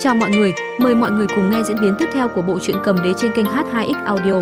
Chào mọi người, mời mọi người cùng nghe diễn biến tiếp theo của bộ truyện cầm đế trên kênh H2X Audio.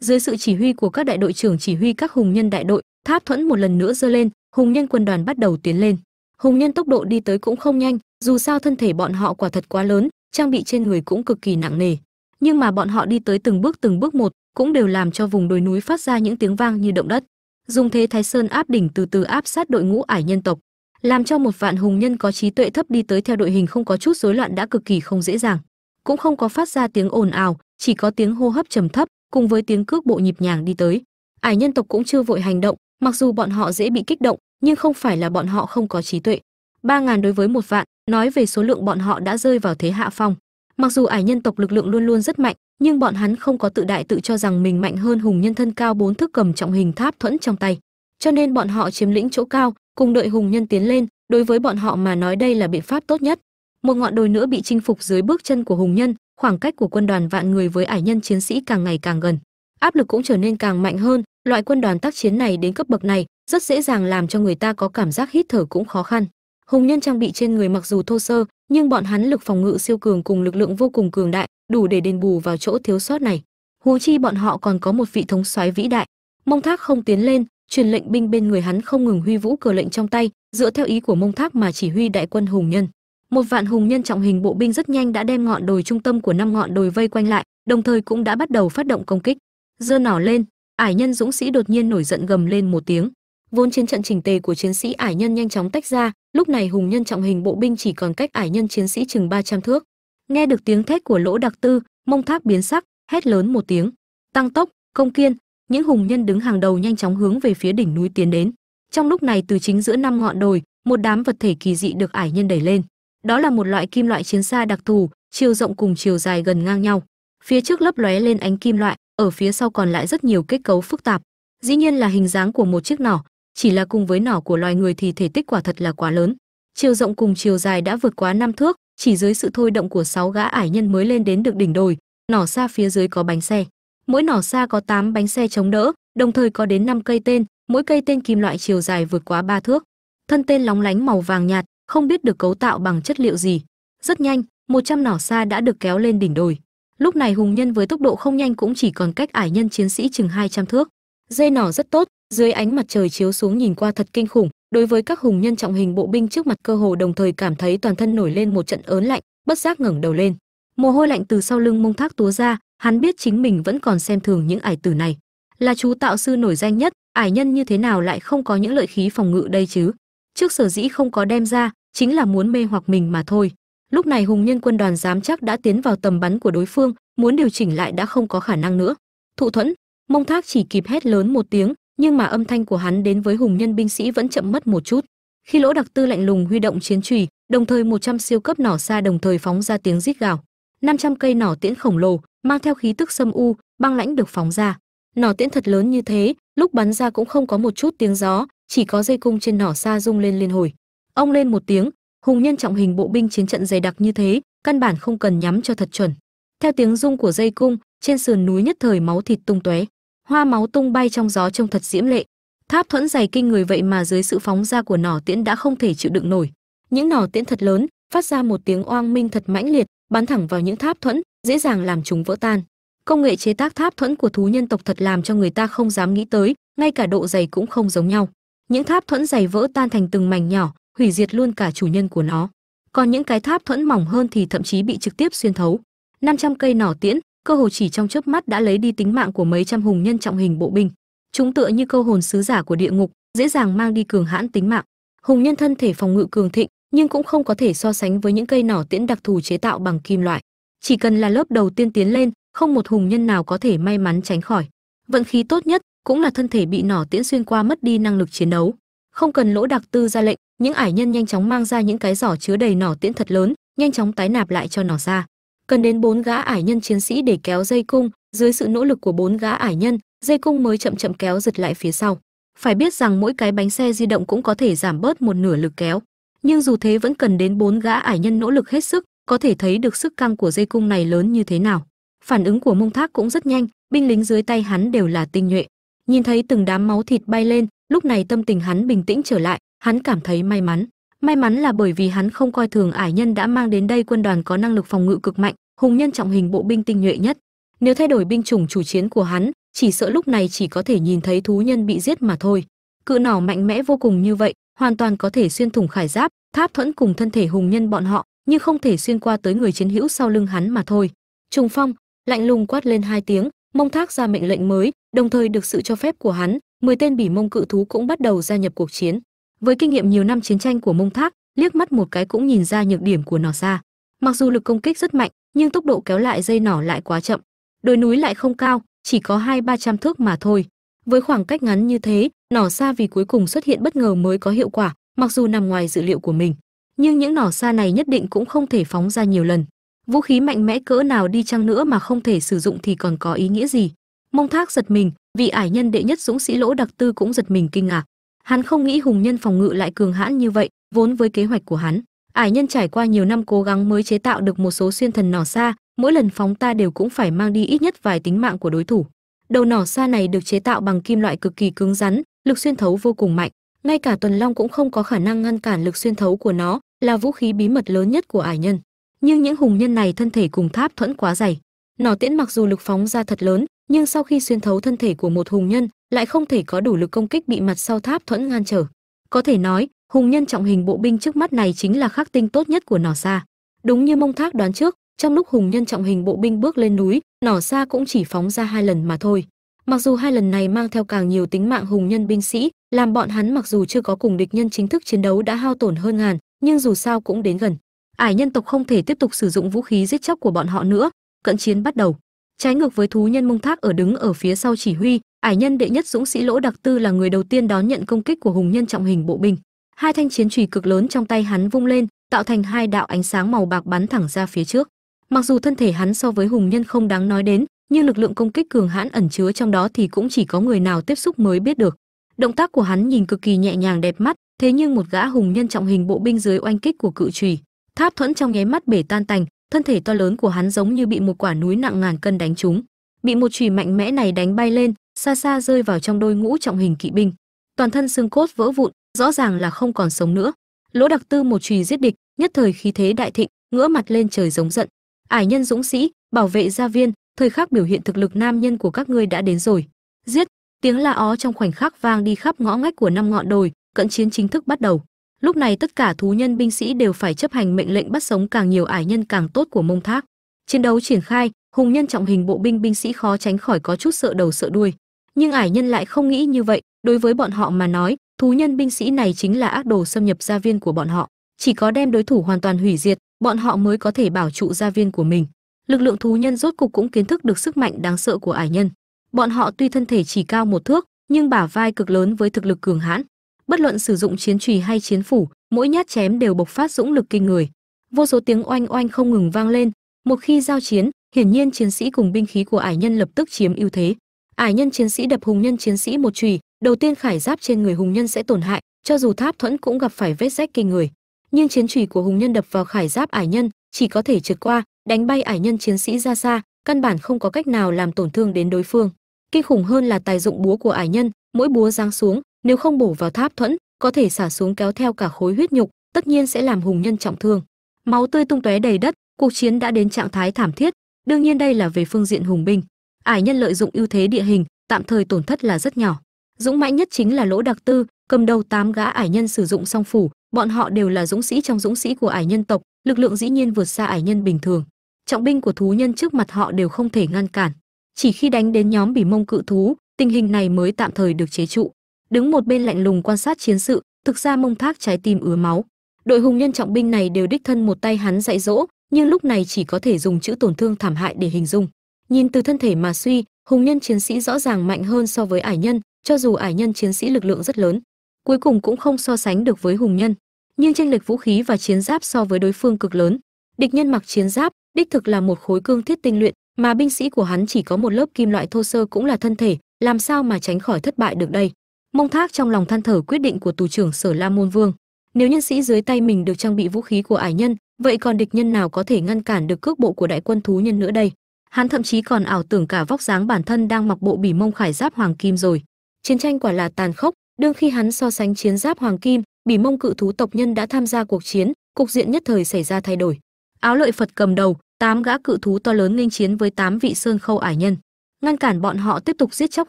Dưới sự chỉ huy của các đại đội trưởng chỉ huy các hùng nhân đại đội, tháp thuẫn một lần nữa dơ lên, hùng nhân quân đoàn bắt đầu tiến lên. Hùng nhân tốc độ đi tới cũng không nhanh, dù sao thân thể bọn họ quả thật quá lớn, trang bị trên người cũng cực kỳ nặng nề. Nhưng mà bọn họ đi tới từng bước từng bước một, cũng đều làm cho vùng đồi núi phát ra những tiếng vang như động đất dùng thế thái sơn áp đỉnh từ từ áp sát đội ngũ ải nhân tộc, làm cho một vạn hùng nhân có trí tuệ thấp đi tới theo đội hình không có chút rối loạn đã cực kỳ không dễ dàng. Cũng không có phát ra tiếng ồn ào, chỉ có tiếng hô hấp trầm thấp cùng với tiếng cước bộ nhịp nhàng đi tới. Ải nhân tộc cũng chưa vội hành động, mặc dù bọn họ dễ bị kích động, nhưng không phải là bọn họ không có trí tuệ. Ba ngàn đối với một vạn, nói về số lượng bọn họ đã rơi vào thế hạ phong. Mặc dù ải nhân tộc lực lượng luôn luôn rất mạnh nhưng bọn hắn không có tự đại tự cho rằng mình mạnh hơn hùng nhân thân cao bốn thước cầm trọng hình tháp thuẫn trong tay. Cho nên bọn họ chiếm lĩnh chỗ cao, cùng đợi hùng nhân tiến lên, đối với bọn họ mà nói đây là biện pháp tốt nhất. Một ngọn đồi nữa bị chinh phục dưới bước chân của hùng nhân, khoảng cách của quân đoàn vạn người với ải nhân chiến sĩ càng ngày càng gần. Áp lực cũng trở nên càng mạnh hơn, loại quân đoàn tác chiến này đến cấp bậc này, rất dễ dàng làm cho người ta có cảm giác hít thở cũng khó khăn. Hùng nhân trang bị trên người mặc dù thô sơ nhưng bọn hắn lực phòng ngự siêu cường cùng lực lượng vô cùng cường đại, đủ để đền bù vào chỗ thiếu sót này. Huống chi bọn họ còn có một vị thống soái vĩ đại. Mông thác không tiến lên, truyền lệnh binh bên người hắn không ngừng huy vũ cờ lệnh trong tay, dựa theo ý của mông thác mà chỉ huy đại quân hùng nhân. Một vạn hùng nhân trọng hình bộ binh rất nhanh đã đem ngọn đồi trung tâm của năm ngọn đồi vây quanh lại, đồng thời cũng đã bắt đầu phát động công kích. Dơ nỏ lên, ải nhân dũng sĩ đột nhiên nổi giận gầm lên một tiếng vốn chiến trận chỉnh tề của chiến sĩ ải nhân nhanh chóng tách ra, lúc này hùng nhân trọng hình bộ binh chỉ còn cách ải nhân chiến sĩ chừng 300 thước. Nghe được tiếng thét của lỗ đặc tư, mông tháp biến sắc, hét lớn một tiếng. Tăng tốc công kiên, những hùng nhân đứng hàng đầu nhanh chóng hướng về phía đỉnh núi tiến đến. Trong lúc này từ chính giữa năm ngọn đồi, một đám vật thể kỳ dị được ải nhân đẩy lên. Đó là một loại kim loại chiến xa đặc thù, chiều rộng cùng chiều dài gần ngang nhau. Phía trước lấp lóe lên ánh kim loại, ở phía sau còn lại rất nhiều kết cấu phức tạp. Dĩ nhiên là hình dáng của một chiếc nỏ chỉ là cùng với nỏ của loài người thì thể tích quả thật là quá lớn. Chiều rộng cùng chiều dài đã vượt quá năm thước, chỉ dưới sự thôi động của sáu gã ải nhân mới lên đến được đỉnh đồi, nỏ xa phía dưới có bánh xe. Mỗi nỏ xa có 8 bánh xe chống đỡ, đồng thời có đến 5 cây tên, mỗi cây tên kim loại chiều dài vượt quá ba thước. Thân tên lóng lánh màu vàng nhạt, không biết được cấu tạo bằng chất liệu gì. Rất nhanh 100 nỏ xa đã được kéo lên đỉnh đồi. Lúc này hùng nhân với tốc độ không nhanh cũng chỉ còn cách ải nhân chiến sĩ chừng 200 thước dây nỏ rất tốt, dưới ánh mặt trời chiếu xuống nhìn qua thật kinh khủng, đối với các hùng nhân trọng hình bộ binh trước mặt cơ hồ đồng thời cảm thấy toàn thân nổi lên một trận ớn lạnh, bất giác ngẩng đầu lên. Mồ hôi lạnh từ sau lưng mông thác túa ra, hắn biết chính mình vẫn còn xem thường những ải tử này. Là chú tạo sư nổi danh nhất, ải nhân như thế nào lại không có những lợi khí phòng ngự đây chứ? Trước sở dĩ không có đem ra, chính là muốn mê hoặc mình mà thôi. Lúc này hùng nhân quân đoàn dám chắc đã tiến vào tầm bắn của đối phương, muốn điều chỉnh lại đã không có khả năng nữa. Thụ thuẫn mông thác chỉ kịp hét lớn một tiếng, nhưng mà âm thanh của hắn đến với hùng nhân binh sĩ vẫn chậm mất một chút. Khi lỗ đặc tư lạnh lùng huy động chiến trùy, đồng thời 100 siêu cấp nỏ xa đồng thời phóng ra tiếng rít gào. 500 cây nỏ tiễn khổng lồ, mang theo khí tức xâm u, băng lãnh được phóng ra. Nỏ tiễn thật lớn như thế, lúc bắn ra cũng không có một chút tiếng gió, chỉ có dây cung trên nỏ xa rung lên liên hồi. Ông lên một tiếng, hùng nhân trọng hình bộ binh chiến trận dày đặc như thế, căn bản không cần nhắm cho thật chuẩn. Theo tiếng rung của dây cung, trên sườn núi nhất thời máu thịt tung tóe hoa máu tung bay trong gió trông thật diễm lệ. Tháp thuẫn dày kinh người vậy mà dưới sự phóng ra của nỏ tiễn đã không thể chịu đựng nổi. Những nỏ tiễn thật lớn, phát ra một tiếng oang minh thật mãnh liệt, bắn thẳng vào những tháp thuẫn, dễ dàng làm chúng vỡ tan. Công nghệ chế tác tháp thuẫn của thú nhân tộc thật làm cho người ta không dám nghĩ tới, ngay cả độ dày cũng không giống nhau. Những tháp thuẫn dày vỡ tan thành từng mảnh nhỏ, hủy diệt luôn cả chủ nhân của nó. Còn những cái tháp thuẫn mỏng hơn thì thậm chí bị trực tiếp xuyên thấu. 500 cây nỏ tiễn cơ hồ chỉ trong chớp mắt đã lấy đi tính mạng của mấy trăm hùng nhân trọng hình bộ binh. Chúng tựa như câu hồn sứ giả của địa ngục, dễ dàng mang đi cường hãn tính mạng. Hùng nhân thân thể phòng ngự cường thịnh, nhưng cũng không có thể so sánh với những cây nỏ tiễn đặc thù chế tạo bằng kim loại. Chỉ cần là lớp đầu tiên tiến lên, không một hùng nhân nào có thể may mắn tránh khỏi. Vận khí tốt nhất cũng là thân thể bị nỏ tiễn xuyên qua mất đi năng lực chiến đấu. Không cần lỗ đặc tư ra lệnh, những ải nhân nhanh chóng mang ra những cái giỏ chứa đầy nỏ tiễn thật lớn, nhanh chóng tái nạp lại cho nỏ ra cần đến bốn gã ải nhân chiến sĩ để kéo dây cung, dưới sự nỗ lực của bốn gã ải nhân, dây cung mới chậm chậm kéo giật lại phía sau. Phải biết rằng mỗi cái bánh xe di động cũng có thể giảm bớt một nửa lực kéo. Nhưng dù thế vẫn cần đến bốn gã ải nhân nỗ lực hết sức, có thể thấy được sức căng của dây cung này lớn như thế nào. Phản ứng của mông thác cũng rất nhanh, binh lính dưới tay hắn đều là tinh nhuệ. Nhìn thấy từng đám máu thịt bay lên, lúc này tâm tình hắn bình tĩnh trở lại, hắn cảm thấy may mắn may mắn là bởi vì hắn không coi thường ải nhân đã mang đến đây quân đoàn có năng lực phòng ngự cực mạnh, hùng nhân trọng hình bộ binh tinh nhuệ nhất. Nếu thay đổi binh chủng chủ chiến của hắn, chỉ sợ lúc này chỉ có thể nhìn thấy thú nhân bị giết mà thôi. Cự nỏ mạnh mẽ vô cùng như vậy, hoàn toàn có thể xuyên thủng khải giáp, tháp thuẫn cùng thân thể hùng nhân bọn họ, nhưng không thể xuyên qua tới người chiến hữu sau lưng hắn mà thôi. Trùng phong, lạnh lùng quát lên hai tiếng, mông thác ra mệnh lệnh mới, đồng thời được sự cho phép của hắn 10 tên bỉ mông cự thú cũng bắt đầu gia nhập cuộc chiến với kinh nghiệm nhiều năm chiến tranh của mông thác, liếc mắt một cái cũng nhìn ra nhược điểm của nỏ xa mặc dù lực công kích rất mạnh, nhưng tốc độ kéo lại dây nỏ lại quá chậm. Đồi núi lại không cao, chỉ có hai ba trăm thước mà thôi. Với khoảng cách ngắn như thế, nỏ xa vì cuối cùng xuất hiện bất ngờ mới có hiệu quả, mặc dù nằm ngoài dự liệu của mình. Nhưng những nỏ xa này nhất định cũng không thể phóng ra nhiều lần. Vũ khí mạnh mẽ cỡ nào đi chăng nữa mà không thể sử dụng thì còn có ý nghĩa gì? Mông thác giật mình, vị ải nhân đệ nhất dũng sĩ lỗ đặc tư cũng giật mình kinh ngạc hắn không nghĩ hùng nhân phòng ngự lại cường hãn như vậy, vốn với kế hoạch của hắn. Ải nhân trải qua nhiều năm cố gắng mới chế tạo được một số xuyên thần nỏ xa, mỗi lần phóng ta đều cũng phải mang đi ít nhất vài tính mạng của đối thủ. Đầu nỏ xa này được chế tạo bằng kim loại cực kỳ cứng rắn, lực xuyên thấu vô cùng mạnh. Ngay cả tuần long cũng không có khả năng ngăn cản lực xuyên thấu của nó, là vũ khí bí mật lớn nhất của ải nhân. Nhưng những hùng nhân này thân thể cùng tháp thuẫn quá dày. Nỏ tiễn mặc dù lực phóng ra thật lớn nhưng sau khi xuyên thấu thân thể của một hùng nhân, lại không thể có đủ lực công kích bị mặt sau tháp thuẫn ngăn trở. Có thể nói, hùng nhân trọng hình bộ binh trước mắt này chính là khắc tinh tốt nhất của nỏ xa đúng như mông thác đoán trước, trong lúc hùng nhân trọng hình bộ binh bước lên núi, nỏ xa cũng chỉ phóng ra hai lần mà thôi. Mặc dù hai lần này mang theo càng nhiều tính mạng hùng nhân binh sĩ, làm bọn hắn mặc dù chưa có cùng địch nhân chính thức chiến đấu đã hao tổn hơn ngàn, nhưng dù sao cũng đến gần. Ải nhân tộc không thể tiếp tục sử dụng vũ khí giết chóc của bọn họ nữa, cận chiến bắt đầu trái ngược với thú nhân mông thác ở đứng ở phía sau chỉ huy, ải nhân đệ nhất dũng sĩ lỗ đặc tư là người đầu tiên đón nhận công kích của hùng nhân trọng hình bộ binh. Hai thanh chiến trùy cực lớn trong tay hắn vung lên, tạo thành hai đạo ánh sáng màu bạc bắn thẳng ra phía trước. Mặc dù thân thể hắn so với hùng nhân không đáng nói đến, nhưng lực lượng công kích cường hãn ẩn chứa trong đó thì cũng chỉ có người nào tiếp xúc mới biết được. Động tác của hắn nhìn cực kỳ nhẹ nhàng đẹp mắt, thế nhưng một gã hùng nhân trọng hình bộ binh dưới oanh kích của cự trùy, tháp thuẫn trong nháy mắt bể tan tành thân thể to lớn của hắn giống như bị một quả núi nặng ngàn cân đánh trúng. Bị một chùy mạnh mẽ này đánh bay lên, xa xa rơi vào trong đôi ngũ trọng hình kỵ binh. Toàn thân xương cốt vỡ vụn, rõ ràng là không còn sống nữa. Lỗ đặc tư một chùy giết địch, nhất thời khí thế đại thịnh, ngửa mặt lên trời giống giận. Ải nhân dũng sĩ, bảo vệ gia viên, thời khắc biểu hiện thực lực nam nhân của các ngươi đã đến rồi. Giết! Tiếng la ó trong khoảnh khắc vang đi khắp ngõ ngách của năm ngọn đồi, cận chiến chính thức bắt đầu lúc này tất cả thú nhân binh sĩ đều phải chấp hành mệnh lệnh bắt sống càng nhiều ải nhân càng tốt của mông thác. Chiến đấu triển khai, hùng nhân trọng hình bộ binh binh sĩ khó tránh khỏi có chút sợ đầu sợ đuôi. Nhưng ải nhân lại không nghĩ như vậy, đối với bọn họ mà nói, thú nhân binh sĩ này chính là ác đồ xâm nhập gia viên của bọn họ. Chỉ có đem đối thủ hoàn toàn hủy diệt, bọn họ mới có thể bảo trụ gia viên của mình. Lực lượng thú nhân rốt cục cũng kiến thức được sức mạnh đáng sợ của ải nhân. Bọn họ tuy thân thể chỉ cao một thước, nhưng bả vai cực lớn với thực lực cường hãn bất luận sử dụng chiến trùy hay chiến phủ, mỗi nhát chém đều bộc phát dũng lực kinh người. Vô số tiếng oanh oanh không ngừng vang lên. Một khi giao chiến, hiển nhiên chiến sĩ cùng binh khí của ải nhân lập tức chiếm ưu thế. Ải nhân chiến sĩ đập hùng nhân chiến sĩ một chùy, đầu tiên khải giáp trên người hùng nhân sẽ tổn hại, cho dù tháp thuẫn cũng gặp phải vết rách kinh người. Nhưng chiến chùy của hùng nhân đập vào khải giáp ải nhân, chỉ có thể trượt qua, đánh bay ải nhân chiến sĩ ra xa, căn bản không có cách nào làm tổn thương đến đối phương. Kinh khủng hơn là tài dụng búa của ải nhân, mỗi búa giáng xuống nếu không bổ vào tháp thuẫn, có thể xả xuống kéo theo cả khối huyết nhục, tất nhiên sẽ làm hùng nhân trọng thương. Máu tươi tung tóe đầy đất, cuộc chiến đã đến trạng thái thảm thiết, đương nhiên đây là về phương diện hùng binh. Ải nhân lợi dụng ưu thế địa hình, tạm thời tổn thất là rất nhỏ. Dũng mãnh nhất chính là lỗ đặc tư, cầm đầu tám gã ải nhân sử dụng song phủ, bọn họ đều là dũng sĩ trong dũng sĩ của ải nhân tộc, lực lượng dĩ nhiên vượt xa ải nhân bình thường. Trọng binh của thú nhân trước mặt họ đều không thể ngăn cản. Chỉ khi đánh đến nhóm bỉ mông cự thú, tình hình này mới tạm thời được chế trụ đứng một bên lạnh lùng quan sát chiến sự, thực ra mông thác trái tim ứa máu. Đội hùng nhân trọng binh này đều đích thân một tay hắn dạy dỗ, nhưng lúc này chỉ có thể dùng chữ tổn thương thảm hại để hình dung. Nhìn từ thân thể mà suy, hùng nhân chiến sĩ rõ ràng mạnh hơn so với ải nhân, cho dù ải nhân chiến sĩ lực lượng rất lớn, cuối cùng cũng không so sánh được với hùng nhân. Nhưng tranh lệch vũ khí và chiến giáp so với đối phương cực lớn. Địch nhân mặc chiến giáp, đích thực là một khối cương thiết tinh luyện, mà binh sĩ của hắn chỉ có một lớp kim loại thô sơ cũng là thân thể, làm sao mà tránh khỏi thất bại được đây? Mông thác trong lòng than thở quyết định của tù trưởng sở la môn vương. Nếu nhân sĩ dưới tay mình được trang bị vũ khí của ải nhân, vậy còn địch nhân nào có thể ngăn cản được cước bộ của đại quân thú nhân nữa đây? Hắn thậm chí còn ảo tưởng cả vóc dáng bản thân đang mặc bộ bỉ mông khải giáp hoàng kim rồi. Chiến tranh quả là tàn khốc, đương khi hắn so sánh chiến giáp hoàng kim, bỉ mông cự thú tộc nhân đã tham gia cuộc chiến, cục diện nhất thời xảy ra thay đổi. Áo lợi phật cầm đầu, tám gã cự thú to lớn nghênh chiến với tám vị sơn khâu ải nhân. Ngăn cản bọn họ tiếp tục giết chóc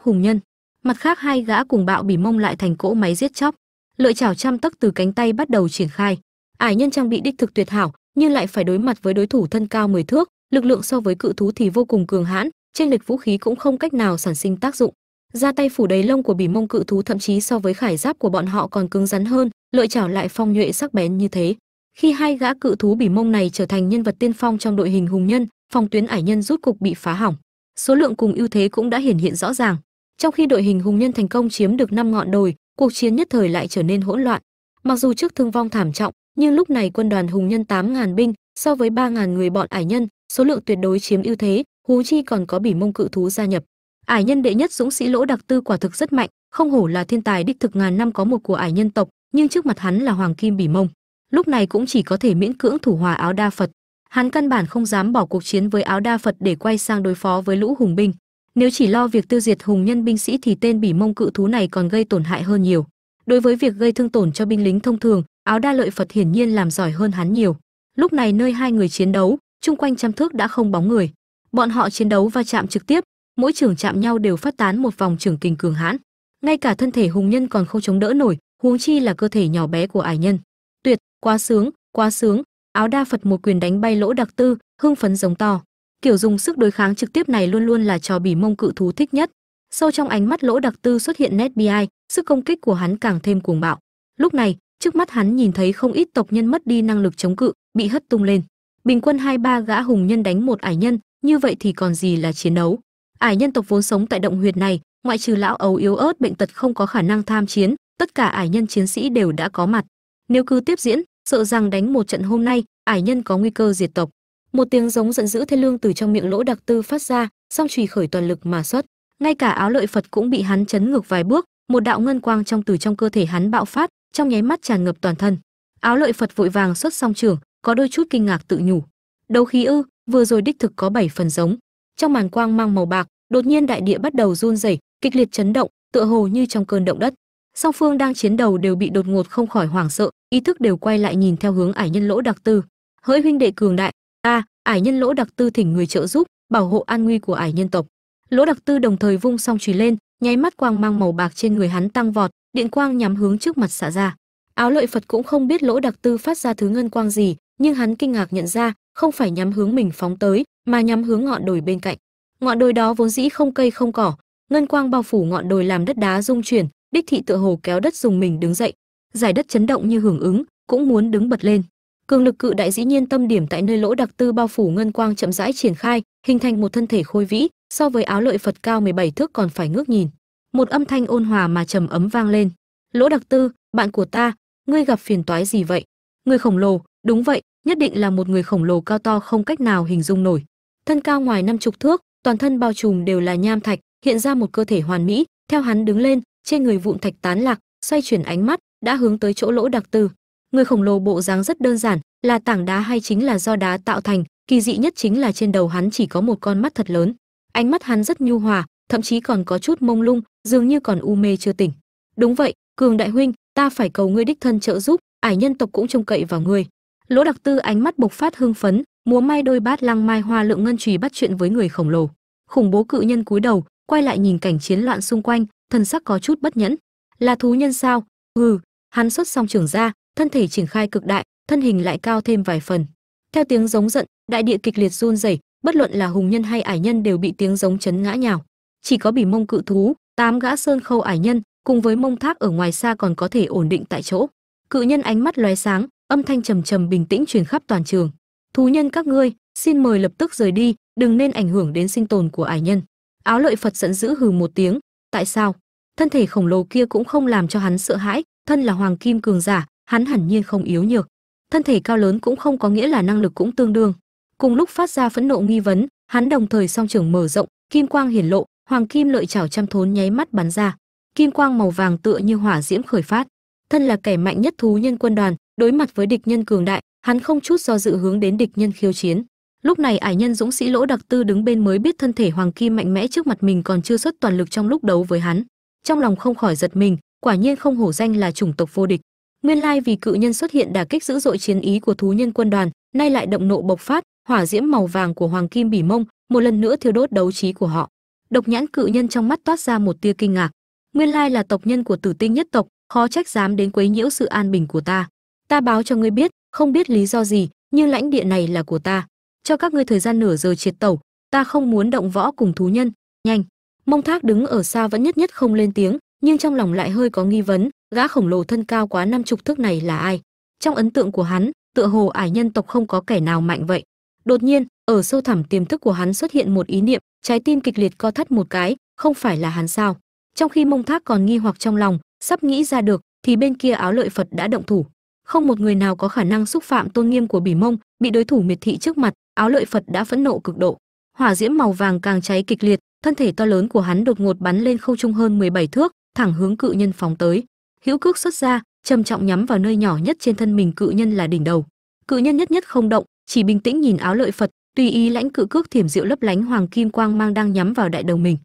hùng nhân mặt khác hai gã cùng bạo bỉ mông lại thành cỗ máy giết chóc. Lợi chảo trăm tấc từ cánh tay bắt đầu triển khai. Ải nhân trang bị đích thực tuyệt hảo, nhưng lại phải đối mặt với đối thủ thân cao 10 thước, lực lượng so với cự thú thì vô cùng cường hãn trên lịch vũ khí cũng không cách nào sản sinh tác dụng. Ra tay phủ đầy lông của bỉ mông cự thú thậm chí so với khải giáp của bọn họ còn cứng rắn hơn, lợi chảo lại phong nhuệ sắc bén như thế. Khi hai gã cự thú bỉ mông này trở thành nhân vật tiên phong trong đội hình hùng nhân, phòng tuyến ải nhân rút cục bị phá hỏng. Số lượng cùng ưu thế cũng đã hiển hiện rõ ràng trong khi đội hình hùng nhân thành công chiếm được năm ngọn đồi, cuộc chiến nhất thời lại trở nên hỗn loạn. Mặc dù trước thương vong thảm trọng, nhưng lúc này quân đoàn hùng nhân 8.000 binh so với 3.000 người bọn ải nhân, số lượng tuyệt đối chiếm ưu thế, hú chi còn có bỉ mông cự thú gia nhập. Ải nhân đệ nhất dũng sĩ lỗ đặc tư quả thực rất mạnh, không hổ là thiên tài đích thực ngàn năm có một của ải nhân tộc, nhưng trước mặt hắn là hoàng kim bỉ mông. Lúc này cũng chỉ có thể miễn cưỡng thủ hòa áo đa phật. Hắn căn bản không dám bỏ cuộc chiến với áo đa phật để quay sang đối phó với lũ hùng binh nếu chỉ lo việc tiêu diệt hùng nhân binh sĩ thì tên bỉ mông cự thú này còn gây tổn hại hơn nhiều. Đối với việc gây thương tổn cho binh lính thông thường, áo đa lợi phật hiển nhiên làm giỏi hơn hắn nhiều. Lúc này nơi hai người chiến đấu, chung quanh trăm thước đã không bóng người. Bọn họ chiến đấu va chạm trực tiếp, mỗi trường chạm nhau đều phát tán một vòng trường kình cường hãn. Ngay cả thân thể hùng nhân còn không chống đỡ nổi, huống chi là cơ thể nhỏ bé của ải nhân. Tuyệt, quá sướng quá sướng, áo đa phật một quyền đánh bay lỗ đặc tư, hưng phấn giống to kiểu dùng sức đối kháng trực tiếp này luôn luôn là trò bỉ mông cự thú thích nhất. Sâu trong ánh mắt lỗ đặc tư xuất hiện nét bi ai, sức công kích của hắn càng thêm cuồng bạo. Lúc này, trước mắt hắn nhìn thấy không ít tộc nhân mất đi năng lực chống cự, bị hất tung lên. Bình quân hai ba gã hùng nhân đánh một ải nhân, như vậy thì còn gì là chiến đấu? Ải nhân tộc vốn sống tại động huyệt này, ngoại trừ lão ấu yếu ớt bệnh tật không có khả năng tham chiến, tất cả ải nhân chiến sĩ đều đã có mặt. Nếu cứ tiếp diễn, sợ rằng đánh một trận hôm nay, ải nhân có nguy cơ diệt tộc một tiếng giống giận dữ thê lương từ trong miệng lỗ đặc tư phát ra, song trùy khởi toàn lực mà xuất. Ngay cả áo lợi phật cũng bị hắn chấn ngược vài bước, một đạo ngân quang trong từ trong cơ thể hắn bạo phát, trong nháy mắt tràn ngập toàn thân. Áo lợi phật vội vàng xuất song trường, có đôi chút kinh ngạc tự nhủ. Đấu khí ư, vừa rồi đích thực có bảy phần giống. Trong màn quang mang màu bạc, đột nhiên đại địa bắt đầu run rẩy, kịch liệt chấn động, tựa hồ như trong cơn động đất. Song phương đang chiến đầu đều bị đột ngột không khỏi hoảng sợ, ý thức đều quay lại nhìn theo hướng ải nhân lỗ đặc tư. Hỡi huynh đệ cường đại a, ải nhân lỗ đặc tư thỉnh người trợ giúp, bảo hộ an nguy của ải nhân tộc. Lỗ đặc tư đồng thời vung song chùy lên, nháy mắt quang mang màu bạc trên người hắn tăng vọt, điện quang nhắm hướng trước mặt xả ra. Áo lợi phật cũng không biết lỗ đặc tư phát ra thứ ngân quang gì, nhưng hắn kinh ngạc nhận ra, không phải nhắm hướng mình phóng tới, mà nhắm hướng ngọn đồi bên cạnh. Ngọn đồi đó vốn dĩ không cây không cỏ, ngân quang bao phủ ngọn đồi làm đất đá rung chuyển, đích thị tựa hồ kéo đất dùng mình đứng dậy. Giải đất chấn động như hưởng ứng, cũng muốn đứng bật lên cường lực cự đại dĩ nhiên tâm điểm tại nơi lỗ đặc tư bao phủ ngân quang chậm rãi triển khai, hình thành một thân thể khôi vĩ, so với áo lợi phật cao 17 thước còn phải ngước nhìn. Một âm thanh ôn hòa mà trầm ấm vang lên. Lỗ đặc tư, bạn của ta, ngươi gặp phiền toái gì vậy? Người khổng lồ, đúng vậy, nhất định là một người khổng lồ cao to không cách nào hình dung nổi. Thân cao ngoài năm chục thước, toàn thân bao trùm đều là nham thạch, hiện ra một cơ thể hoàn mỹ, theo hắn đứng lên, trên người vụn thạch tán lạc, xoay chuyển ánh mắt, đã hướng tới chỗ lỗ đặc tư người khổng lồ bộ dáng rất đơn giản, là tảng đá hay chính là do đá tạo thành, kỳ dị nhất chính là trên đầu hắn chỉ có một con mắt thật lớn. Ánh mắt hắn rất nhu hòa, thậm chí còn có chút mông lung, dường như còn u mê chưa tỉnh. Đúng vậy, cường đại huynh, ta phải cầu ngươi đích thân trợ giúp, ải nhân tộc cũng trông cậy vào ngươi. Lỗ đặc tư ánh mắt bộc phát hưng phấn, múa may đôi bát lăng mai hoa lượng ngân trùy bắt chuyện với người khổng lồ. Khủng bố cự nhân cúi đầu, quay lại nhìn cảnh chiến loạn xung quanh, thần sắc có chút bất nhẫn. Là thú nhân sao? Ừ hắn xuất xong trưởng ra thân thể triển khai cực đại, thân hình lại cao thêm vài phần. Theo tiếng giống giận, đại địa kịch liệt run rẩy, bất luận là hùng nhân hay ải nhân đều bị tiếng giống chấn ngã nhào. Chỉ có bỉ mông cự thú, tám gã sơn khâu ải nhân cùng với mông thác ở ngoài xa còn có thể ổn định tại chỗ. Cự nhân ánh mắt lóe sáng, âm thanh trầm trầm bình tĩnh truyền khắp toàn trường. Thú nhân các ngươi, xin mời lập tức rời đi, đừng nên ảnh hưởng đến sinh tồn của ải nhân. Áo lợi phật giận dữ hừ một tiếng, tại sao? Thân thể khổng lồ kia cũng không làm cho hắn sợ hãi, thân là hoàng kim cường giả hắn hẳn nhiên không yếu nhược. Thân thể cao lớn cũng không có nghĩa là năng lực cũng tương đương. Cùng lúc phát ra phẫn nộ nghi vấn, hắn đồng thời song trưởng mở rộng, kim quang hiển lộ, hoàng kim lợi chảo trăm thốn nháy mắt bắn ra. Kim quang màu vàng tựa như hỏa diễm khởi phát. Thân là kẻ mạnh nhất thú nhân quân đoàn, đối mặt với địch nhân cường đại, hắn không chút do dự hướng đến địch nhân khiêu chiến. Lúc này ải nhân dũng sĩ lỗ đặc tư đứng bên mới biết thân thể hoàng kim mạnh mẽ trước mặt mình còn chưa xuất toàn lực trong lúc đấu với hắn. Trong lòng không khỏi giật mình, quả nhiên không hổ danh là chủng tộc vô địch nguyên lai vì cự nhân xuất hiện đả kích dữ dội chiến ý của thú nhân quân đoàn, nay lại động nộ bộc phát, hỏa diễm màu vàng của hoàng kim bỉ mông, một lần nữa thiêu đốt đấu trí của họ. Độc nhãn cự nhân trong mắt toát ra một tia kinh ngạc. Nguyên lai là tộc nhân của tử tinh nhất tộc, khó trách dám đến quấy nhiễu sự an bình của ta. Ta báo cho ngươi biết, không biết lý do gì, nhưng lãnh địa này là của ta. Cho các ngươi thời gian nửa giờ triệt tẩu, ta không muốn động võ cùng thú nhân. Nhanh. Mông thác đứng ở xa vẫn nhất nhất không lên tiếng, nhưng trong lòng lại hơi có nghi vấn gã khổng lồ thân cao quá năm chục thước này là ai? Trong ấn tượng của hắn, tựa hồ ải nhân tộc không có kẻ nào mạnh vậy. Đột nhiên, ở sâu thẳm tiềm thức của hắn xuất hiện một ý niệm, trái tim kịch liệt co thắt một cái, không phải là hắn sao? Trong khi mông thác còn nghi hoặc trong lòng, sắp nghĩ ra được, thì bên kia áo lợi phật đã động thủ. Không một người nào có khả năng xúc phạm tôn nghiêm của bỉ mông, bị đối thủ miệt thị trước mặt, áo lợi phật đã phẫn nộ cực độ. Hỏa diễm màu vàng càng cháy kịch liệt, thân thể to lớn của hắn đột ngột bắn lên không trung hơn 17 thước, thẳng hướng cự nhân phóng tới hữu cước xuất ra trầm trọng nhắm vào nơi nhỏ nhất trên thân mình cự nhân là đỉnh đầu. Cự nhân nhất nhất không động, chỉ bình tĩnh nhìn áo lợi phật, tùy ý lãnh cự cước thiểm diệu lấp lánh hoàng kim quang mang đang nhắm vào đại đầu mình.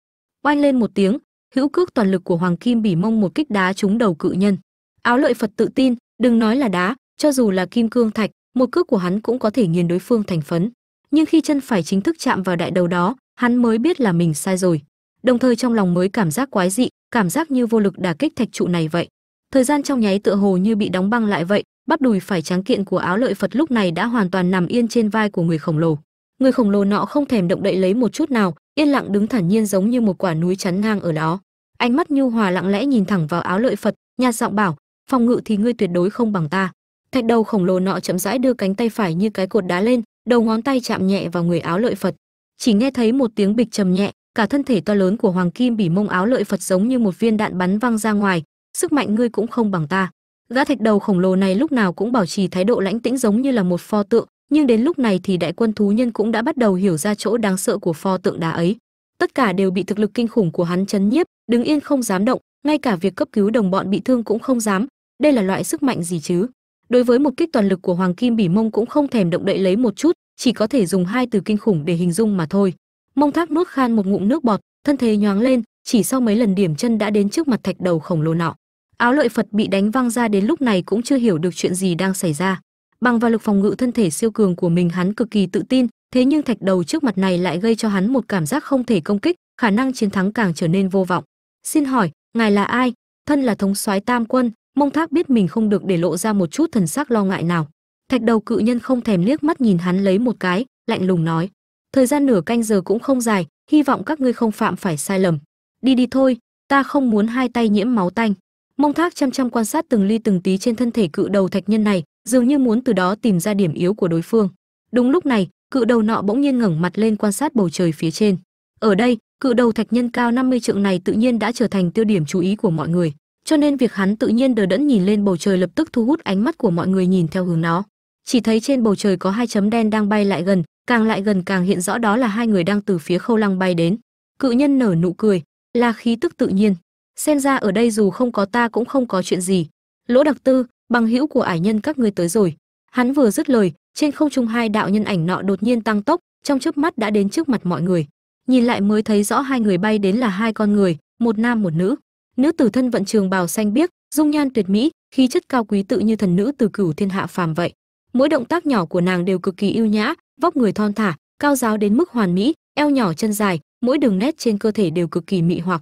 Oanh lên một tiếng, hữu cước toàn lực của hoàng kim bỉ mông một kích đá trúng đầu cự nhân. Áo lợi phật tự tin, đừng nói là đá, cho dù là kim cương thạch, một cước của hắn cũng có thể nghiền đối phương thành phấn. Nhưng khi chân phải chính thức chạm vào đại đầu đó, hắn mới biết là mình sai rồi. Đồng thời trong lòng mới cảm giác quái dị, cảm giác như vô lực đả kích thạch trụ này vậy thời gian trong nháy tựa hồ như bị đóng băng lại vậy, bắp đùi phải trắng kiện của áo lợi phật lúc này đã hoàn toàn nằm yên trên vai của người khổng lồ. Người khổng lồ nọ không thèm động đậy lấy một chút nào, yên lặng đứng thản nhiên giống như một quả núi chắn ngang ở đó. Ánh mắt nhu hòa lặng lẽ nhìn thẳng vào áo lợi phật, nhạt giọng bảo, phòng ngự thì ngươi tuyệt đối không bằng ta. Thạch đầu khổng lồ nọ chậm rãi đưa cánh tay phải như cái cột đá lên, đầu ngón tay chạm nhẹ vào người áo lợi phật. Chỉ nghe thấy một tiếng bịch trầm nhẹ, cả thân thể to lớn của hoàng kim bỉ mông áo lợi phật giống như một viên đạn bắn văng ra ngoài sức mạnh ngươi cũng không bằng ta. Gã thạch đầu khổng lồ này lúc nào cũng bảo trì thái độ lãnh tĩnh giống như là một pho tượng, nhưng đến lúc này thì đại quân thú nhân cũng đã bắt đầu hiểu ra chỗ đáng sợ của pho tượng đá ấy. Tất cả đều bị thực lực kinh khủng của hắn chấn nhiếp, đứng yên không dám động, ngay cả việc cấp cứu đồng bọn bị thương cũng không dám. Đây là loại sức mạnh gì chứ? Đối với một kích toàn lực của hoàng kim bỉ mông cũng không thèm động đậy lấy một chút, chỉ có thể dùng hai từ kinh khủng để hình dung mà thôi. Mông thác nuốt khan một ngụm nước bọt, thân thế nhoáng lên, chỉ sau mấy lần điểm chân đã đến trước mặt thạch đầu khổng lồ nọ áo lợi phật bị đánh văng ra đến lúc này cũng chưa hiểu được chuyện gì đang xảy ra. Bằng vào lực phòng ngự thân thể siêu cường của mình hắn cực kỳ tự tin, thế nhưng thạch đầu trước mặt này lại gây cho hắn một cảm giác không thể công kích, khả năng chiến thắng càng trở nên vô vọng. Xin hỏi, ngài là ai? Thân là thống soái tam quân, mông thác biết mình không được để lộ ra một chút thần sắc lo ngại nào. Thạch đầu cự nhân không thèm liếc mắt nhìn hắn lấy một cái, lạnh lùng nói. Thời gian nửa canh giờ cũng không dài, hy vọng các ngươi không phạm phải sai lầm. Đi đi thôi, ta không muốn hai tay nhiễm máu tanh mông thác chăm chăm quan sát từng ly từng tí trên thân thể cự đầu thạch nhân này, dường như muốn từ đó tìm ra điểm yếu của đối phương. Đúng lúc này, cự đầu nọ bỗng nhiên ngẩng mặt lên quan sát bầu trời phía trên. Ở đây, cự đầu thạch nhân cao 50 trượng này tự nhiên đã trở thành tiêu điểm chú ý của mọi người, cho nên việc hắn tự nhiên đờ đẫn nhìn lên bầu trời lập tức thu hút ánh mắt của mọi người nhìn theo hướng nó. Chỉ thấy trên bầu trời có hai chấm đen đang bay lại gần, càng lại gần càng hiện rõ đó là hai người đang từ phía khâu lăng bay đến. Cự nhân nở nụ cười, là khí tức tự nhiên xem ra ở đây dù không có ta cũng không có chuyện gì. Lỗ đặc tư, bằng hữu của ải nhân các ngươi tới rồi. Hắn vừa dứt lời, trên không trung hai đạo nhân ảnh nọ đột nhiên tăng tốc, trong chớp mắt đã đến trước mặt mọi người. Nhìn lại mới thấy rõ hai người bay đến là hai con người, một nam một nữ. Nữ tử thân vận trường bào xanh biếc, dung nhan tuyệt mỹ, khí chất cao quý tự như thần nữ từ cửu thiên hạ phàm vậy. Mỗi động tác nhỏ của nàng đều cực kỳ yêu nhã, vóc người thon thả, cao giáo đến mức hoàn mỹ, eo nhỏ chân dài, mỗi đường nét trên cơ thể đều cực kỳ mị hoặc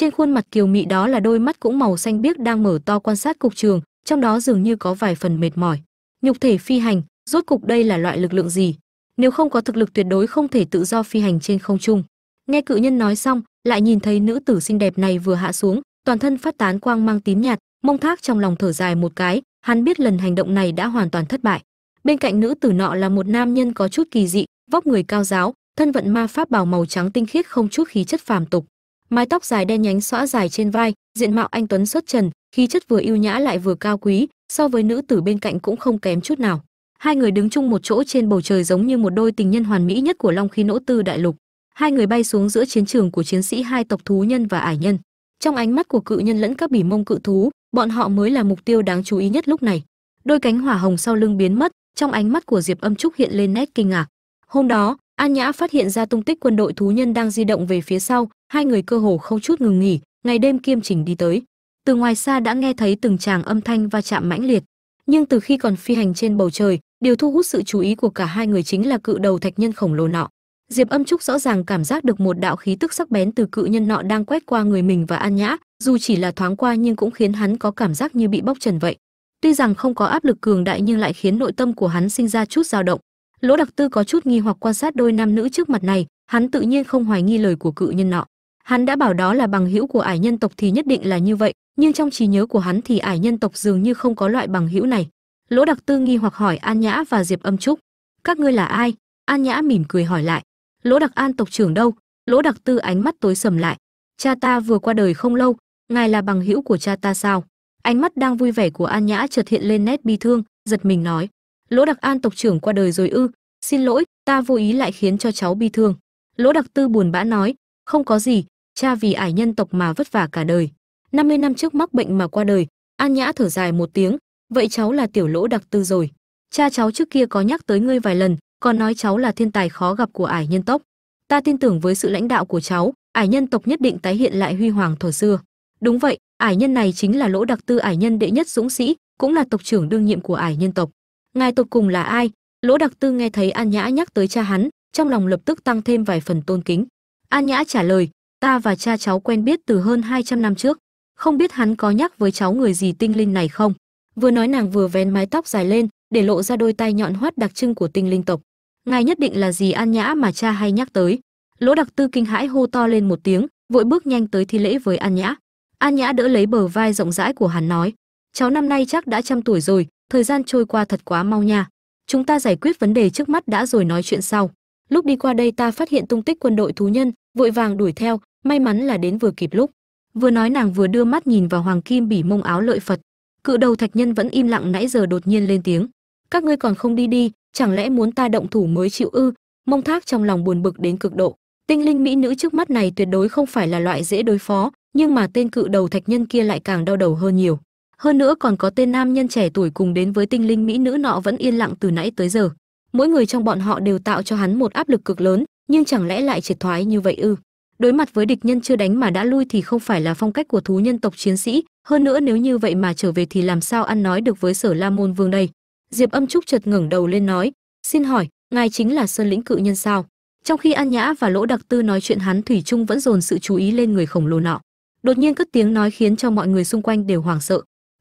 trên khuôn mặt kiều mị đó là đôi mắt cũng màu xanh biếc đang mở to quan sát cục trường, trong đó dường như có vài phần mệt mỏi. Nhục thể phi hành, rốt cục đây là loại lực lượng gì? Nếu không có thực lực tuyệt đối không thể tự do phi hành trên không trung. Nghe cự nhân nói xong, lại nhìn thấy nữ tử xinh đẹp này vừa hạ xuống, toàn thân phát tán quang mang tím nhạt, mông thác trong lòng thở dài một cái, hắn biết lần hành động này đã hoàn toàn thất bại. Bên cạnh nữ tử nọ là một nam nhân có chút kỳ dị, vóc người cao giáo, thân vận ma pháp bào màu trắng tinh khiết không chút khí chất phàm tục mái tóc dài đen nhánh xõa dài trên vai, diện mạo anh tuấn xuất trần, khí chất vừa yêu nhã lại vừa cao quý, so với nữ tử bên cạnh cũng không kém chút nào. Hai người đứng chung một chỗ trên bầu trời giống như một đôi tình nhân hoàn mỹ nhất của long khí nỗ tư đại lục. Hai người bay xuống giữa chiến trường của chiến sĩ hai tộc thú nhân và ải nhân. Trong ánh mắt của cự nhân lẫn các bỉ mông cự thú, bọn họ mới là mục tiêu đáng chú ý nhất lúc này. Đôi cánh hỏa hồng sau lưng biến mất, trong ánh mắt của diệp âm trúc hiện lên nét kinh ngạc. Hôm đó an nhã phát hiện ra tung tích quân đội thú nhân đang di động về phía sau, hai người cơ hồ không chút ngừng nghỉ, ngày đêm kiêm trình đi tới. Từ ngoài xa đã nghe thấy từng tràng âm thanh va chạm mãnh liệt. Nhưng từ khi còn phi hành trên bầu trời, điều thu hút sự chú ý của cả hai người chính là cự đầu thạch nhân khổng lồ nọ. Diệp âm trúc rõ ràng cảm giác được một đạo khí tức sắc bén từ cự nhân nọ đang quét qua người mình và an nhã, dù chỉ là thoáng qua nhưng cũng khiến hắn có cảm giác như bị bóc trần vậy. Tuy rằng không có áp lực cường đại nhưng lại khiến nội tâm của hắn sinh ra chút dao động lỗ đặc tư có chút nghi hoặc quan sát đôi nam nữ trước mặt này, hắn tự nhiên không hoài nghi lời của cự nhân nọ. Hắn đã bảo đó là bằng hữu của ải nhân tộc thì nhất định là như vậy, nhưng trong trí nhớ của hắn thì ải nhân tộc dường như không có loại bằng hữu này. Lỗ đặc tư nghi hoặc hỏi an nhã và diệp âm trúc, các ngươi là ai? An nhã mỉm cười hỏi lại, lỗ đặc an tộc trưởng đâu? Lỗ đặc tư ánh mắt tối sầm lại, cha ta vừa qua đời không lâu, ngài là bằng hữu của cha ta sao? Ánh mắt đang vui vẻ của an nhã chợt hiện lên nét bi thương, giật mình nói lỗ đặc an tộc trưởng qua đời rồi ư? Xin lỗi, ta vô ý lại khiến cho cháu bi thương. Lỗ đặc tư buồn bã nói, không có gì, cha vì ải nhân tộc mà vất vả cả đời. 50 năm trước mắc bệnh mà qua đời, an nhã thở dài một tiếng, vậy cháu là tiểu lỗ đặc tư rồi. Cha cháu trước kia có nhắc tới ngươi vài lần, còn nói cháu là thiên tài khó gặp của ải nhân tộc. Ta tin tưởng với sự lãnh đạo của cháu, ải nhân tộc nhất định tái hiện lại huy hoàng thuở xưa. Đúng vậy, ải nhân này chính là lỗ đặc tư ải nhân đệ nhất dũng sĩ, cũng là tộc trưởng đương nhiệm của ải nhân tộc ngài tộc cùng là ai? Lỗ đặc tư nghe thấy an nhã nhắc tới cha hắn, trong lòng lập tức tăng thêm vài phần tôn kính. An nhã trả lời, ta và cha cháu quen biết từ hơn 200 năm trước. Không biết hắn có nhắc với cháu người gì tinh linh này không? Vừa nói nàng vừa vén mái tóc dài lên, để lộ ra đôi tay nhọn hoắt đặc trưng của tinh linh tộc. Ngài nhất định là gì an nhã mà cha hay nhắc tới? Lỗ đặc tư kinh hãi hô to lên một tiếng, vội bước nhanh tới thi lễ với an nhã. An nhã đỡ lấy bờ vai rộng rãi của hắn nói, cháu năm nay chắc đã trăm tuổi rồi thời gian trôi qua thật quá mau nha. Chúng ta giải quyết vấn đề trước mắt đã rồi nói chuyện sau. Lúc đi qua đây ta phát hiện tung tích quân đội thú nhân, vội vàng đuổi theo, may mắn là đến vừa kịp lúc. Vừa nói nàng vừa đưa mắt nhìn vào hoàng kim bỉ mông áo lợi phật. Cự đầu thạch nhân vẫn im lặng nãy giờ đột nhiên lên tiếng. Các ngươi còn không đi đi, chẳng lẽ muốn ta động thủ mới chịu ư? Mông thác trong lòng buồn bực đến cực độ. Tinh linh mỹ nữ trước mắt này tuyệt đối không phải là loại dễ đối phó, nhưng mà tên cự đầu thạch nhân kia lại càng đau đầu hơn nhiều hơn nữa còn có tên nam nhân trẻ tuổi cùng đến với tinh linh mỹ nữ nọ vẫn yên lặng từ nãy tới giờ. Mỗi người trong bọn họ đều tạo cho hắn một áp lực cực lớn, nhưng chẳng lẽ lại triệt thoái như vậy ư? Đối mặt với địch nhân chưa đánh mà đã lui thì không phải là phong cách của thú nhân tộc chiến sĩ, hơn nữa nếu như vậy mà trở về thì làm sao ăn nói được với sở la môn vương đây? Diệp âm trúc chợt ngẩng đầu lên nói, xin hỏi, ngài chính là sơn lĩnh cự nhân sao? Trong khi an nhã và lỗ đặc tư nói chuyện, hắn thủy trung vẫn dồn sự chú ý lên người khổng lồ nọ. Đột nhiên cất tiếng nói khiến cho mọi người xung quanh đều hoảng sợ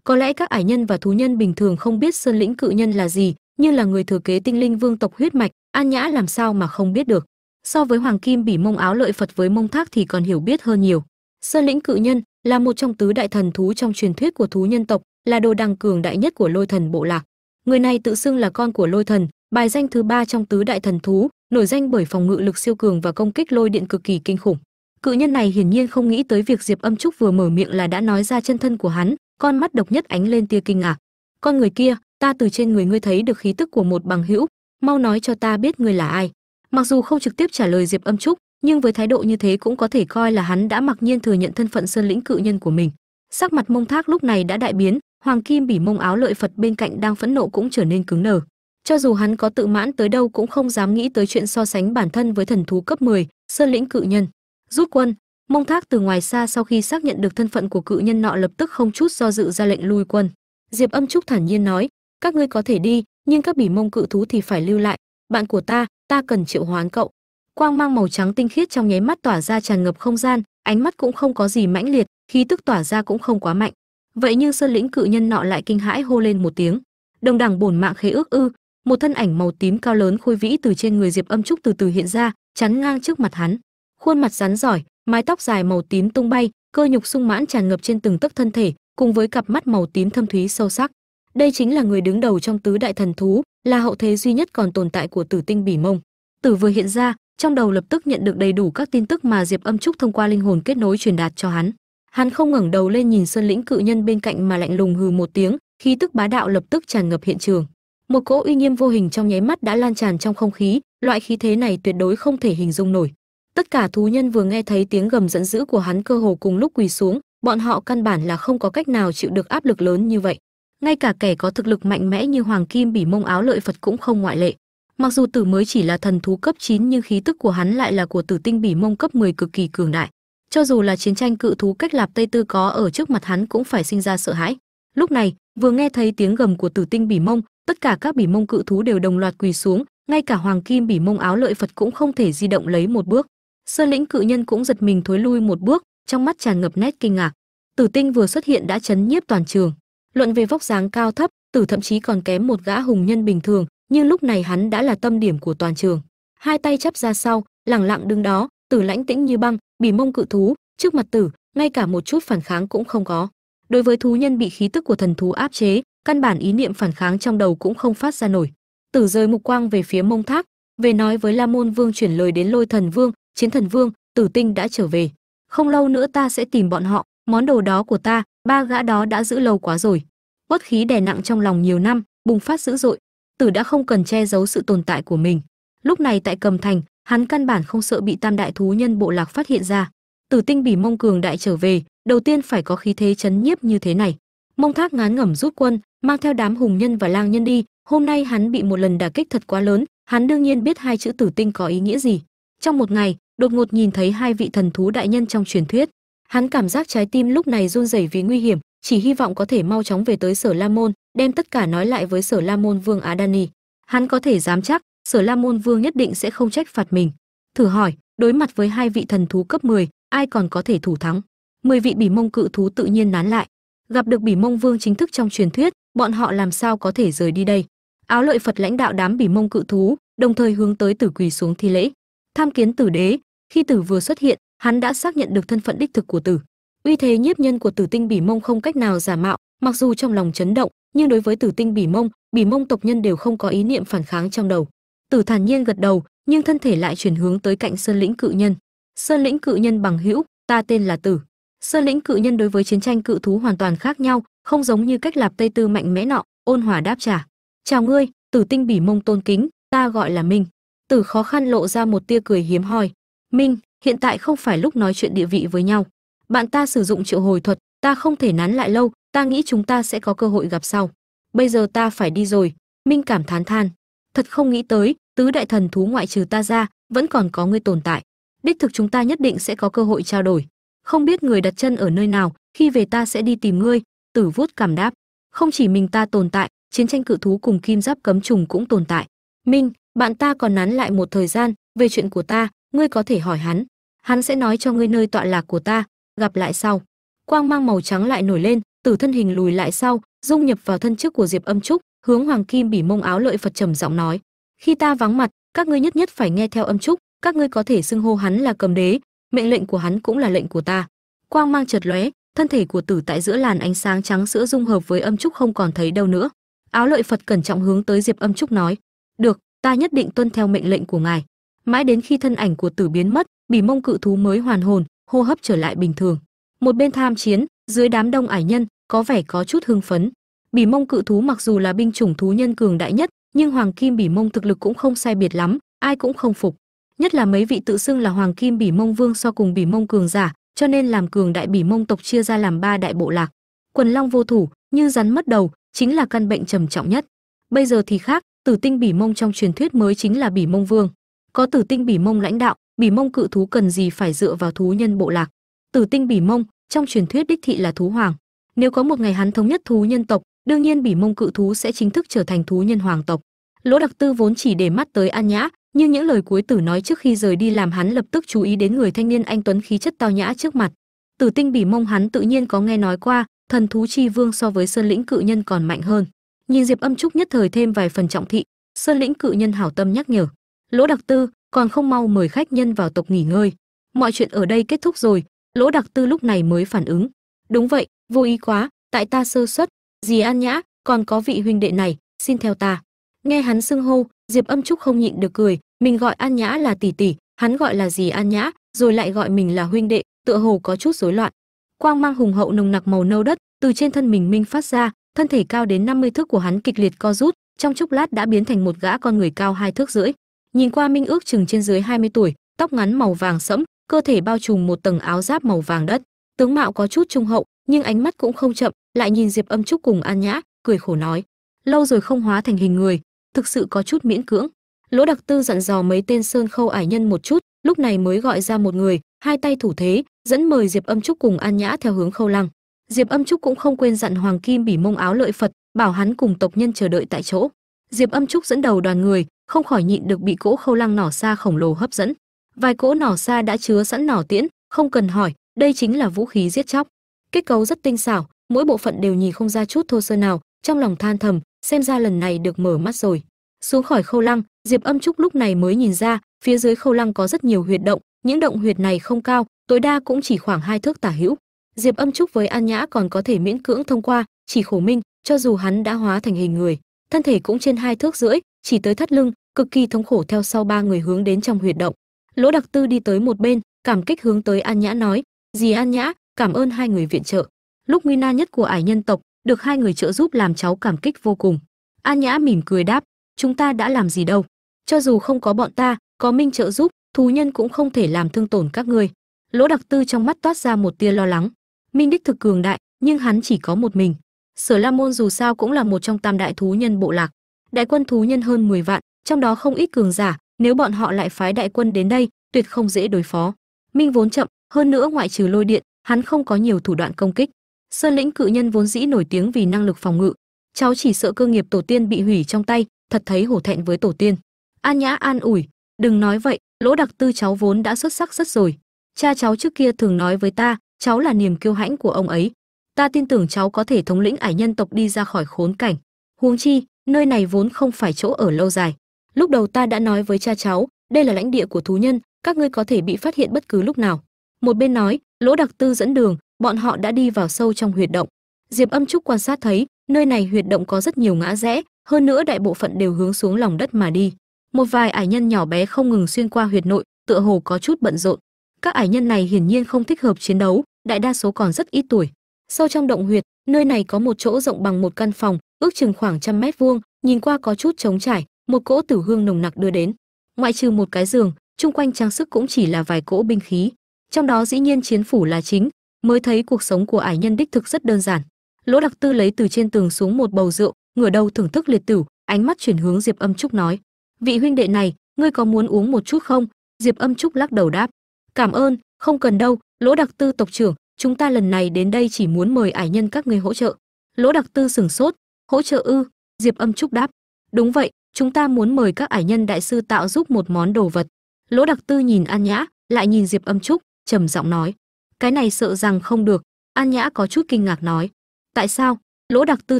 có lẽ các ải nhân và thú nhân bình thường không biết sơn lĩnh cự nhân là gì, nhưng là người thừa kế tinh linh vương tộc huyết mạch, an nhã làm sao mà không biết được. So với hoàng kim bỉ mông áo lợi phật với mông thác thì còn hiểu biết hơn nhiều. Sơn lĩnh cự nhân là một trong tứ đại thần thú trong truyền thuyết của thú nhân tộc, là đồ đằng cường đại nhất của lôi thần bộ lạc. Người này tự xưng là con của lôi thần, bài danh thứ ba trong tứ đại thần thú, nổi danh bởi phòng ngự lực siêu cường và công kích lôi điện cực kỳ kinh khủng. Cự nhân này hiển nhiên không nghĩ tới việc diệp âm trúc vừa mở miệng là đã nói ra chân thân của hắn con mắt độc nhất ánh lên tia kinh ngạc. Con người kia ta từ trên người ngươi thấy được khí tức của một bằng hữu. Mau nói cho ta biết ngươi là ai. Mặc dù không trực tiếp trả lời diệp âm trúc nhưng với thái độ như thế cũng có thể coi là hắn đã mặc nhiên thừa nhận thân phận sơn lĩnh cự nhân của mình. Sắc mặt mông thác lúc này đã đại biến hoàng kim bỉ mông áo lợi phật bên cạnh đang phẫn nộ cũng trở nên cứng nở cho dù hắn có tự mãn tới đâu cũng không dám nghĩ tới chuyện so sánh bản thân với thần thú cấp 10, sơn lĩnh cự nhân. Rút quân mông thác từ ngoài xa sau khi xác nhận được thân phận của cự nhân nọ lập tức không chút do dự ra lệnh lui quân. Diệp âm trúc thản nhiên nói, các ngươi có thể đi, nhưng các bỉ mông cự thú thì phải lưu lại. Bạn của ta ta cần triệu hoán cậu. Quang mang màu trắng tinh khiết trong nháy mắt tỏa ra tràn ngập không gian, ánh mắt cũng không có gì mãnh liệt, khí tức tỏa ra cũng không quá mạnh. Vậy nhưng sơn lĩnh cự nhân nọ lại kinh hãi hô lên một tiếng. Đồng đẳng bổn mạng khế ước ư, một thân ảnh màu tím cao lớn khôi vĩ từ trên người diệp âm trúc từ từ hiện ra, chắn ngang trước mặt hắn. Khuôn mặt rắn giỏi mái tóc dài màu tím tung bay, cơ nhục sung mãn tràn ngập trên từng tấc thân thể, cùng với cặp mắt màu tím thâm thúy sâu sắc. Đây chính là người đứng đầu trong tứ đại thần thú, là hậu thế duy nhất còn tồn tại của tử tinh bỉ mông. Tử vừa hiện ra, trong đầu lập tức nhận được đầy đủ các tin tức mà diệp âm trúc thông qua linh hồn kết nối truyền đạt cho hắn. Hắn không ngẩng đầu lên nhìn sơn lĩnh cự nhân bên cạnh mà lạnh lùng hừ một tiếng, khí tức bá đạo lập tức tràn ngập hiện trường. Một cỗ uy nghiêm vô hình trong nháy mắt đã lan tràn trong không khí, loại khí thế này tuyệt đối không thể hình dung nổi tất cả thú nhân vừa nghe thấy tiếng gầm giận dữ của hắn cơ hồ cùng lúc quỳ xuống, bọn họ căn bản là không có cách nào chịu được áp lực lớn như vậy. Ngay cả kẻ có thực lực mạnh mẽ như hoàng kim bỉ mông áo lợi phật cũng không ngoại lệ. Mặc dù tử mới chỉ là thần thú cấp 9 nhưng khí tức của hắn lại là của tử tinh bỉ mông cấp 10 cực kỳ cường đại. Cho dù là chiến tranh cự thú cách lạp tây tư có ở trước mặt hắn cũng phải sinh ra sợ hãi. Lúc này, vừa nghe thấy tiếng gầm của tử tinh bỉ mông, tất cả các bỉ mông cự thú đều đồng loạt quỳ xuống, ngay cả hoàng kim bỉ mông áo lợi phật cũng không thể di động lấy một bước sơn lĩnh cự nhân cũng giật mình thối lui một bước, trong mắt tràn ngập nét kinh ngạc. Tử tinh vừa xuất hiện đã chấn nhiếp toàn trường. Luận về vóc dáng cao thấp, tử thậm chí còn kém một gã hùng nhân bình thường, nhưng lúc này hắn đã là tâm điểm của toàn trường. Hai tay chắp ra sau, lẳng lặng đứng đó, tử lãnh tĩnh như băng bỉ mông cự thú, trước mặt tử, ngay cả một chút phản kháng cũng không có. Đối với thú nhân bị khí tức của thần thú áp chế, căn bản ý niệm phản kháng trong đầu cũng không phát ra nổi. Tử rơi mục quang về phía mông thác, về nói với la môn vương chuyển lời đến lôi thần vương chiến thần vương, tử tinh đã trở về. Không lâu nữa ta sẽ tìm bọn họ, món đồ đó của ta, ba gã đó đã giữ lâu quá rồi. Uất khí đè nặng trong lòng nhiều năm, bùng phát dữ dội. Tử đã không cần che giấu sự tồn tại của mình. Lúc này tại cầm thành, hắn căn bản không sợ bị tam đại thú nhân bộ lạc phát hiện ra. Tử tinh bỉ mông cường đại trở về, đầu tiên phải có khí thế chấn nhiếp như thế này. Mông thác ngán ngẩm rút quân, mang theo đám hùng nhân và lang nhân đi. Hôm nay hắn bị một lần đả kích thật quá lớn, hắn đương nhiên biết hai chữ tử tinh có ý nghĩa gì. Trong một ngày đột ngột nhìn thấy hai vị thần thú đại nhân trong truyền thuyết. Hắn cảm giác trái tim lúc này run rẩy vì nguy hiểm chỉ hy vọng có thể mau chóng về tới sở la môn đem tất cả nói lại với sở la môn vương á đani hắn có thể dám chắc sở la môn vương nhất định sẽ không trách phạt mình. Thử hỏi đối mặt với hai vị thần thú cấp 10, ai còn có thể thủ thắng? Mười vị bỉ mông cự thú tự nhiên nán lại. Gặp được bỉ mông vương chính thức trong truyền thuyết bọn họ làm sao có thể rời đi đây? Áo lợi phật lãnh đạo đám bỉ mông cự thú đồng thời hướng tới tử quỳ xuống thi lễ. Tham kiến tử đế khi tử vừa xuất hiện, hắn đã xác nhận được thân phận đích thực của tử. Uy thế nhiếp nhân của tử tinh bỉ mông không cách nào giả mạo, mặc dù trong lòng chấn động, nhưng đối với tử tinh bỉ mông bỉ mông tộc nhân đều không có ý niệm phản kháng trong đầu. Tử thản nhiên gật đầu, nhưng thân thể lại chuyển hướng tới cạnh sơn lĩnh cự nhân. Sơn lĩnh cự nhân bằng hữu, ta tên là tử. Sơn lĩnh cự nhân đối với chiến tranh cự thú hoàn toàn khác nhau, không giống như cách lạp tây tư mạnh mẽ nọ, ôn hòa đáp trả. Chào ngươi, tử tinh bỉ mông tôn kính, ta gọi là minh. Tử khó khăn lộ ra một tia cười hiếm hoi minh, hiện tại không phải lúc nói chuyện địa vị với nhau. Bạn ta sử dụng triệu hồi thuật, ta không thể nán lại lâu, ta nghĩ chúng ta sẽ có cơ hội gặp sau. Bây giờ ta phải đi rồi. Minh cảm thán than. Thật không nghĩ tới, tứ đại thần thú ngoại trừ ta ra, vẫn còn có ngươi tồn tại. Đích thực chúng ta nhất định sẽ có cơ hội trao đổi. Không biết người đặt chân ở nơi nào, khi về ta sẽ đi tìm ngươi. Tử vuốt cảm đáp. Không chỉ mình ta tồn tại, chiến tranh cự thú cùng kim giáp cấm trùng cũng tồn tại. Minh, bạn ta còn nán lại một thời gian về chuyện của ta ngươi có thể hỏi hắn. Hắn sẽ nói cho ngươi nơi tọa lạc của ta. Gặp lại sau. Quang mang màu trắng lại nổi lên, tử thân hình lùi lại sau, dung nhập vào thân trước của diệp âm trúc, hướng hoàng kim bỉ mông áo lợi phật trầm giọng nói. Khi ta vắng mặt, các ngươi nhất nhất phải nghe theo âm trúc, các ngươi có thể xưng hô hắn là cầm đế, mệnh lệnh của hắn cũng là lệnh của ta. Quang mang chợt lóe, thân thể của tử tại giữa làn ánh sáng trắng sữa dung hợp với âm trúc không còn thấy đâu nữa. Áo lợi phật cẩn trọng hướng tới diệp âm trúc nói, được, ta nhất định tuân theo mệnh lệnh của ngài mãi đến khi thân ảnh của tử biến mất bỉ mông cự thú mới hoàn hồn, hô hấp trở lại bình thường. Một bên tham chiến, dưới đám đông ải nhân, có vẻ có chút hưng phấn. Bỉ mông cự thú mặc dù là binh chủng thú nhân cường đại nhất, nhưng hoàng kim bỉ mông thực lực cũng không sai biệt lắm, ai cũng không phục. Nhất là mấy vị tự xưng là hoàng kim bỉ mông vương so cùng bỉ mông cường giả, cho nên làm cường đại bỉ mông tộc chia ra làm ba đại bộ lạc. Quần long vô thủ, như rắn mất đầu, chính là căn bệnh trầm trọng nhất. Bây giờ thì khác, tử tinh bỉ mông trong truyền thuyết mới chính là bỉ mông vương có tử tinh bỉ mông lãnh đạo, bỉ mông cự thú cần gì phải dựa vào thú nhân bộ lạc? Tử tinh bỉ mông, trong truyền thuyết đích thị là thú hoàng. Nếu có một ngày hắn thống nhất thú nhân tộc, đương nhiên bỉ mông cự thú sẽ chính thức trở thành thú nhân hoàng tộc. Lỗ đặc tư vốn chỉ để mắt tới an nhã, nhưng những lời cuối tử nói trước khi rời đi làm hắn lập tức chú ý đến người thanh niên anh tuấn khí chất tao nhã trước mặt. Tử tinh bỉ mông hắn tự nhiên có nghe nói qua, thần thú chi vương so với sơn lĩnh cự nhân còn mạnh hơn. Nhìn diệp âm trúc nhất thời thêm vài phần trọng thị, sơn lĩnh cự nhân hảo tâm nhắc nhở lỗ đặc tư còn không mau mời khách nhân vào tộc nghỉ ngơi. Mọi chuyện ở đây kết thúc rồi, lỗ đặc tư lúc này mới phản ứng. Đúng vậy, vô ý quá, tại ta sơ suất. Dì an nhã, còn có vị huynh đệ này, xin theo ta. Nghe hắn xưng hô, diệp âm trúc không nhịn được cười. Mình gọi an nhã là tỷ tỷ, hắn gọi là dì an nhã, rồi lại gọi mình là huynh đệ, tựa hồ có chút rối loạn. Quang mang hùng hậu nồng nặc màu nâu đất, từ trên thân mình minh phát ra, thân thể cao đến 50 thước của hắn kịch liệt co rút, trong chốc lát đã biến thành một gã con người cao hai thước rưỡi nhìn qua minh ước chừng trên dưới 20 tuổi, tóc ngắn màu vàng sẫm, cơ thể bao trùm một tầng áo giáp màu vàng đất. Tướng mạo có chút trung hậu, nhưng ánh mắt cũng không chậm, lại nhìn diệp âm trúc cùng an nhã, cười khổ nói, lâu rồi không hóa thành hình người, thực sự có chút miễn cưỡng. Lỗ đặc tư dặn dò mấy tên sơn khâu ải nhân một chút, lúc này mới gọi ra một người, hai tay thủ thế, dẫn mời diệp âm trúc cùng an nhã theo hướng khâu lăng. Diệp âm trúc cũng không quên dặn hoàng kim bỉ mông áo lợi phật, bảo hắn cùng tộc nhân chờ đợi tại chỗ diệp âm trúc dẫn đầu đoàn người, không khỏi nhịn được bị cỗ khâu lăng nỏ xa khổng lồ hấp dẫn. Vài cỗ nỏ xa đã chứa sẵn nỏ tiễn, không cần hỏi, đây chính là vũ khí giết chóc. Kết cấu rất tinh xảo, mỗi bộ phận đều nhìn không ra chút thô sơ nào, trong lòng than thầm, xem ra lần này được mở mắt rồi. Xuống khỏi khâu lăng, diệp âm trúc lúc này mới nhìn ra, phía dưới khâu lăng có rất nhiều huyệt động, những động huyệt này không cao, tối đa cũng chỉ khoảng hai thước tả hữu. Diệp âm trúc với an nhã còn có thể miễn cưỡng thông qua, chỉ khổ minh, cho dù hắn đã hóa thành hình người thân thể cũng trên hai thước rưỡi, chỉ tới thắt lưng, cực kỳ thống khổ theo sau ba người hướng đến trong huyệt động. Lỗ đặc tư đi tới một bên, cảm kích hướng tới an nhã nói, dì an nhã, cảm ơn hai người viện trợ. Lúc nguy nan nhất của ải nhân tộc, được hai người trợ giúp làm cháu cảm kích vô cùng. An nhã mỉm cười đáp, chúng ta đã làm gì đâu. Cho dù không có bọn ta, có minh trợ giúp, thú nhân cũng không thể làm thương tổn các ngươi. Lỗ đặc tư trong mắt toát ra một tia lo lắng. Minh đích thực cường đại, nhưng hắn chỉ có một mình sở la môn dù sao cũng là một trong tam đại thú nhân bộ lạc. Đại quân thú nhân hơn 10 vạn, trong đó không ít cường giả, nếu bọn họ lại phái đại quân đến đây, tuyệt không dễ đối phó. Minh vốn chậm, hơn nữa ngoại trừ lôi điện, hắn không có nhiều thủ đoạn công kích. Sơn lĩnh cự nhân vốn dĩ nổi tiếng vì năng lực phòng ngự. Cháu chỉ sợ cơ nghiệp tổ tiên bị hủy trong tay, thật thấy hổ thẹn với tổ tiên. An nhã an ủi, đừng nói vậy, lỗ đặc tư cháu vốn đã xuất sắc rất rồi. Cha cháu trước kia thường nói với ta, cháu là niềm kiêu hãnh của ông ấy ta tin tưởng cháu có thể thống lĩnh ải nhân tộc đi ra khỏi khốn cảnh. Huống chi, nơi này vốn không phải chỗ ở lâu dài. Lúc đầu ta đã nói với cha cháu, đây là lãnh địa của thú nhân, các ngươi có thể bị phát hiện bất cứ lúc nào. Một bên nói, lỗ đặc tư dẫn đường, bọn họ đã đi vào sâu trong huyệt động. Diệp âm trúc quan sát thấy, nơi này huyệt động có rất nhiều ngã rẽ, hơn nữa đại bộ phận đều hướng xuống lòng đất mà đi. Một vài ải nhân nhỏ bé không ngừng xuyên qua huyệt nội, tựa hồ có chút bận rộn. Các ải nhân này hiển nhiên không thích hợp chiến đấu, đại đa số còn rất ít tuổi sâu trong động huyệt, nơi này có một chỗ rộng bằng một căn phòng, ước chừng khoảng trăm mét vuông, nhìn qua có chút trống trải, một cỗ tử hương nồng nặc đưa đến. Ngoại trừ một cái giường, chung quanh trang sức cũng chỉ là vài cỗ binh khí. Trong đó dĩ nhiên chiến phủ là chính, mới thấy cuộc sống của ải nhân đích thực rất đơn giản. Lỗ đặc tư lấy từ trên tường xuống một bầu rượu, ngửa đầu thưởng thức liệt tử, ánh mắt chuyển hướng diệp âm trúc nói, vị huynh đệ này, ngươi có muốn uống một chút không? Diệp âm trúc lắc đầu đáp, cảm ơn, không cần đâu, lỗ đặc tư tộc trưởng chúng ta lần này đến đây chỉ muốn mời ải nhân các ngươi hỗ trợ. Lỗ đặc tư sửng sốt, hỗ trợ ư? Diệp âm trúc đáp, đúng vậy, chúng ta muốn mời các ải nhân đại sư tạo giúp một món đồ vật. Lỗ đặc tư nhìn an nhã, lại nhìn diệp âm trúc, trầm giọng nói, cái này sợ rằng không được. An nhã có chút kinh ngạc nói, tại sao? Lỗ đặc tư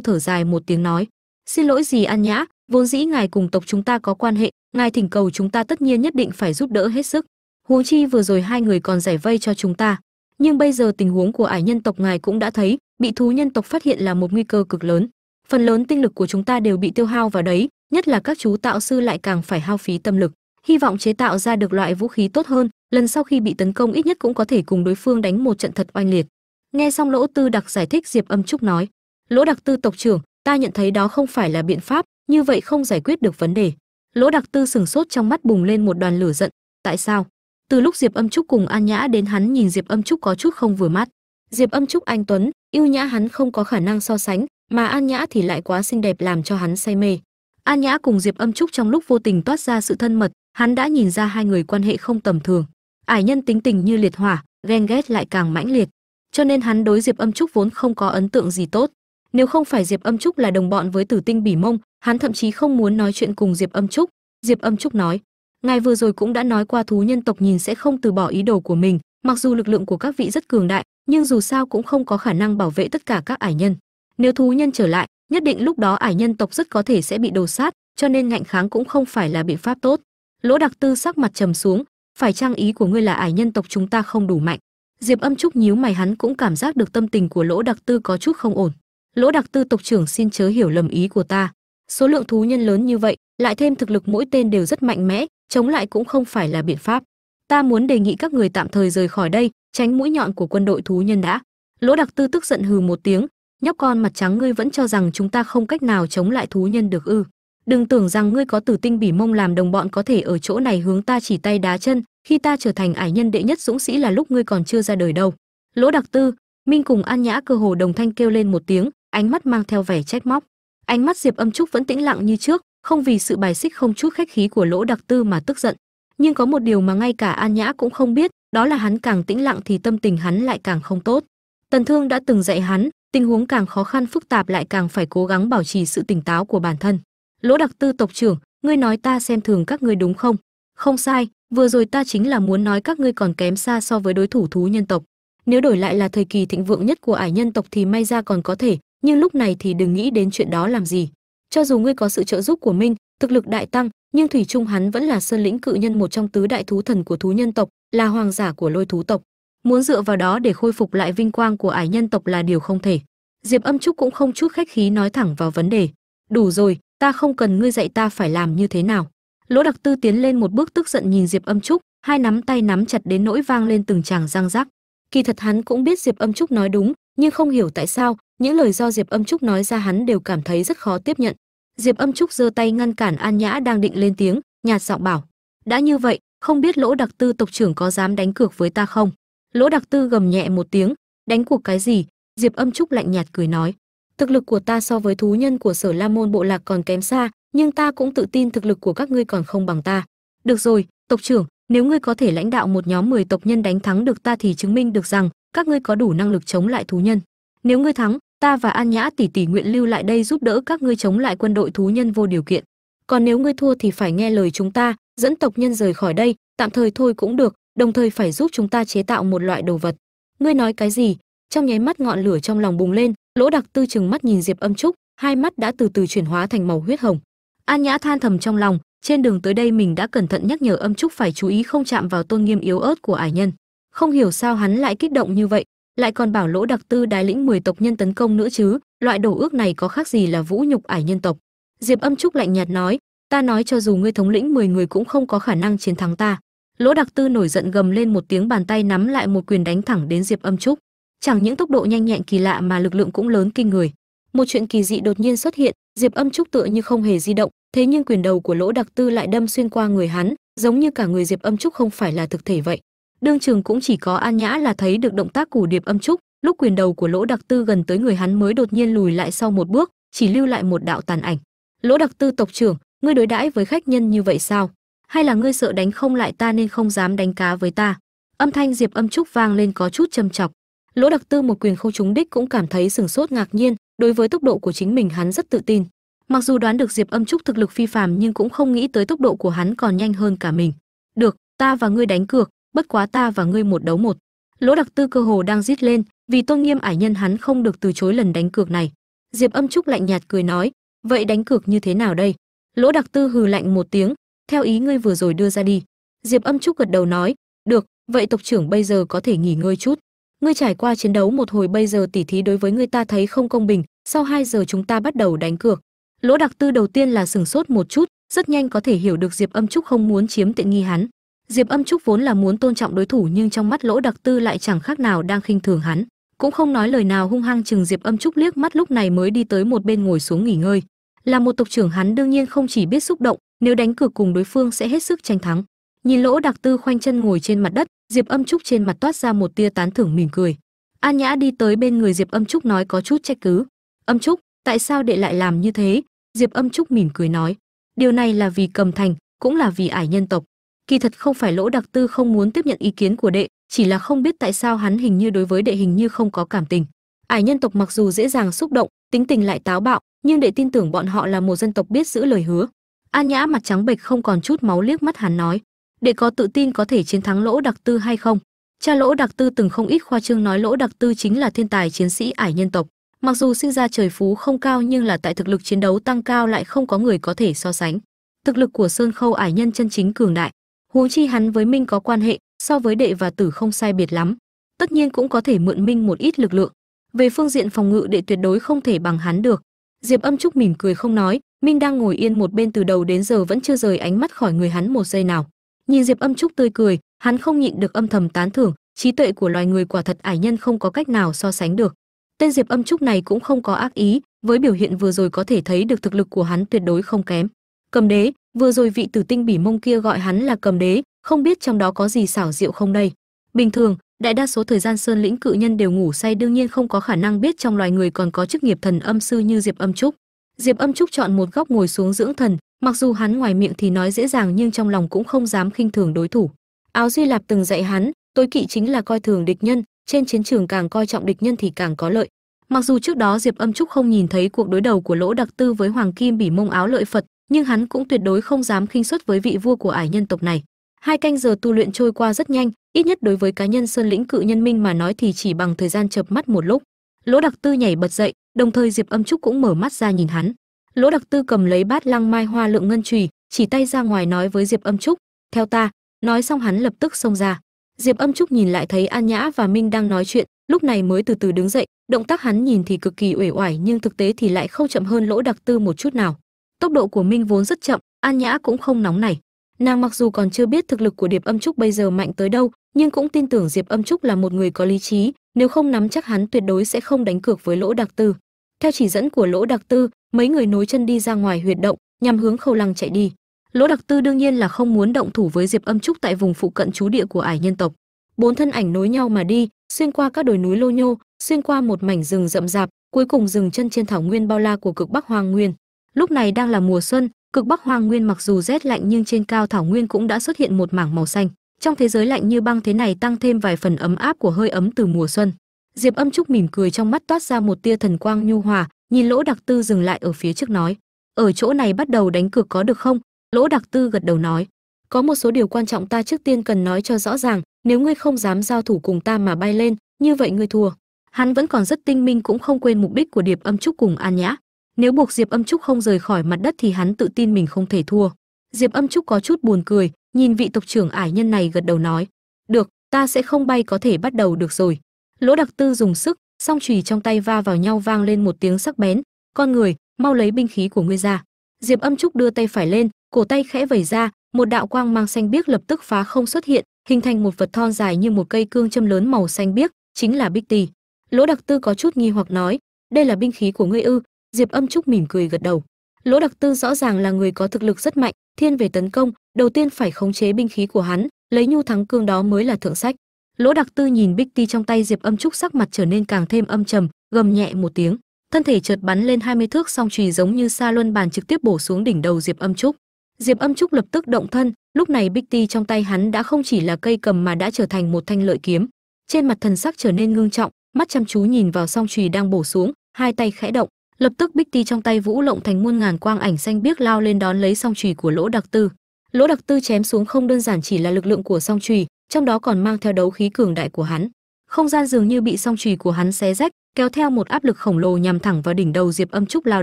thở dài một tiếng nói, xin lỗi gì an nhã, vốn dĩ ngài cùng tộc chúng ta có quan hệ, ngài thỉnh cầu chúng ta tất nhiên nhất định phải giúp đỡ hết sức. Huống chi vừa rồi hai người còn giải vây cho chúng ta nhưng bây giờ tình huống của ải nhân tộc ngài cũng đã thấy, bị thú nhân tộc phát hiện là một nguy cơ cực lớn. Phần lớn tinh lực của chúng ta đều bị tiêu hao vào đấy, nhất là các chú tạo sư lại càng phải hao phí tâm lực. Hy vọng chế tạo ra được loại vũ khí tốt hơn, lần sau khi bị tấn công ít nhất cũng có thể cùng đối phương đánh một trận thật oanh liệt. Nghe xong lỗ tư đặc giải thích, diệp âm trúc nói, lỗ đặc tư tộc trưởng, ta nhận thấy đó không phải là biện pháp, như vậy không giải quyết được vấn đề. Lỗ đặc tư sừng sốt trong mắt bùng lên một đoàn lửa giận, tại sao? Từ lúc diệp âm trúc cùng an nhã đến hắn nhìn diệp âm trúc có chút không vừa mắt. Diệp âm trúc anh tuấn, yêu nhã hắn không có khả năng so sánh, mà an nhã thì lại quá xinh đẹp làm cho hắn say mê. An nhã cùng diệp âm trúc trong lúc vô tình toát ra sự thân mật, hắn đã nhìn ra hai người quan hệ không tầm thường. Ải nhân tính tình như liệt hỏa, ghen ghét lại càng mãnh liệt. Cho nên hắn đối diệp âm trúc vốn không có ấn tượng gì tốt. Nếu không phải diệp âm trúc là đồng bọn với tử tinh bỉ mông, hắn thậm chí không muốn nói chuyện cùng diệp âm trúc. Diệp âm trúc nói ngài vừa rồi cũng đã nói qua thú nhân tộc nhìn sẽ không từ bỏ ý đồ của mình, mặc dù lực lượng của các vị rất cường đại, nhưng dù sao cũng không có khả năng bảo vệ tất cả các ải nhân. Nếu thú nhân trở lại, nhất định lúc đó ải nhân tộc rất có thể sẽ bị đồ sát, cho nên ngạnh kháng cũng không phải là biện pháp tốt. Lỗ đặc tư sắc mặt trầm xuống, phải trang ý của ngươi là ải nhân tộc chúng ta không đủ mạnh? Diệp âm trúc nhíu mày hắn cũng cảm giác được tâm tình của lỗ đặc tư có chút không ổn. Lỗ đặc tư tộc trưởng xin chớ hiểu lầm ý của ta. Số lượng thú nhân lớn như vậy, lại thêm thực lực mỗi tên đều rất mạnh mẽ chống lại cũng không phải là biện pháp. Ta muốn đề nghị các người tạm thời rời khỏi đây, tránh mũi nhọn của quân đội thú nhân đã. Lỗ đặc tư tức giận hừ một tiếng, nhóc con mặt trắng ngươi vẫn cho rằng chúng ta không cách nào chống lại thú nhân được ư? Đừng tưởng rằng ngươi có tử tinh bỉ mông làm đồng bọn có thể ở chỗ này hướng ta chỉ tay đá chân, khi ta trở thành ải nhân đệ nhất dũng sĩ là lúc ngươi còn chưa ra đời đâu. Lỗ đặc tư, minh cùng an nhã cơ hồ đồng thanh kêu lên một tiếng, ánh mắt mang theo vẻ trách móc. Ánh mắt diệp âm trúc vẫn tĩnh lặng như trước không vì sự bài xích không chút khách khí của lỗ đặc tư mà tức giận, nhưng có một điều mà ngay cả an nhã cũng không biết, đó là hắn càng tĩnh lặng thì tâm tình hắn lại càng không tốt. Tần thương đã từng dạy hắn, tình huống càng khó khăn phức tạp lại càng phải cố gắng bảo trì sự tỉnh táo của bản thân. Lỗ đặc tư tộc trưởng, ngươi nói ta xem thường các ngươi đúng không? Không sai, vừa rồi ta chính là muốn nói các ngươi còn kém xa so với đối thủ thú nhân tộc. Nếu đổi lại là thời kỳ thịnh vượng nhất của ải nhân tộc thì may ra còn có thể, nhưng lúc này thì đừng nghĩ đến chuyện đó làm gì cho dù ngươi có sự trợ giúp của minh thực lực đại tăng, nhưng thủy trung hắn vẫn là sơn lĩnh cự nhân một trong tứ đại thú thần của thú nhân tộc, là hoàng giả của lôi thú tộc. Muốn dựa vào đó để khôi phục lại vinh quang của ải nhân tộc là điều không thể. Diệp âm trúc cũng không chút khách khí nói thẳng vào vấn đề. Đủ rồi, ta không cần ngươi dạy ta phải làm như thế nào. Lỗ đặc tư tiến lên một bước tức giận nhìn diệp âm trúc, hai nắm tay nắm chặt đến nỗi vang lên từng tràng răng rắc. Kỳ thật hắn cũng biết diệp âm trúc nói đúng, nhưng không hiểu tại sao những lời do diệp âm trúc nói ra hắn đều cảm thấy rất khó tiếp nhận. Diệp âm trúc giơ tay ngăn cản an nhã đang định lên tiếng, nhạt giọng bảo, đã như vậy, không biết lỗ đặc tư tộc trưởng có dám đánh cược với ta không? Lỗ đặc tư gầm nhẹ một tiếng, đánh cuộc cái gì? Diệp âm trúc lạnh nhạt cười nói, thực lực của ta so với thú nhân của sở la môn bộ lạc còn kém xa, nhưng ta cũng tự tin thực lực của các ngươi còn không bằng ta. Được rồi, tộc trưởng, nếu ngươi có thể lãnh đạo một nhóm 10 tộc nhân đánh thắng được ta thì chứng minh được rằng các ngươi có đủ năng lực chống lại thú nhân. Nếu ngươi thắng ta và an nhã tỷ tỷ nguyện lưu lại đây giúp đỡ các ngươi chống lại quân đội thú nhân vô điều kiện. Còn nếu ngươi thua thì phải nghe lời chúng ta, dẫn tộc nhân rời khỏi đây, tạm thời thôi cũng được, đồng thời phải giúp chúng ta chế tạo một loại đồ vật. Ngươi nói cái gì? Trong nháy mắt ngọn lửa trong lòng bùng lên, lỗ đặc tư chừng mắt nhìn diệp âm trúc, hai mắt đã từ từ chuyển hóa thành màu huyết hồng. An nhã than thầm trong lòng, trên đường tới đây mình đã cẩn thận nhắc nhở âm trúc phải chú ý không chạm vào tôn nghiêm yếu ớt của ải nhân. Không hiểu sao hắn lại kích động như vậy lại còn bảo lỗ đặc tư đái lĩnh 10 tộc nhân tấn công nữa chứ, loại đổ ước này có khác gì là vũ nhục ải nhân tộc? Diệp âm trúc lạnh nhạt nói, ta nói cho dù ngươi thống lĩnh 10 người cũng không có khả năng chiến thắng ta. Lỗ đặc tư nổi giận gầm lên một tiếng bàn tay nắm lại một quyền đánh thẳng đến diệp âm trúc. Chẳng những tốc độ nhanh nhẹn kỳ lạ mà lực lượng cũng lớn kinh người. Một chuyện kỳ dị đột nhiên xuất hiện, diệp âm trúc tựa như không hề di động, thế nhưng quyền đầu của lỗ đặc tư lại đâm xuyên qua người hắn, giống như cả người diệp âm trúc không phải là thực thể vậy đương trường cũng chỉ có an nhã là thấy được động tác củ điệp âm trúc, lúc quyền đầu của lỗ đặc tư gần tới người hắn mới đột nhiên lùi lại sau một bước, chỉ lưu lại một đạo tàn ảnh. Lỗ đặc tư tộc trưởng, ngươi đối đãi với khách nhân như vậy sao? Hay là ngươi sợ đánh không lại ta nên không dám đánh cá với ta? Âm thanh diệp âm trúc vang lên có chút châm chọc. Lỗ đặc tư một quyền không trúng đích cũng cảm thấy sừng sốt ngạc nhiên, đối với tốc độ của chính mình hắn rất tự tin. Mặc dù đoán được diệp âm trúc thực lực phi phàm nhưng cũng không nghĩ tới tốc độ của hắn còn nhanh hơn cả mình. Được, ta và ngươi đánh cược bất quá ta và ngươi một đấu một. Lỗ đặc tư cơ hồ đang rít lên, vì tôn nghiêm ải nhân hắn không được từ chối lần đánh cược này. Diệp âm trúc lạnh nhạt cười nói, vậy đánh cược như thế nào đây? Lỗ đặc tư hừ lạnh một tiếng, theo ý ngươi vừa rồi đưa ra đi. Diệp âm trúc gật đầu nói, được, vậy tộc trưởng bây giờ có thể nghỉ ngơi chút. Ngươi trải qua chiến đấu một hồi bây giờ tỉ thí đối với ngươi ta thấy không công bình, sau 2 giờ chúng ta bắt đầu đánh cược. Lỗ đặc tư đầu tiên là sừng sốt một chút, rất nhanh có thể hiểu được diệp âm trúc không muốn chiếm tiện nghi hắn diệp âm trúc vốn là muốn tôn trọng đối thủ nhưng trong mắt lỗ đặc tư lại chẳng khác nào đang khinh thường hắn. Cũng không nói lời nào hung hăng chừng diệp âm trúc liếc mắt lúc này mới đi tới một bên ngồi xuống nghỉ ngơi. Là một tộc trưởng hắn đương nhiên không chỉ biết xúc động, nếu đánh cược cùng đối phương sẽ hết sức tranh thắng. Nhìn lỗ đặc tư khoanh chân ngồi trên mặt đất, diệp âm trúc trên mặt toát ra một tia tán thưởng mỉm cười. An nhã đi tới bên người diệp âm trúc nói có chút trách cứ. Âm trúc, tại sao đệ lại làm như thế? Diệp âm trúc mỉm cười nói. Điều này là vì cầm thành, cũng là vì ải nhân tộc kỳ thật không phải lỗ đặc tư không muốn tiếp nhận ý kiến của đệ, chỉ là không biết tại sao hắn hình như đối với đệ hình như không có cảm tình. Ải nhân tộc mặc dù dễ dàng xúc động, tính tình lại táo bạo, nhưng đệ tin tưởng bọn họ là một dân tộc biết giữ lời hứa. An nhã mặt trắng bệch không còn chút máu liếc mắt hắn nói, đệ có tự tin có thể chiến thắng lỗ đặc tư hay không? Cha lỗ đặc tư từng không ít khoa trương nói lỗ đặc tư chính là thiên tài chiến sĩ ải nhân tộc. Mặc dù sinh ra trời phú không cao nhưng là tại thực lực chiến đấu tăng cao lại không có người có thể so sánh. Thực lực của sơn khâu ải nhân chân chính cường đại huống chi hắn với minh có quan hệ, so với đệ và tử không sai biệt lắm. Tất nhiên cũng có thể mượn minh một ít lực lượng. Về phương diện phòng ngự đệ tuyệt đối không thể bằng hắn được. Diệp âm trúc mỉm cười không nói, minh đang ngồi yên một bên từ đầu đến giờ vẫn chưa rời ánh mắt khỏi người hắn một giây nào. Nhìn diệp âm trúc tươi cười, hắn không nhịn được âm thầm tán thưởng, trí tuệ của loài người quả thật ải nhân không có cách nào so sánh được. Tên diệp âm trúc này cũng không có ác ý, với biểu hiện vừa rồi có thể thấy được thực lực của hắn tuyệt đối không kém. Cầm đế vừa rồi vị tử tinh bỉ mông kia gọi hắn là cầm đế, không biết trong đó có gì xảo diệu không đây? Bình thường, đại đa số thời gian sơn lĩnh cự nhân đều ngủ say đương nhiên không có khả năng biết trong loài người còn có chức nghiệp thần âm sư như diệp âm trúc. Diệp âm trúc chọn một góc ngồi xuống dưỡng thần, mặc dù hắn ngoài miệng thì nói dễ dàng nhưng trong lòng cũng không dám khinh thường đối thủ. Áo duy lạp từng dạy hắn, tối kỵ chính là coi thường địch nhân, trên chiến trường càng coi trọng địch nhân thì càng có lợi. Mặc dù trước đó diệp âm trúc không nhìn thấy cuộc đối đầu của lỗ đặc tư với hoàng kim bỉ mông áo lợi phật nhưng hắn cũng tuyệt đối không dám khinh suất với vị vua của ải nhân tộc này. Hai canh giờ tu luyện trôi qua rất nhanh, ít nhất đối với cá nhân sơn lĩnh cự nhân minh mà nói thì chỉ bằng thời gian chợp mắt một lúc. Lỗ đặc tư nhảy bật dậy, đồng thời diệp âm trúc cũng mở mắt ra nhìn hắn. Lỗ đặc tư cầm lấy bát lăng mai hoa lượng ngân trùy chỉ tay ra ngoài nói với diệp âm trúc, theo ta. Nói xong hắn lập tức xông ra. Diệp âm trúc nhìn lại thấy an nhã và minh đang nói chuyện, lúc này mới từ từ đứng dậy, động tác hắn nhìn thì cực kỳ uể oải nhưng thực tế thì lại không chậm hơn lỗ đặc tư một chút nào tốc độ của minh vốn rất chậm, an nhã cũng không nóng này nàng mặc dù còn chưa biết thực lực của điệp âm trúc bây giờ mạnh tới đâu, nhưng cũng tin tưởng diệp âm trúc là một người có lý trí, nếu không nắm chắc hắn tuyệt đối sẽ không đánh cược với lỗ đặc tư. Theo chỉ dẫn của lỗ đặc tư, mấy người nối chân đi ra ngoài huyệt động, nhằm hướng khâu lăng chạy đi. Lỗ đặc tư đương nhiên là không muốn động thủ với diệp âm trúc tại vùng phụ cận trú địa của ải nhân tộc. Bốn thân ảnh nối nhau mà đi, xuyên qua các đồi núi lô nhô, xuyên qua một mảnh rừng rậm rạp, cuối cùng dừng chân trên thảo nguyên bao la của cực bắc Hoàng nguyên lúc này đang là mùa xuân, cực bắc hoang nguyên mặc dù rét lạnh nhưng trên cao thảo nguyên cũng đã xuất hiện một mảng màu xanh. Trong thế giới lạnh như băng thế này tăng thêm vài phần ấm áp của hơi ấm từ mùa xuân. Diệp âm trúc mỉm cười trong mắt toát ra một tia thần quang nhu hòa, nhìn lỗ đặc tư dừng lại ở phía trước nói, ở chỗ này bắt đầu đánh cược có được không? Lỗ đặc tư gật đầu nói, có một số điều quan trọng ta trước tiên cần nói cho rõ ràng, nếu ngươi không dám giao thủ cùng ta mà bay lên, như vậy ngươi thua. Hắn vẫn còn rất tinh minh cũng không quên mục đích của điệp âm trúc cùng an nhã nếu buộc diệp âm trúc không rời khỏi mặt đất thì hắn tự tin mình không thể thua. Diệp âm trúc có chút buồn cười, nhìn vị tộc trưởng ải nhân này gật đầu nói, được, ta sẽ không bay có thể bắt đầu được rồi. Lỗ đặc tư dùng sức, song chùy trong tay va vào nhau vang lên một tiếng sắc bén, con người, mau lấy binh khí của ngươi ra. Diệp âm trúc đưa tay phải lên, cổ tay khẽ vẩy ra, một đạo quang mang xanh biếc lập tức phá không xuất hiện, hình thành một vật thon dài như một cây cương châm lớn màu xanh biếc, chính là bích tì lỗ đặc tư có chút nghi hoặc nói, đây là binh khí của ngươi ư diệp âm trúc mỉm cười gật đầu. Lỗ đặc tư rõ ràng là người có thực lực rất mạnh, thiên về tấn công, đầu tiên phải khống chế binh khí của hắn, lấy nhu thắng cương đó mới là thượng sách. Lỗ đặc tư nhìn bích ti trong tay diệp âm trúc sắc mặt trở nên càng thêm âm trầm, gầm nhẹ một tiếng, thân thể chợt bắn lên 20 thước song chùy giống như sa luân bàn trực tiếp bổ xuống đỉnh đầu diệp âm trúc. Diệp âm trúc lập tức động thân, lúc này bích ti trong tay hắn đã không chỉ là cây cầm mà đã trở thành một thanh lợi kiếm. Trên mặt thần sắc trở nên ngưng trọng, mắt chăm chú nhìn vào song chùy đang bổ xuống, hai tay khẽ động lập tức bích ti trong tay vũ lộng thành muôn ngàn quang ảnh xanh biếc lao lên đón lấy song chùy của lỗ đặc tư. Lỗ đặc tư chém xuống không đơn giản chỉ là lực lượng của song chùy, trong đó còn mang theo đấu khí cường đại của hắn. Không gian dường như bị song chùy của hắn xé rách, kéo theo một áp lực khổng lồ nhằm thẳng vào đỉnh đầu diệp âm trúc lao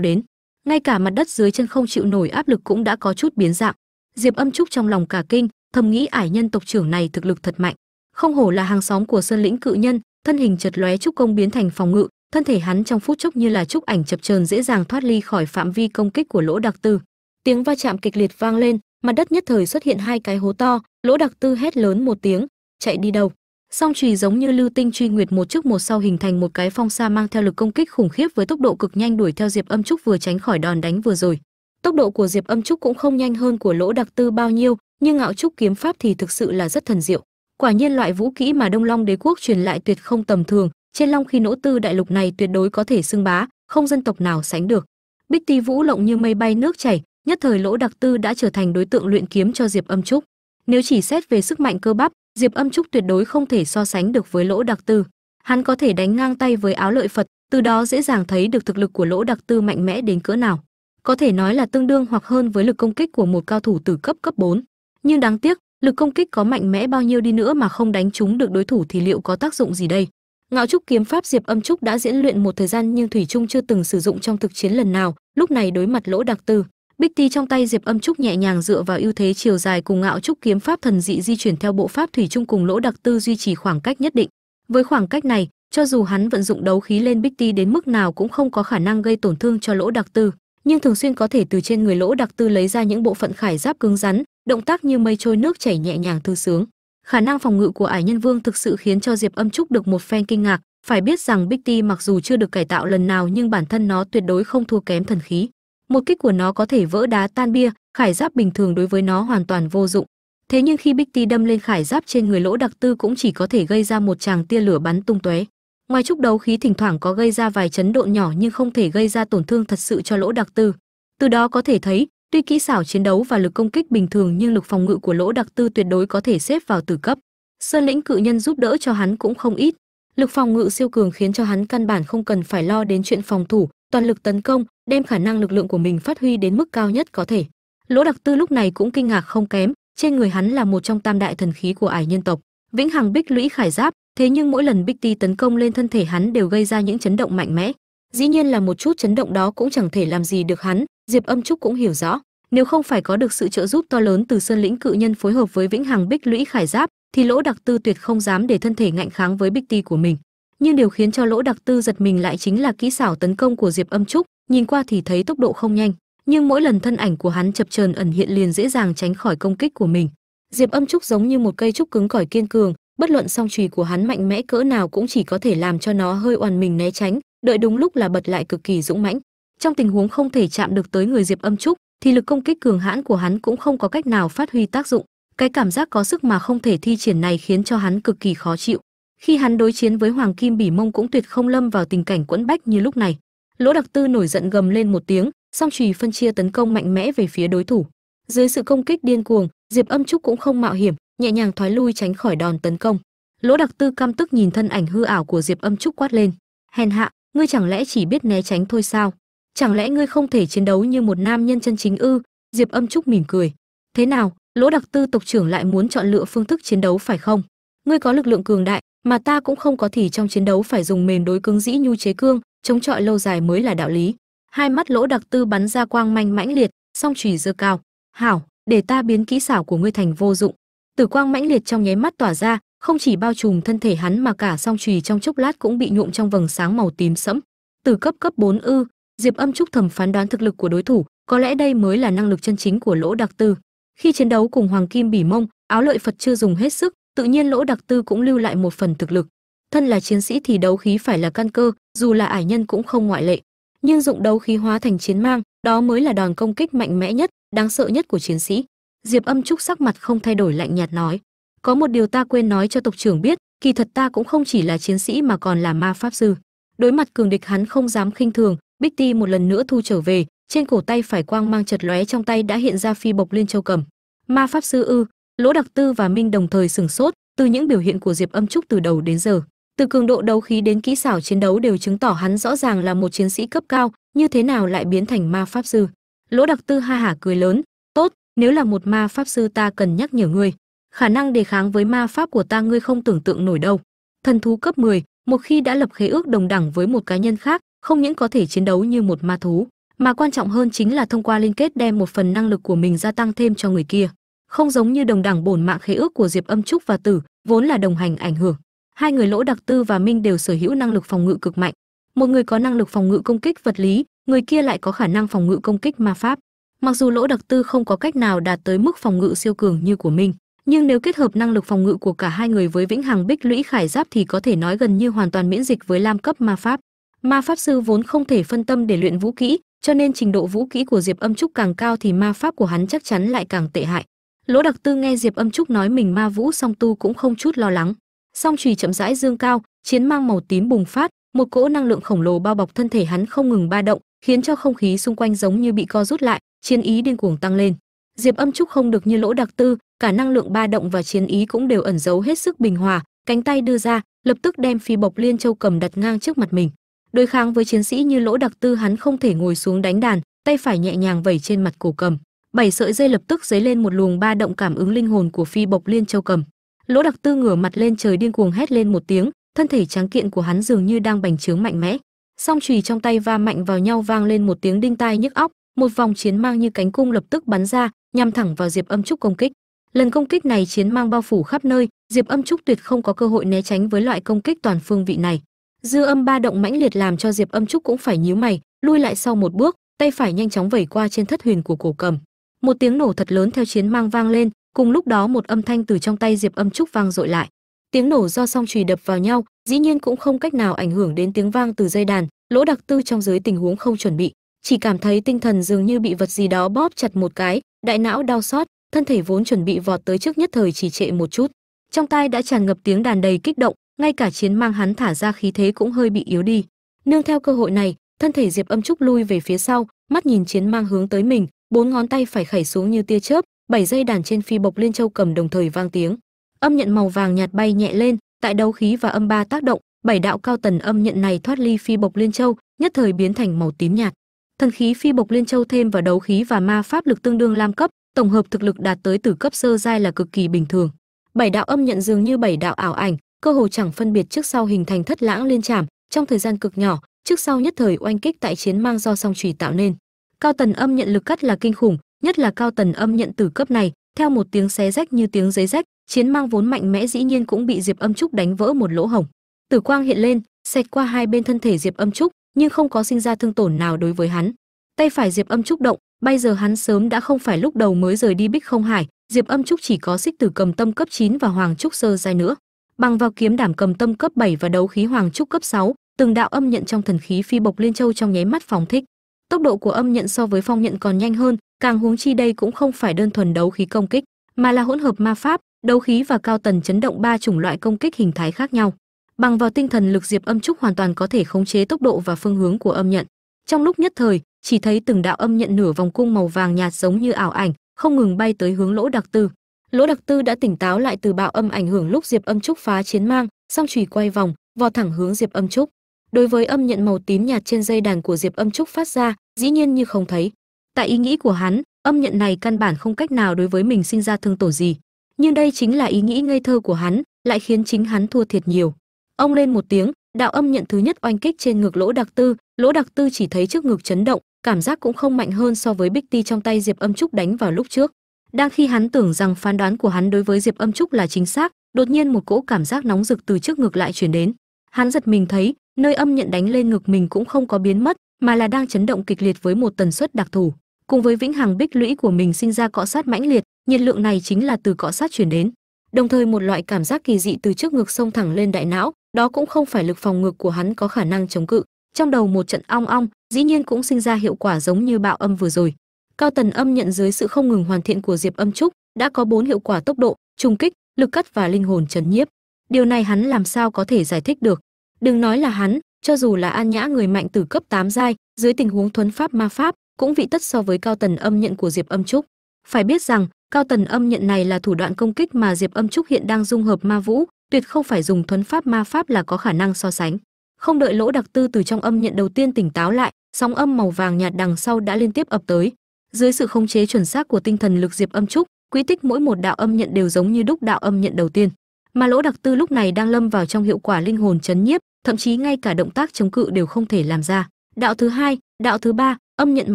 đến. Ngay cả mặt đất dưới chân không chịu nổi áp lực cũng đã có chút biến dạng. Diệp âm trúc trong lòng cả kinh, thầm nghĩ ải nhân tộc trưởng này thực lực thật mạnh. Không hổ là hàng xóm của sơn lĩnh cự nhân, thân hình chật lóe trúc công biến thành phòng ngự thân thể hắn trong phút chốc như là trúc ảnh chập chờn dễ dàng thoát ly khỏi phạm vi công kích của lỗ đặc tư. Tiếng va chạm kịch liệt vang lên, mặt đất nhất thời xuất hiện hai cái hố to, lỗ đặc tư hét lớn một tiếng, chạy đi đâu? Song trùy giống như lưu tinh truy nguyệt một trước một sau hình thành một cái phong sa mang theo lực công kích khủng khiếp với tốc độ cực nhanh đuổi theo diệp âm trúc vừa tránh khỏi đòn đánh vừa rồi. Tốc độ của diệp âm trúc cũng không nhanh hơn của lỗ đặc tư bao nhiêu, nhưng ngạo trúc kiếm pháp thì thực sự là rất thần diệu. Quả nhiên loại vũ kỹ mà đông long đế quốc truyền lại tuyệt không tầm thường trên long khi nỗ tư đại lục này tuyệt đối có thể xưng bá, không dân tộc nào sánh được. Bích ti vũ lộng như mây bay nước chảy, nhất thời lỗ đặc tư đã trở thành đối tượng luyện kiếm cho diệp âm trúc. Nếu chỉ xét về sức mạnh cơ bắp, diệp âm trúc tuyệt đối không thể so sánh được với lỗ đặc tư. Hắn có thể đánh ngang tay với áo lợi phật, từ đó dễ dàng thấy được thực lực của lỗ đặc tư mạnh mẽ đến cỡ nào. Có thể nói là tương đương hoặc hơn với lực công kích của một cao thủ từ cấp cấp 4. nhưng đáng tiếc, lực công kích có mạnh mẽ bao nhiêu đi nữa mà không đánh trúng được đối thủ thì liệu có tác dụng gì đây? Ngạo trúc kiếm pháp diệp âm trúc đã diễn luyện một thời gian nhưng thủy trung chưa từng sử dụng trong thực chiến lần nào, lúc này đối mặt lỗ đặc tư. Bích ti trong tay diệp âm trúc nhẹ nhàng dựa vào ưu thế chiều dài cùng ngạo trúc kiếm pháp thần dị di chuyển theo bộ pháp thủy trung cùng lỗ đặc tư duy trì khoảng cách nhất định. Với khoảng cách này, cho dù hắn vận dụng đấu khí lên bích ti đến mức nào cũng không có khả năng gây tổn thương cho lỗ đặc tư, nhưng thường xuyên có thể từ trên người lỗ đặc tư lấy ra những bộ phận khải giáp cứng rắn, động tác như mây trôi nước chảy nhẹ nhàng thư sướng khả năng phòng ngự của ải nhân vương thực sự khiến cho diệp âm trúc được một phen kinh ngạc. Phải biết rằng bích ti mặc dù chưa được cải tạo lần nào nhưng bản thân nó tuyệt đối không thua kém thần khí. Một kích của nó có thể vỡ đá tan bia, khải giáp bình thường đối với nó hoàn toàn vô dụng. Thế nhưng khi bích ti đâm lên khải giáp trên người lỗ đặc tư cũng chỉ có thể gây ra một tràng tia lửa bắn tung tóe. Ngoài trúc đấu khí thỉnh thoảng có gây ra vài chấn độn nhỏ nhưng không thể gây ra tổn thương thật sự cho lỗ đặc tư. Từ đó có thể thấy tuy kỹ xảo chiến đấu và lực công kích bình thường nhưng lực phòng ngự của lỗ đặc tư tuyệt đối có thể xếp vào tử cấp. Sơn lĩnh cự nhân giúp đỡ cho hắn cũng không ít. Lực phòng ngự siêu cường khiến cho hắn căn bản không cần phải lo đến chuyện phòng thủ, toàn lực tấn công, đem khả năng lực lượng của mình phát huy đến mức cao nhất có thể. Lỗ đặc tư lúc này cũng kinh ngạc không kém, trên người hắn là một trong tam đại thần khí của ải nhân tộc. Vĩnh hằng bích lũy khải giáp, thế nhưng mỗi lần bích ti tấn công lên thân thể hắn đều gây ra những chấn động mạnh mẽ dĩ nhiên là một chút chấn động đó cũng chẳng thể làm gì được hắn, diệp âm trúc cũng hiểu rõ. Nếu không phải có được sự trợ giúp to lớn từ sơn lĩnh cự nhân phối hợp với vĩnh hằng bích lũy khải giáp, thì lỗ đặc tư tuyệt không dám để thân thể ngạnh kháng với bích ti của mình. Nhưng điều khiến cho lỗ đặc tư giật mình lại chính là kỹ xảo tấn công của diệp âm trúc, nhìn qua thì thấy tốc độ không nhanh, nhưng mỗi lần thân ảnh của hắn chập chờn ẩn hiện liền dễ dàng tránh khỏi công kích của mình. Diệp âm trúc giống như một cây trúc cứng cỏi kiên cường, bất luận song chùy của hắn mạnh mẽ cỡ nào cũng chỉ có thể làm cho nó hơi oằn mình né tránh đợi đúng lúc là bật lại cực kỳ dũng mãnh. Trong tình huống không thể chạm được tới người diệp âm trúc, thì lực công kích cường hãn của hắn cũng không có cách nào phát huy tác dụng. Cái cảm giác có sức mà không thể thi triển này khiến cho hắn cực kỳ khó chịu. Khi hắn đối chiến với hoàng kim bỉ mông cũng tuyệt không lâm vào tình cảnh quẫn bách như lúc này. Lỗ đặc tư nổi giận gầm lên một tiếng, song trùy phân chia tấn công mạnh mẽ về phía đối thủ. Dưới sự công kích điên cuồng, diệp âm trúc cũng không mạo hiểm, nhẹ nhàng thoái lui tránh khỏi đòn tấn công. Lỗ đặc tư căm tức nhìn thân ảnh hư ảo của diệp âm trúc quát lên. Hèn hạ ngươi chẳng lẽ chỉ biết né tránh thôi sao? Chẳng lẽ ngươi không thể chiến đấu như một nam nhân chân chính ư? Diệp âm trúc mỉm cười. Thế nào, lỗ đặc tư tộc trưởng lại muốn chọn lựa phương thức chiến đấu phải không? Ngươi có lực lượng cường đại, mà ta cũng không có thì trong chiến đấu phải dùng mềm đối cứng dĩ nhu chế cương, chống chọi lâu dài mới là đạo lý. Hai mắt lỗ đặc tư bắn ra quang manh mãnh liệt, song chùy dơ cao. Hảo, để ta biến kỹ xảo của ngươi thành vô dụng. Tử quang mãnh liệt trong nháy mắt tỏa ra không chỉ bao trùm thân thể hắn mà cả song chùy trong chốc lát cũng bị nhuộm trong vầng sáng màu tím sẫm. Từ cấp cấp 4 ư, diệp âm trúc thầm phán đoán thực lực của đối thủ, có lẽ đây mới là năng lực chân chính của lỗ đặc tư. Khi chiến đấu cùng hoàng kim bỉ mông, áo lợi phật chưa dùng hết sức, tự nhiên lỗ đặc tư cũng lưu lại một phần thực lực. Thân là chiến sĩ thì đấu khí phải là căn cơ, dù là ải nhân cũng không ngoại lệ. Nhưng dụng đấu khí hóa thành chiến mang, đó mới là đòn công kích mạnh mẽ nhất, đáng sợ nhất của chiến sĩ. Diệp âm trúc sắc mặt không thay đổi lạnh nhạt nói có một điều ta quên nói cho tộc trưởng biết, kỳ thật ta cũng không chỉ là chiến sĩ mà còn là ma pháp sư. Đối mặt cường địch hắn không dám khinh thường, bích ti một lần nữa thu trở về, trên cổ tay phải quang mang chật lóe trong tay đã hiện ra phi bộc liên châu cầm. Ma pháp sư ư, lỗ đặc tư và minh đồng thời sừng sốt, từ những biểu hiện của diệp âm trúc từ đầu đến giờ. Từ cường độ đấu khí đến kỹ xảo chiến đấu đều chứng tỏ hắn rõ ràng là một chiến sĩ cấp cao, như thế nào lại biến thành ma pháp sư. Lỗ đặc tư ha hả cười lớn, tốt, nếu là một ma pháp sư ta cần nhắc nhở ngươi khả năng đề kháng với ma pháp của ta ngươi không tưởng tượng nổi đâu. Thần thú cấp 10, một khi đã lập khế ước đồng đẳng với một cá nhân khác không những có thể chiến đấu như một ma thú mà quan trọng hơn chính là thông qua liên kết đem một phần năng lực của mình gia tăng thêm cho người kia. Không giống như đồng đẳng bổn mạng khế ước của diệp âm trúc và tử vốn là đồng hành ảnh hưởng. Hai người lỗ đặc tư và minh đều sở hữu năng lực phòng ngự cực mạnh. Một người có năng lực phòng ngự công kích vật lý người kia lại có khả năng phòng ngự công kích ma pháp. Mặc dù lỗ đặc tư không có cách nào đạt tới mức phòng ngự siêu cường như của minh nhưng nếu kết hợp năng lực phòng ngự của cả hai người với vĩnh hằng bích lũy khải giáp thì có thể nói gần như hoàn toàn miễn dịch với lam cấp ma pháp. Ma pháp sư vốn không thể phân tâm để luyện vũ kỹ, cho nên trình độ vũ kỹ của diệp âm trúc càng cao thì ma pháp của hắn chắc chắn lại càng tệ hại. Lỗ đặc tư nghe diệp âm trúc nói mình ma vũ song tu cũng không chút lo lắng. Song trùy chậm rãi dương cao, chiến mang màu tím bùng phát, một cỗ năng lượng khổng lồ bao bọc thân thể hắn không ngừng ba động, khiến cho không khí xung quanh giống như bị co rút lại, chiến ý điên cuồng tăng lên. Diệp âm trúc không được như lỗ đặc tư cả năng lượng ba động và chiến ý cũng đều ẩn giấu hết sức bình hòa. Cánh tay đưa ra, lập tức đem phi bộc liên châu cầm đặt ngang trước mặt mình. Đối kháng với chiến sĩ như lỗ đặc tư, hắn không thể ngồi xuống đánh đàn, tay phải nhẹ nhàng vẩy trên mặt cổ cầm. Bảy sợi dây lập tức dấy lên một luồng ba động cảm ứng linh hồn của phi bộc liên châu cầm. Lỗ đặc tư ngửa mặt lên trời điên cuồng hét lên một tiếng, thân thể trắng kiện của hắn dường như đang bành trướng mạnh mẽ. Song chùy trong tay va mạnh vào nhau vang lên một tiếng đinh tai nhức óc, một vòng chiến mang như cánh cung lập tức bắn ra, nhằm thẳng vào diệp âm trúc công kích lần công kích này chiến mang bao phủ khắp nơi, diệp âm trúc tuyệt không có cơ hội né tránh với loại công kích toàn phương vị này. Dư âm ba động mãnh liệt làm cho diệp âm trúc cũng phải nhíu mày lui lại sau một bước, tay phải nhanh chóng vẩy qua trên thất huyền của cổ cầm. Một tiếng nổ thật lớn theo chiến mang vang lên, cùng lúc đó một âm thanh từ trong tay diệp âm trúc vang dội lại. Tiếng nổ do song chùy đập vào nhau, dĩ nhiên cũng không cách nào ảnh hưởng đến tiếng vang từ dây đàn, lỗ đặc tư trong giới tình huống không chuẩn bị. Chỉ cảm thấy tinh thần dường như bị vật gì đó bóp chặt một cái, đại não đau xót thân thể vốn chuẩn bị vọt tới trước nhất thời chỉ trệ một chút. Trong tai đã tràn ngập tiếng đàn đầy kích động, ngay cả chiến mang hắn thả ra khí thế cũng hơi bị yếu đi. Nương theo cơ hội này, thân thể diệp âm trúc lui về phía sau, mắt nhìn chiến mang hướng tới mình, bốn ngón tay phải khẩy xuống như tia chớp, bảy dây đàn trên phi bộc liên châu cầm đồng thời vang tiếng. Âm nhận màu vàng nhạt bay nhẹ lên, tại đấu khí và âm ba tác động, bảy đạo cao tần âm nhận này thoát ly phi bộc liên châu, nhất thời biến thành màu tím nhạt. Thần khí phi bộc liên châu thêm vào đấu khí và ma pháp lực tương đương lam cấp tổng hợp thực lực đạt tới từ cấp sơ giai là cực kỳ bình thường. Bảy đạo âm nhận dường như bảy đạo ảo ảnh, cơ hồ chẳng phân biệt trước sau hình thành thất lãng liên trảm, trong thời gian cực nhỏ, trước sau nhất thời oanh kích tại chiến mang do song chủy tạo nên. Cao tần âm nhận lực cắt là kinh khủng, nhất là cao tần âm nhận tử cấp này, theo một tiếng xé rách như tiếng giấy rách, chiến mang vốn mạnh mẽ dĩ nhiên cũng bị diệp âm trúc đánh vỡ một lỗ hổng. Tử quang hiện lên, xẹt qua hai bên thân thể diệp âm trúc, nhưng không có sinh ra thương tổn nào đối với hắn. Tay phải diệp âm trúc động bây giờ hắn sớm đã không phải lúc đầu mới rời đi bích không hải diệp âm trúc chỉ có xích tử cầm tâm cấp 9 và hoàng trúc sơ giai nữa. Bằng vào kiếm đảm cầm tâm cấp 7 và đấu khí hoàng trúc cấp 6, từng đạo âm nhận trong thần khí phi bộc liên châu trong nháy mắt phóng thích. Tốc độ của âm nhận so với phong nhận còn nhanh hơn càng huống chi đây cũng không phải đơn thuần đấu khí công kích mà là hỗn hợp ma pháp đấu khí và cao tần chấn động ba chủng loại công kích hình thái khác nhau. Bằng vào tinh thần lực diệp âm trúc hoàn toàn có thể khống chế tốc độ và phương hướng của âm nhận. Trong lúc nhất thời chỉ thấy từng đạo âm nhận nửa vòng cung màu vàng nhạt giống như ảo ảnh, không ngừng bay tới hướng lỗ đặc tư. Lỗ đặc tư đã tỉnh táo lại từ bạo âm ảnh hưởng lúc diệp âm trúc phá chiến mang, song chùy quay vòng vò thẳng hướng diệp âm trúc. Đối với âm nhận màu tím nhạt trên dây đàn của diệp âm trúc phát ra, dĩ nhiên như không thấy. Tại ý nghĩ của hắn, âm nhận này căn bản không cách nào đối với mình sinh ra thương tổn gì. Nhưng đây chính là ý nghĩ ngây thơ của hắn, lại khiến chính hắn thua thiệt nhiều. Ông lên một tiếng, đạo âm nhận thứ nhất oanh kích trên ngực lỗ đặc tư. Lỗ đặc tư chỉ thấy trước ngực chấn động cảm giác cũng không mạnh hơn so với bích ti trong tay diệp âm trúc đánh vào lúc trước. Đang khi hắn tưởng rằng phán đoán của hắn đối với diệp âm trúc là chính xác, đột nhiên một cỗ cảm giác nóng rực từ trước ngực lại chuyển đến. Hắn giật mình thấy, nơi âm nhận đánh lên ngực mình cũng không có biến mất, mà là đang chấn động kịch liệt với một tần suất đặc thù. Cùng với vĩnh hằng bích lũy của mình sinh ra cọ sát mãnh liệt, nhiệt lượng này chính là từ cọ sát chuyển đến. Đồng thời một loại cảm giác kỳ dị từ trước ngực xông thẳng lên đại não, đó cũng không phải lực phòng ngực của hắn có khả năng chống cự trong đầu một trận ong ong, dĩ nhiên cũng sinh ra hiệu quả giống như bạo âm vừa rồi. Cao tần âm nhận dưới sự không ngừng hoàn thiện của diệp âm trúc, đã có bốn hiệu quả tốc độ, trùng kích, lực cắt và linh hồn chấn nhiếp. Điều này hắn làm sao có thể giải thích được? Đừng nói là hắn, cho dù là an nhã người mạnh từ cấp 8 giai, dưới tình huống thuấn pháp ma pháp, cũng vị tất so với cao tần âm nhận của diệp âm trúc. Phải biết rằng, cao tần âm nhận này là thủ đoạn công kích mà diệp âm trúc hiện đang dung hợp ma vũ, tuyệt không phải dùng thuấn pháp ma pháp là có khả năng so sánh không đợi lỗ đặc tư từ trong âm nhận đầu tiên tỉnh táo lại, sóng âm màu vàng nhạt đằng sau đã liên tiếp ập tới. Dưới sự khống chế chuẩn xác của tinh thần lực diệp âm trúc quỹ tích mỗi một đạo âm nhận đều giống như đúc đạo âm nhận đầu tiên. Mà lỗ đặc tư lúc này đang lâm vào trong hiệu quả linh hồn chấn nhiếp, thậm chí ngay cả động tác chống cự đều không thể làm ra. Đạo thứ hai, đạo thứ ba, âm nhận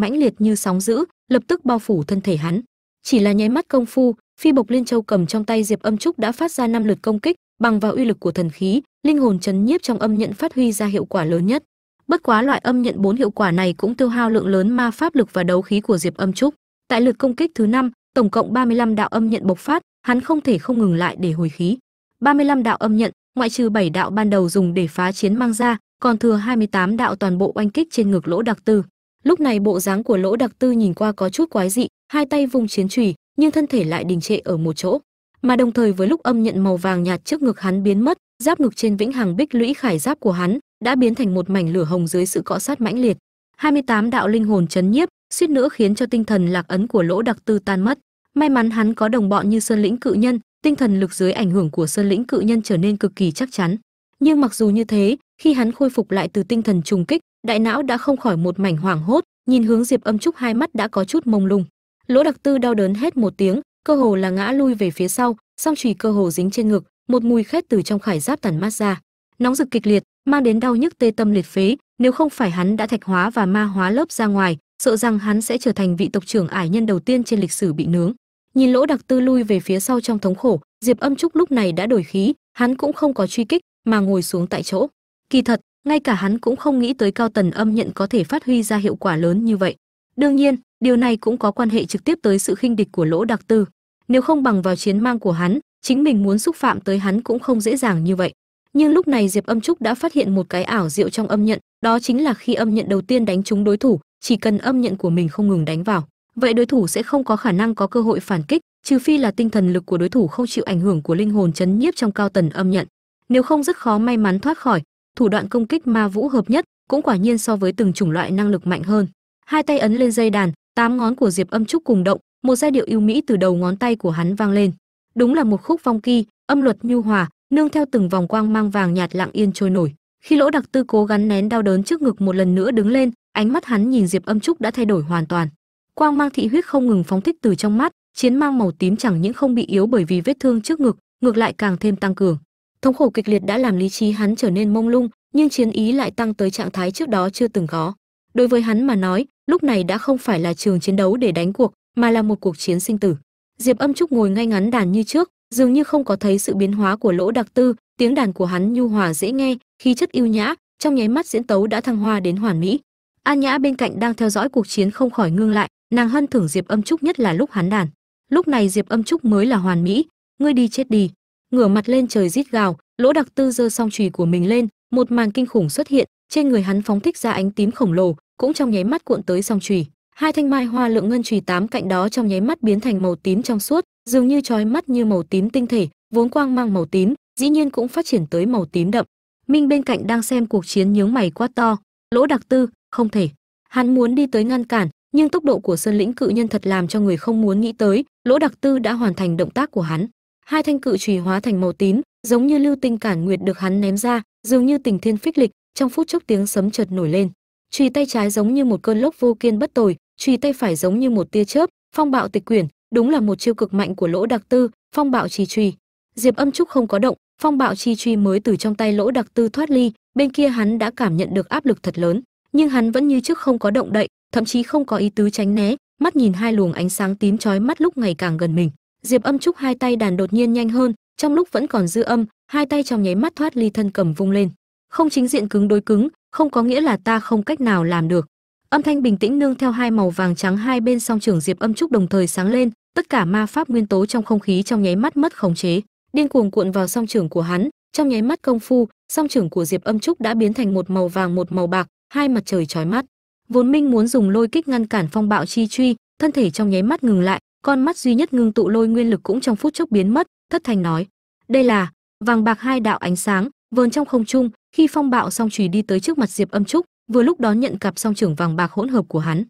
mãnh liệt như sóng dữ, lập tức bao phủ thân thể hắn. Chỉ là nháy mắt công phu, phi bộc liên châu cầm trong tay diệp âm trúc đã phát ra năm lượt công kích, bằng vào uy lực của thần khí linh hồn chấn nhiếp trong âm nhận phát huy ra hiệu quả lớn nhất. Bất quá loại âm nhận bốn hiệu quả này cũng tiêu hao lượng lớn ma pháp lực và đấu khí của diệp âm trúc. Tại lượt công kích thứ năm, tổng cộng 35 đạo âm nhận bộc phát, hắn không thể không ngừng lại để hồi khí. 35 đạo âm nhận ngoại trừ 7 đạo ban đầu dùng để phá chiến mang ra, còn thừa 28 đạo toàn bộ oanh kích trên ngực lỗ đặc tư. Lúc này bộ dáng của lỗ đặc tư nhìn qua có chút quái dị, hai tay vung chiến trùy nhưng thân thể lại đình trệ ở một chỗ. Mà đồng thời với lúc âm nhận màu vàng nhạt trước ngực hắn biến mất giáp ngực trên vĩnh hằng bích lũy khải giáp của hắn đã biến thành một mảnh lửa hồng dưới sự cọ sát mãnh liệt. 28 đạo linh hồn chấn nhiếp, suýt nữa khiến cho tinh thần lạc ấn của lỗ đặc tư tan mất. May mắn hắn có đồng bọn như sơn lĩnh cự nhân, tinh thần lực dưới ảnh hưởng của sơn lĩnh cự nhân trở nên cực kỳ chắc chắn. Nhưng mặc dù như thế, khi hắn khôi phục lại từ tinh thần trùng kích, đại não đã không khỏi một mảnh hoảng hốt, nhìn hướng diệp âm trúc hai mắt đã có chút mông lung. Lỗ đặc tư đau đớn hết một tiếng, cơ hồ là ngã lui về phía sau, song chùy cơ hồ dính trên ngực một mùi khét từ trong khải giáp tàn mát ra. Nóng rực kịch liệt, mang đến đau nhức tê tâm liệt phế. Nếu không phải hắn đã thạch hóa và ma hóa lớp ra ngoài, sợ rằng hắn sẽ trở thành vị tộc trưởng ải nhân đầu tiên trên lịch sử bị nướng. Nhìn lỗ đặc tư lui về phía sau trong thống khổ, diệp âm trúc lúc này đã đổi khí. Hắn cũng không có truy kích, mà ngồi xuống tại chỗ. Kỳ thật, ngay cả hắn cũng không nghĩ tới cao tần âm nhận có thể phát huy ra hiệu quả lớn như vậy. Đương nhiên, điều này cũng có quan hệ trực tiếp tới sự khinh địch của lỗ đặc tư. Nếu không bằng vào chiến mang của hắn chính mình muốn xúc phạm tới hắn cũng không dễ dàng như vậy. Nhưng lúc này diệp âm trúc đã phát hiện một cái ảo diệu trong âm nhận, đó chính là khi âm nhận đầu tiên đánh trúng đối thủ, chỉ cần âm nhận của mình không ngừng đánh vào, vậy đối thủ sẽ không có khả năng có cơ hội phản kích, trừ phi là tinh thần lực của đối thủ không chịu ảnh hưởng của linh hồn chấn nhiếp trong cao tần âm nhận. Nếu không rất khó may mắn thoát khỏi, thủ đoạn công kích ma vũ hợp nhất cũng quả nhiên so với từng chủng loại năng lực mạnh hơn. Hai tay ấn lên dây đàn, tám ngón của diệp âm trúc cùng động, một giai điệu yêu mỹ từ đầu ngón tay của hắn vang lên đúng là một khúc phong kỳ, âm luật nhu hòa, nương theo từng vòng quang mang vàng nhạt lặng yên trôi nổi. Khi lỗ đặc tư cố gắng nén đau đớn trước ngực một lần nữa đứng lên, ánh mắt hắn nhìn diệp âm trúc đã thay đổi hoàn toàn. Quang mang thị huyết không ngừng phóng thích từ trong mắt, chiến mang màu tím chẳng những không bị yếu bởi vì vết thương trước ngực, ngược lại càng thêm tăng cường. Thống khổ kịch liệt đã làm lý trí hắn trở nên mông lung, nhưng chiến ý lại tăng tới trạng thái trước đó chưa từng có. Đối với hắn mà nói, lúc này đã không phải là trường chiến đấu để đánh cuộc, mà là một cuộc chiến sinh tử diệp âm trúc ngồi ngay ngắn đàn như trước, dường như không có thấy sự biến hóa của lỗ đặc tư, tiếng đàn của hắn nhu hòa dễ nghe, khí chất yêu nhã, trong nháy mắt diễn tấu đã thăng hoa đến hoàn mỹ. An nhã bên cạnh đang theo dõi cuộc chiến không khỏi ngưng lại, nàng hân thưởng diệp âm trúc nhất là lúc hắn đàn. Lúc này diệp âm trúc mới là hoàn mỹ. Ngươi đi chết đi. Ngửa mặt lên trời rít gào, lỗ đặc tư giơ song chùy của mình lên, một màn kinh khủng xuất hiện, trên người hắn phóng thích ra ánh tím khổng lồ, cũng trong nháy mắt cuộn tới song chùy hai thanh mai hoa lượng ngân chùy tám cạnh đó trong nháy mắt biến thành màu tím trong suốt, dường như trói mắt như màu tím tinh thể, vốn quang mang màu tím, dĩ nhiên cũng phát triển tới màu tím đậm. Minh bên cạnh đang xem cuộc chiến nhướng mày quá to. Lỗ đặc tư, không thể. Hắn muốn đi tới ngăn cản, nhưng tốc độ của sơn lĩnh cự nhân thật làm cho người không muốn nghĩ tới, lỗ đặc tư đã hoàn thành động tác của hắn. Hai thanh cự chùy hóa thành màu tím, giống như lưu tinh cản nguyệt được hắn ném ra, dường như tình thiên phích lịch, trong phút chốc tiếng sấm chợt nổi lên. Chùy tay trái giống như một cơn lốc vô kiên bất tồi chùy tay phải giống như một tia chớp, phong bạo tịch quyển, đúng là một chiêu cực mạnh của lỗ đặc tư, phong bạo trì truy. Diệp âm trúc không có động, phong bạo chi truy mới từ trong tay lỗ đặc tư thoát ly, bên kia hắn đã cảm nhận được áp lực thật lớn, nhưng hắn vẫn như trước không có động đậy, thậm chí không có ý tứ tránh né, mắt nhìn hai luồng ánh sáng tím chói mắt lúc ngày càng gần mình. Diệp âm trúc hai tay đàn đột nhiên nhanh hơn, trong lúc vẫn còn dư âm, hai tay trong nháy mắt thoát ly thân cầm vung lên. Không chính diện cứng đối cứng, không có nghĩa là ta không cách nào làm được âm thanh bình tĩnh nương theo hai màu vàng trắng hai bên song trưởng diệp âm trúc đồng thời sáng lên, tất cả ma pháp nguyên tố trong không khí trong nháy mắt mất khống chế. Điên cuồng cuộn vào song trưởng của hắn, trong nháy mắt công phu, song trưởng của diệp âm trúc đã biến thành một màu vàng, một màu bạc, hai mặt trời chói mắt. Vốn minh muốn dùng lôi kích ngăn cản phong bạo chi truy, thân thể trong nháy mắt ngừng lại, con mắt duy nhất ngưng tụ lôi nguyên lực cũng trong phút chốc biến mất, thất thành nói. Đây là vàng bạc hai đạo ánh sáng, vờn trong không trung, khi phong bạo song chùy đi tới trước mặt diệp âm trúc vừa lúc đón nhận cặp song trưởng vàng bạc hỗn hợp của hắn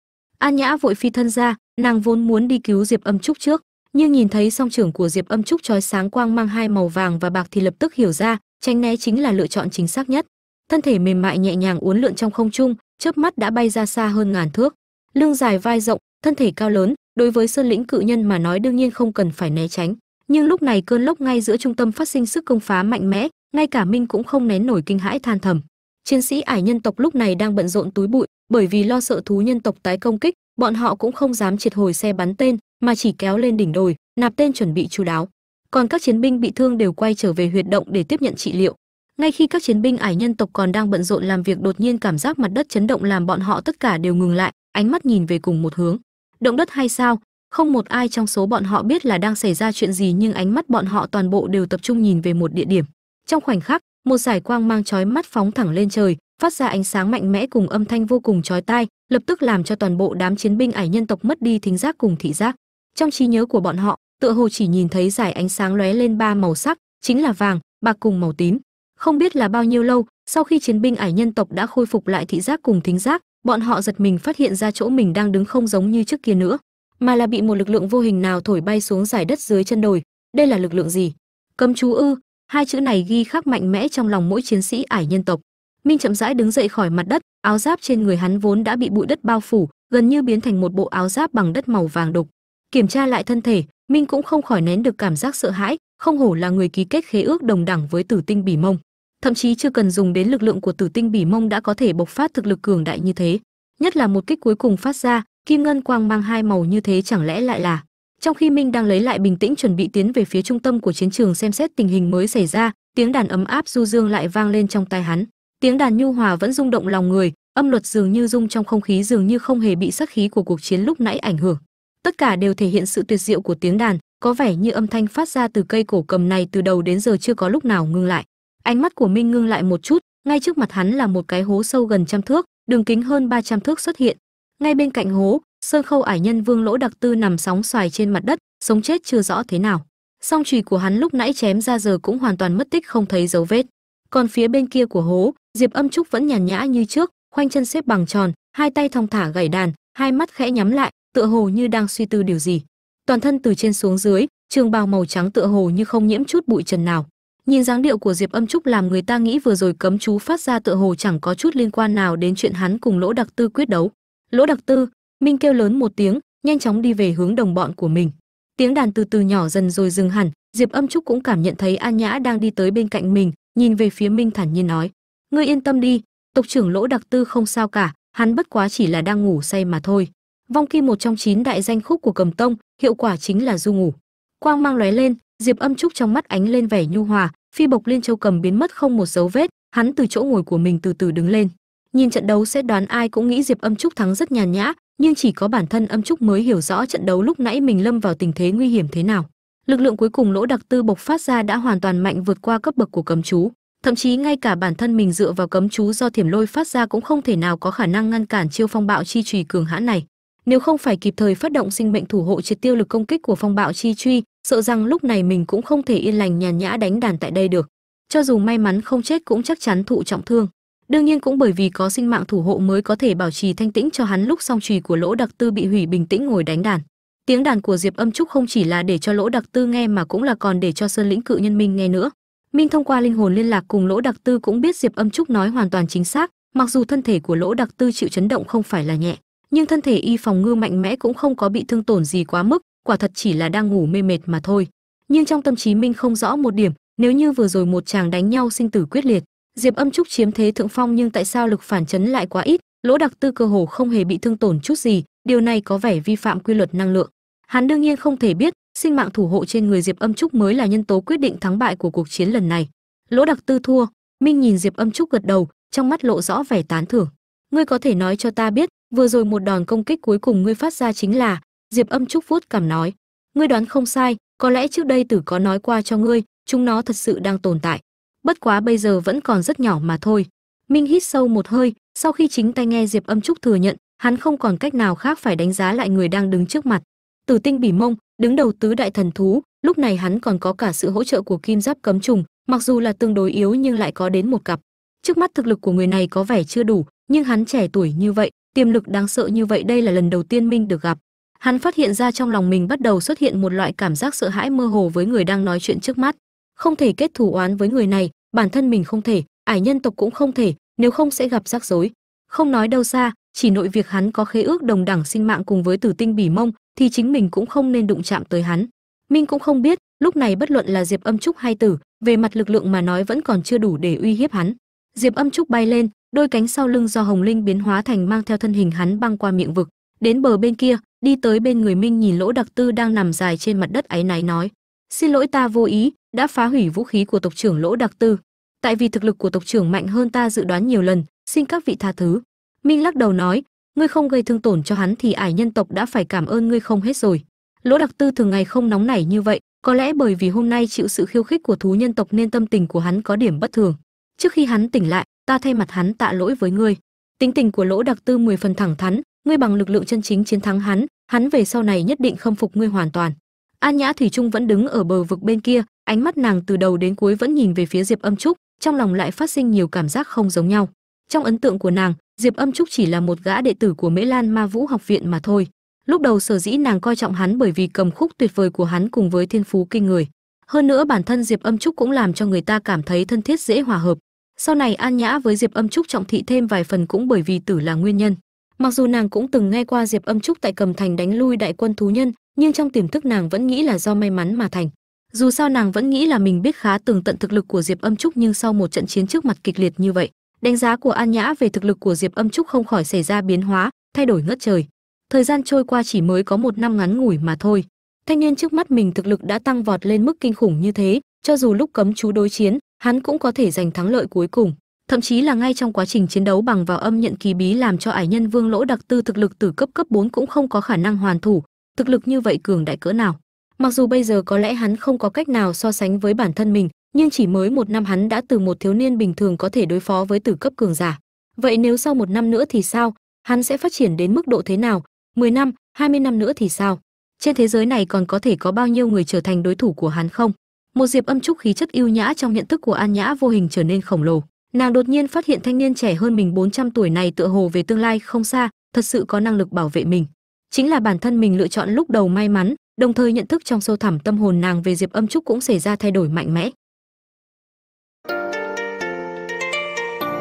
an nhã vội phi thân ra, nàng vốn muốn đi cứu diệp âm trúc trước, nhưng nhìn thấy song trưởng của diệp âm trúc trói sáng quang mang hai màu vàng và bạc thì lập tức hiểu ra, tránh né chính là lựa chọn chính xác nhất. Thân thể mềm mại nhẹ nhàng uốn lượn trong không trung, chớp mắt đã bay ra xa hơn ngàn thước. Lưng dài vai rộng, thân thể cao lớn, đối với sơn lĩnh cự nhân mà nói đương nhiên không cần phải né tránh. Nhưng lúc này cơn lốc ngay giữa trung tâm phát sinh sức công phá mạnh mẽ, ngay cả minh cũng không nén nổi kinh hãi than thầm chiến sĩ ải nhân tộc lúc này đang bận rộn túi bụi, bởi vì lo sợ thú nhân tộc tái công kích, bọn họ cũng không dám triệt hồi xe bắn tên, mà chỉ kéo lên đỉnh đồi, nạp tên chuẩn bị chú đáo. Còn các chiến binh bị thương đều quay trở về huyệt động để tiếp nhận trị liệu. Ngay khi các chiến binh ải nhân tộc còn đang bận rộn làm việc, đột nhiên cảm giác mặt đất chấn động làm bọn họ tất cả đều ngừng lại, ánh mắt nhìn về cùng một hướng. Động đất hay sao? Không một ai trong số bọn họ biết là đang xảy ra chuyện gì, nhưng ánh mắt bọn họ toàn bộ đều tập trung nhìn về một địa điểm. Trong khoảnh khắc một giải quang mang chói mắt phóng thẳng lên trời, phát ra ánh sáng mạnh mẽ cùng âm thanh vô cùng chói tai, lập tức làm cho toàn bộ đám chiến binh ải nhân tộc mất đi thính giác cùng thị giác. Trong trí nhớ của bọn họ, tựa hồ chỉ nhìn thấy giải ánh sáng lóe lên ba màu sắc, chính là vàng, bạc cùng màu tím. Không biết là bao nhiêu lâu, sau khi chiến binh ải nhân tộc đã khôi phục lại thị giác cùng thính giác, bọn họ giật mình phát hiện ra chỗ mình đang đứng không giống như trước kia nữa, mà là bị một lực lượng vô hình nào thổi bay xuống giải đất dưới chân đồi. Đây là lực lượng gì? Cấm chú ư? Hai chữ này ghi khắc mạnh mẽ trong lòng mỗi chiến sĩ ải nhân tộc. Minh chậm rãi đứng dậy khỏi mặt đất, áo giáp trên người hắn vốn đã bị bụi đất bao phủ, gần như biến thành một bộ áo giáp bằng đất màu vàng đục. Kiểm tra lại thân thể, minh cũng không khỏi nén được cảm giác sợ hãi, không hổ là người ký kết khế ước đồng đẳng với tử tinh bỉ mông. Thậm chí chưa cần dùng đến lực lượng của tử tinh bỉ mông đã có thể bộc phát thực lực cường đại như thế. Nhất là một kích cuối cùng phát ra, kim ngân quang mang hai màu như thế chẳng lẽ lại là trong khi minh đang lấy lại bình tĩnh chuẩn bị tiến về phía trung tâm của chiến trường xem xét tình hình mới xảy ra, tiếng đàn ấm áp du dương lại vang lên trong tai hắn. Tiếng đàn nhu hòa vẫn rung động lòng người, âm luật dường như rung trong không khí dường như không hề bị sắc khí của cuộc chiến lúc nãy ảnh hưởng. Tất cả đều thể hiện sự tuyệt diệu của tiếng đàn, có vẻ như âm thanh phát ra từ cây cổ cầm này từ đầu đến giờ chưa có lúc nào ngưng lại. Ánh mắt của minh ngưng lại một chút, ngay trước mặt hắn là một cái hố sâu gần trăm thước, đường kính hơn 300 thước xuất hiện. Ngay bên cạnh hố sơn khâu ải nhân vương lỗ đặc tư nằm sóng xoài trên mặt đất, sống chết chưa rõ thế nào. Song chùy của hắn lúc nãy chém ra giờ cũng hoàn toàn mất tích không thấy dấu vết. Còn phía bên kia của hố, diệp âm trúc vẫn nhàn nhã như trước, khoanh chân xếp bằng tròn, hai tay thong thả gảy đàn, hai mắt khẽ nhắm lại, tựa hồ như đang suy tư điều gì. Toàn thân từ trên xuống dưới, trường bào màu trắng tựa hồ như không nhiễm chút bụi trần nào. Nhìn dáng điệu của diệp âm trúc làm người ta nghĩ vừa rồi cấm chú phát ra tựa hồ chẳng có chút liên quan nào đến chuyện hắn cùng lỗ đặc tư quyết đấu. Lỗ đặc tư minh kêu lớn một tiếng, nhanh chóng đi về hướng đồng bọn của mình. Tiếng đàn từ từ nhỏ dần rồi dừng hẳn, diệp âm trúc cũng cảm nhận thấy an nhã đang đi tới bên cạnh mình, nhìn về phía minh thản nhiên nói, ngươi yên tâm đi, tộc trưởng lỗ đặc tư không sao cả, hắn bất quá chỉ là đang ngủ say mà thôi. Vong kim một trong chín đại danh khúc của cầm tông, hiệu quả chính là du ngủ. Quang mang lóe lên, diệp âm trúc trong mắt ánh lên vẻ nhu hòa, phi bộc liên châu cầm biến mất không một dấu vết, hắn từ chỗ ngồi của mình từ từ đứng lên nhìn trận đấu sẽ đoán ai cũng nghĩ diệp âm trúc thắng rất nhàn nhã, nhưng chỉ có bản thân âm trúc mới hiểu rõ trận đấu lúc nãy mình lâm vào tình thế nguy hiểm thế nào. Lực lượng cuối cùng lỗ đặc tư bộc phát ra đã hoàn toàn mạnh vượt qua cấp bậc của cấm chú. Thậm chí ngay cả bản thân mình dựa vào cấm chú do thiểm lôi phát ra cũng không thể nào có khả năng ngăn cản chiêu phong bạo chi trùy cường hãn này. Nếu không phải kịp thời phát động sinh mệnh thủ hộ triệt tiêu lực công kích của phong bạo chi truy, sợ rằng lúc này mình cũng không thể yên lành nhàn nhã đánh đàn tại đây được. Cho dù may mắn không chết cũng chắc chắn thụ trọng thương đương nhiên cũng bởi vì có sinh mạng thủ hộ mới có thể bảo trì thanh tĩnh cho hắn lúc song trì của lỗ đặc tư bị hủy bình tĩnh ngồi đánh đàn. Tiếng đàn của diệp âm trúc không chỉ là để cho lỗ đặc tư nghe mà cũng là còn để cho sơn lĩnh cự nhân minh nghe nữa. Minh thông qua linh hồn liên lạc cùng lỗ đặc tư cũng biết diệp âm trúc nói hoàn toàn chính xác, mặc dù thân thể của lỗ đặc tư chịu chấn động không phải là nhẹ, nhưng thân thể y phòng ngư mạnh mẽ cũng không có bị thương tổn gì quá mức, quả thật chỉ là đang ngủ mê mệt mà thôi. Nhưng trong tâm trí minh không rõ một điểm, nếu như vừa rồi một chàng đánh nhau sinh tử quyết liệt diệp âm trúc chiếm thế thượng phong nhưng tại sao lực phản chấn lại quá ít? Lỗ đặc tư cơ hồ không hề bị thương tổn chút gì, điều này có vẻ vi phạm quy luật năng lượng. Hắn đương nhiên không thể biết, sinh mạng thủ hộ trên người diệp âm trúc mới là nhân tố quyết định thắng bại của cuộc chiến lần này. Lỗ đặc tư thua. Minh nhìn diệp âm trúc gật đầu, trong mắt lộ rõ vẻ tán thưởng. Ngươi có thể nói cho ta biết, vừa rồi một đòn công kích cuối cùng ngươi phát ra chính là? Diệp âm trúc vuốt cảm nói. Ngươi đoán không sai, có lẽ trước đây tử có nói qua cho ngươi, chúng nó thật sự đang tồn tại bất quá bây giờ vẫn còn rất nhỏ mà thôi. Minh hít sâu một hơi, sau khi chính tay nghe diệp âm trúc thừa nhận, hắn không còn cách nào khác phải đánh giá lại người đang đứng trước mặt. Tử tinh bỉ mông, đứng đầu tứ đại thần thú, lúc này hắn còn có cả sự hỗ trợ của kim giáp cấm trùng, mặc dù là tương đối yếu nhưng lại có đến một cặp. Trước mắt thực lực của người này có vẻ chưa đủ, nhưng hắn trẻ tuổi như vậy, tiềm lực đáng sợ như vậy đây là lần đầu tiên minh được gặp. Hắn phát hiện ra trong lòng mình bắt đầu xuất hiện một loại cảm giác sợ hãi mơ hồ với người đang nói chuyện trước mắt không thể kết thù oán với người này, bản thân mình không thể, ải nhân tộc cũng không thể, nếu không sẽ gặp rắc rối. Không nói đâu xa, chỉ nội việc hắn có khế ước đồng đẳng sinh mạng cùng với tử tinh bỉ mông, thì chính mình cũng không nên đụng chạm tới hắn. Minh cũng không biết, lúc này bất luận là diệp âm trúc hay tử, về mặt lực lượng mà nói vẫn còn chưa đủ để uy hiếp hắn. Diệp âm trúc bay lên, đôi cánh sau lưng do hồng linh biến hóa thành mang theo thân hình hắn băng qua miệng vực, đến bờ bên kia, đi tới bên người minh nhìn lỗ đặc tư đang nằm dài trên mặt đất áy náy nói xin lỗi ta vô ý, đã phá hủy vũ khí của tộc trưởng lỗ đặc tư. Tại vì thực lực của tộc trưởng mạnh hơn ta dự đoán nhiều lần, xin các vị tha thứ. Minh lắc đầu nói, ngươi không gây thương tổn cho hắn thì ải nhân tộc đã phải cảm ơn ngươi không hết rồi. Lỗ đặc tư thường ngày không nóng nảy như vậy, có lẽ bởi vì hôm nay chịu sự khiêu khích của thú nhân tộc nên tâm tình của hắn có điểm bất thường. Trước khi hắn tỉnh lại, ta thay mặt hắn tạ lỗi với ngươi. Tính tình của lỗ đặc tư mười phần thẳng thắn, ngươi bằng lực lượng chân chính chiến thắng hắn hắn về sau này nhất định khâm phục ngươi hoàn toàn an nhã thủy trung vẫn đứng ở bờ vực bên kia, ánh mắt nàng từ đầu đến cuối vẫn nhìn về phía diệp âm trúc, trong lòng lại phát sinh nhiều cảm giác không giống nhau. Trong ấn tượng của nàng, diệp âm trúc chỉ là một gã đệ tử của mễ lan ma vũ học viện mà thôi. Lúc đầu sở dĩ nàng coi trọng hắn bởi vì cầm khúc tuyệt vời của hắn cùng với thiên phú kinh người. Hơn nữa bản thân diệp âm trúc cũng làm cho người ta cảm thấy thân thiết dễ hòa hợp. Sau này an nhã với diệp âm trúc trọng thị thêm vài phần cũng bởi vì tử là nguyên nhân. Mặc dù nàng cũng từng nghe qua diệp âm trúc tại cầm thành đánh lui đại quân thú nhân nhưng trong tiềm thức nàng vẫn nghĩ là do may mắn mà thành. Dù sao nàng vẫn nghĩ là mình biết khá tường tận thực lực của diệp âm trúc nhưng sau một trận chiến trước mặt kịch liệt như vậy, đánh giá của an nhã về thực lực của diệp âm trúc không khỏi xảy ra biến hóa, thay đổi ngất trời. Thời gian trôi qua chỉ mới có một năm ngắn ngủi mà thôi. Thanh niên trước mắt mình thực lực đã tăng vọt lên mức kinh khủng như thế, cho dù lúc cấm chú đối chiến, hắn cũng có thể giành thắng lợi cuối cùng. Thậm chí là ngay trong quá trình chiến đấu bằng vào âm nhận kỳ bí làm cho ải nhân vương lỗ đặc tư thực lực từ cấp cấp 4 cũng không có khả năng hoàn thủ thực lực như vậy cường đại cỡ nào? Mặc dù bây giờ có lẽ hắn không có cách nào so sánh với bản thân mình, nhưng chỉ mới một năm hắn đã từ một thiếu niên bình thường có thể đối phó với tử cấp cường giả. Vậy nếu sau một năm nữa thì sao? Hắn sẽ phát triển đến mức độ thế nào? 10 năm 20 năm nữa thì sao? Trên thế giới này còn có thể có bao nhiêu người trở thành đối thủ của hắn không? Một diệp âm trúc khí chất yêu nhã trong nhận thức của an nhã vô hình trở nên khổng lồ. Nàng đột nhiên phát hiện thanh niên trẻ hơn mình 400 tuổi này tựa hồ về tương lai không xa, thật sự có năng lực bảo vệ mình chính là bản thân mình lựa chọn lúc đầu may mắn, đồng thời nhận thức trong sâu thẳm tâm hồn nàng về diệp âm trúc cũng xảy ra thay đổi mạnh mẽ.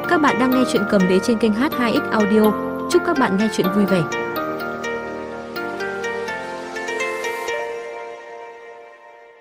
Các bạn đang nghe chuyện cầm đế trên kênh h2x audio. Chúc các bạn nghe chuyện vui vẻ.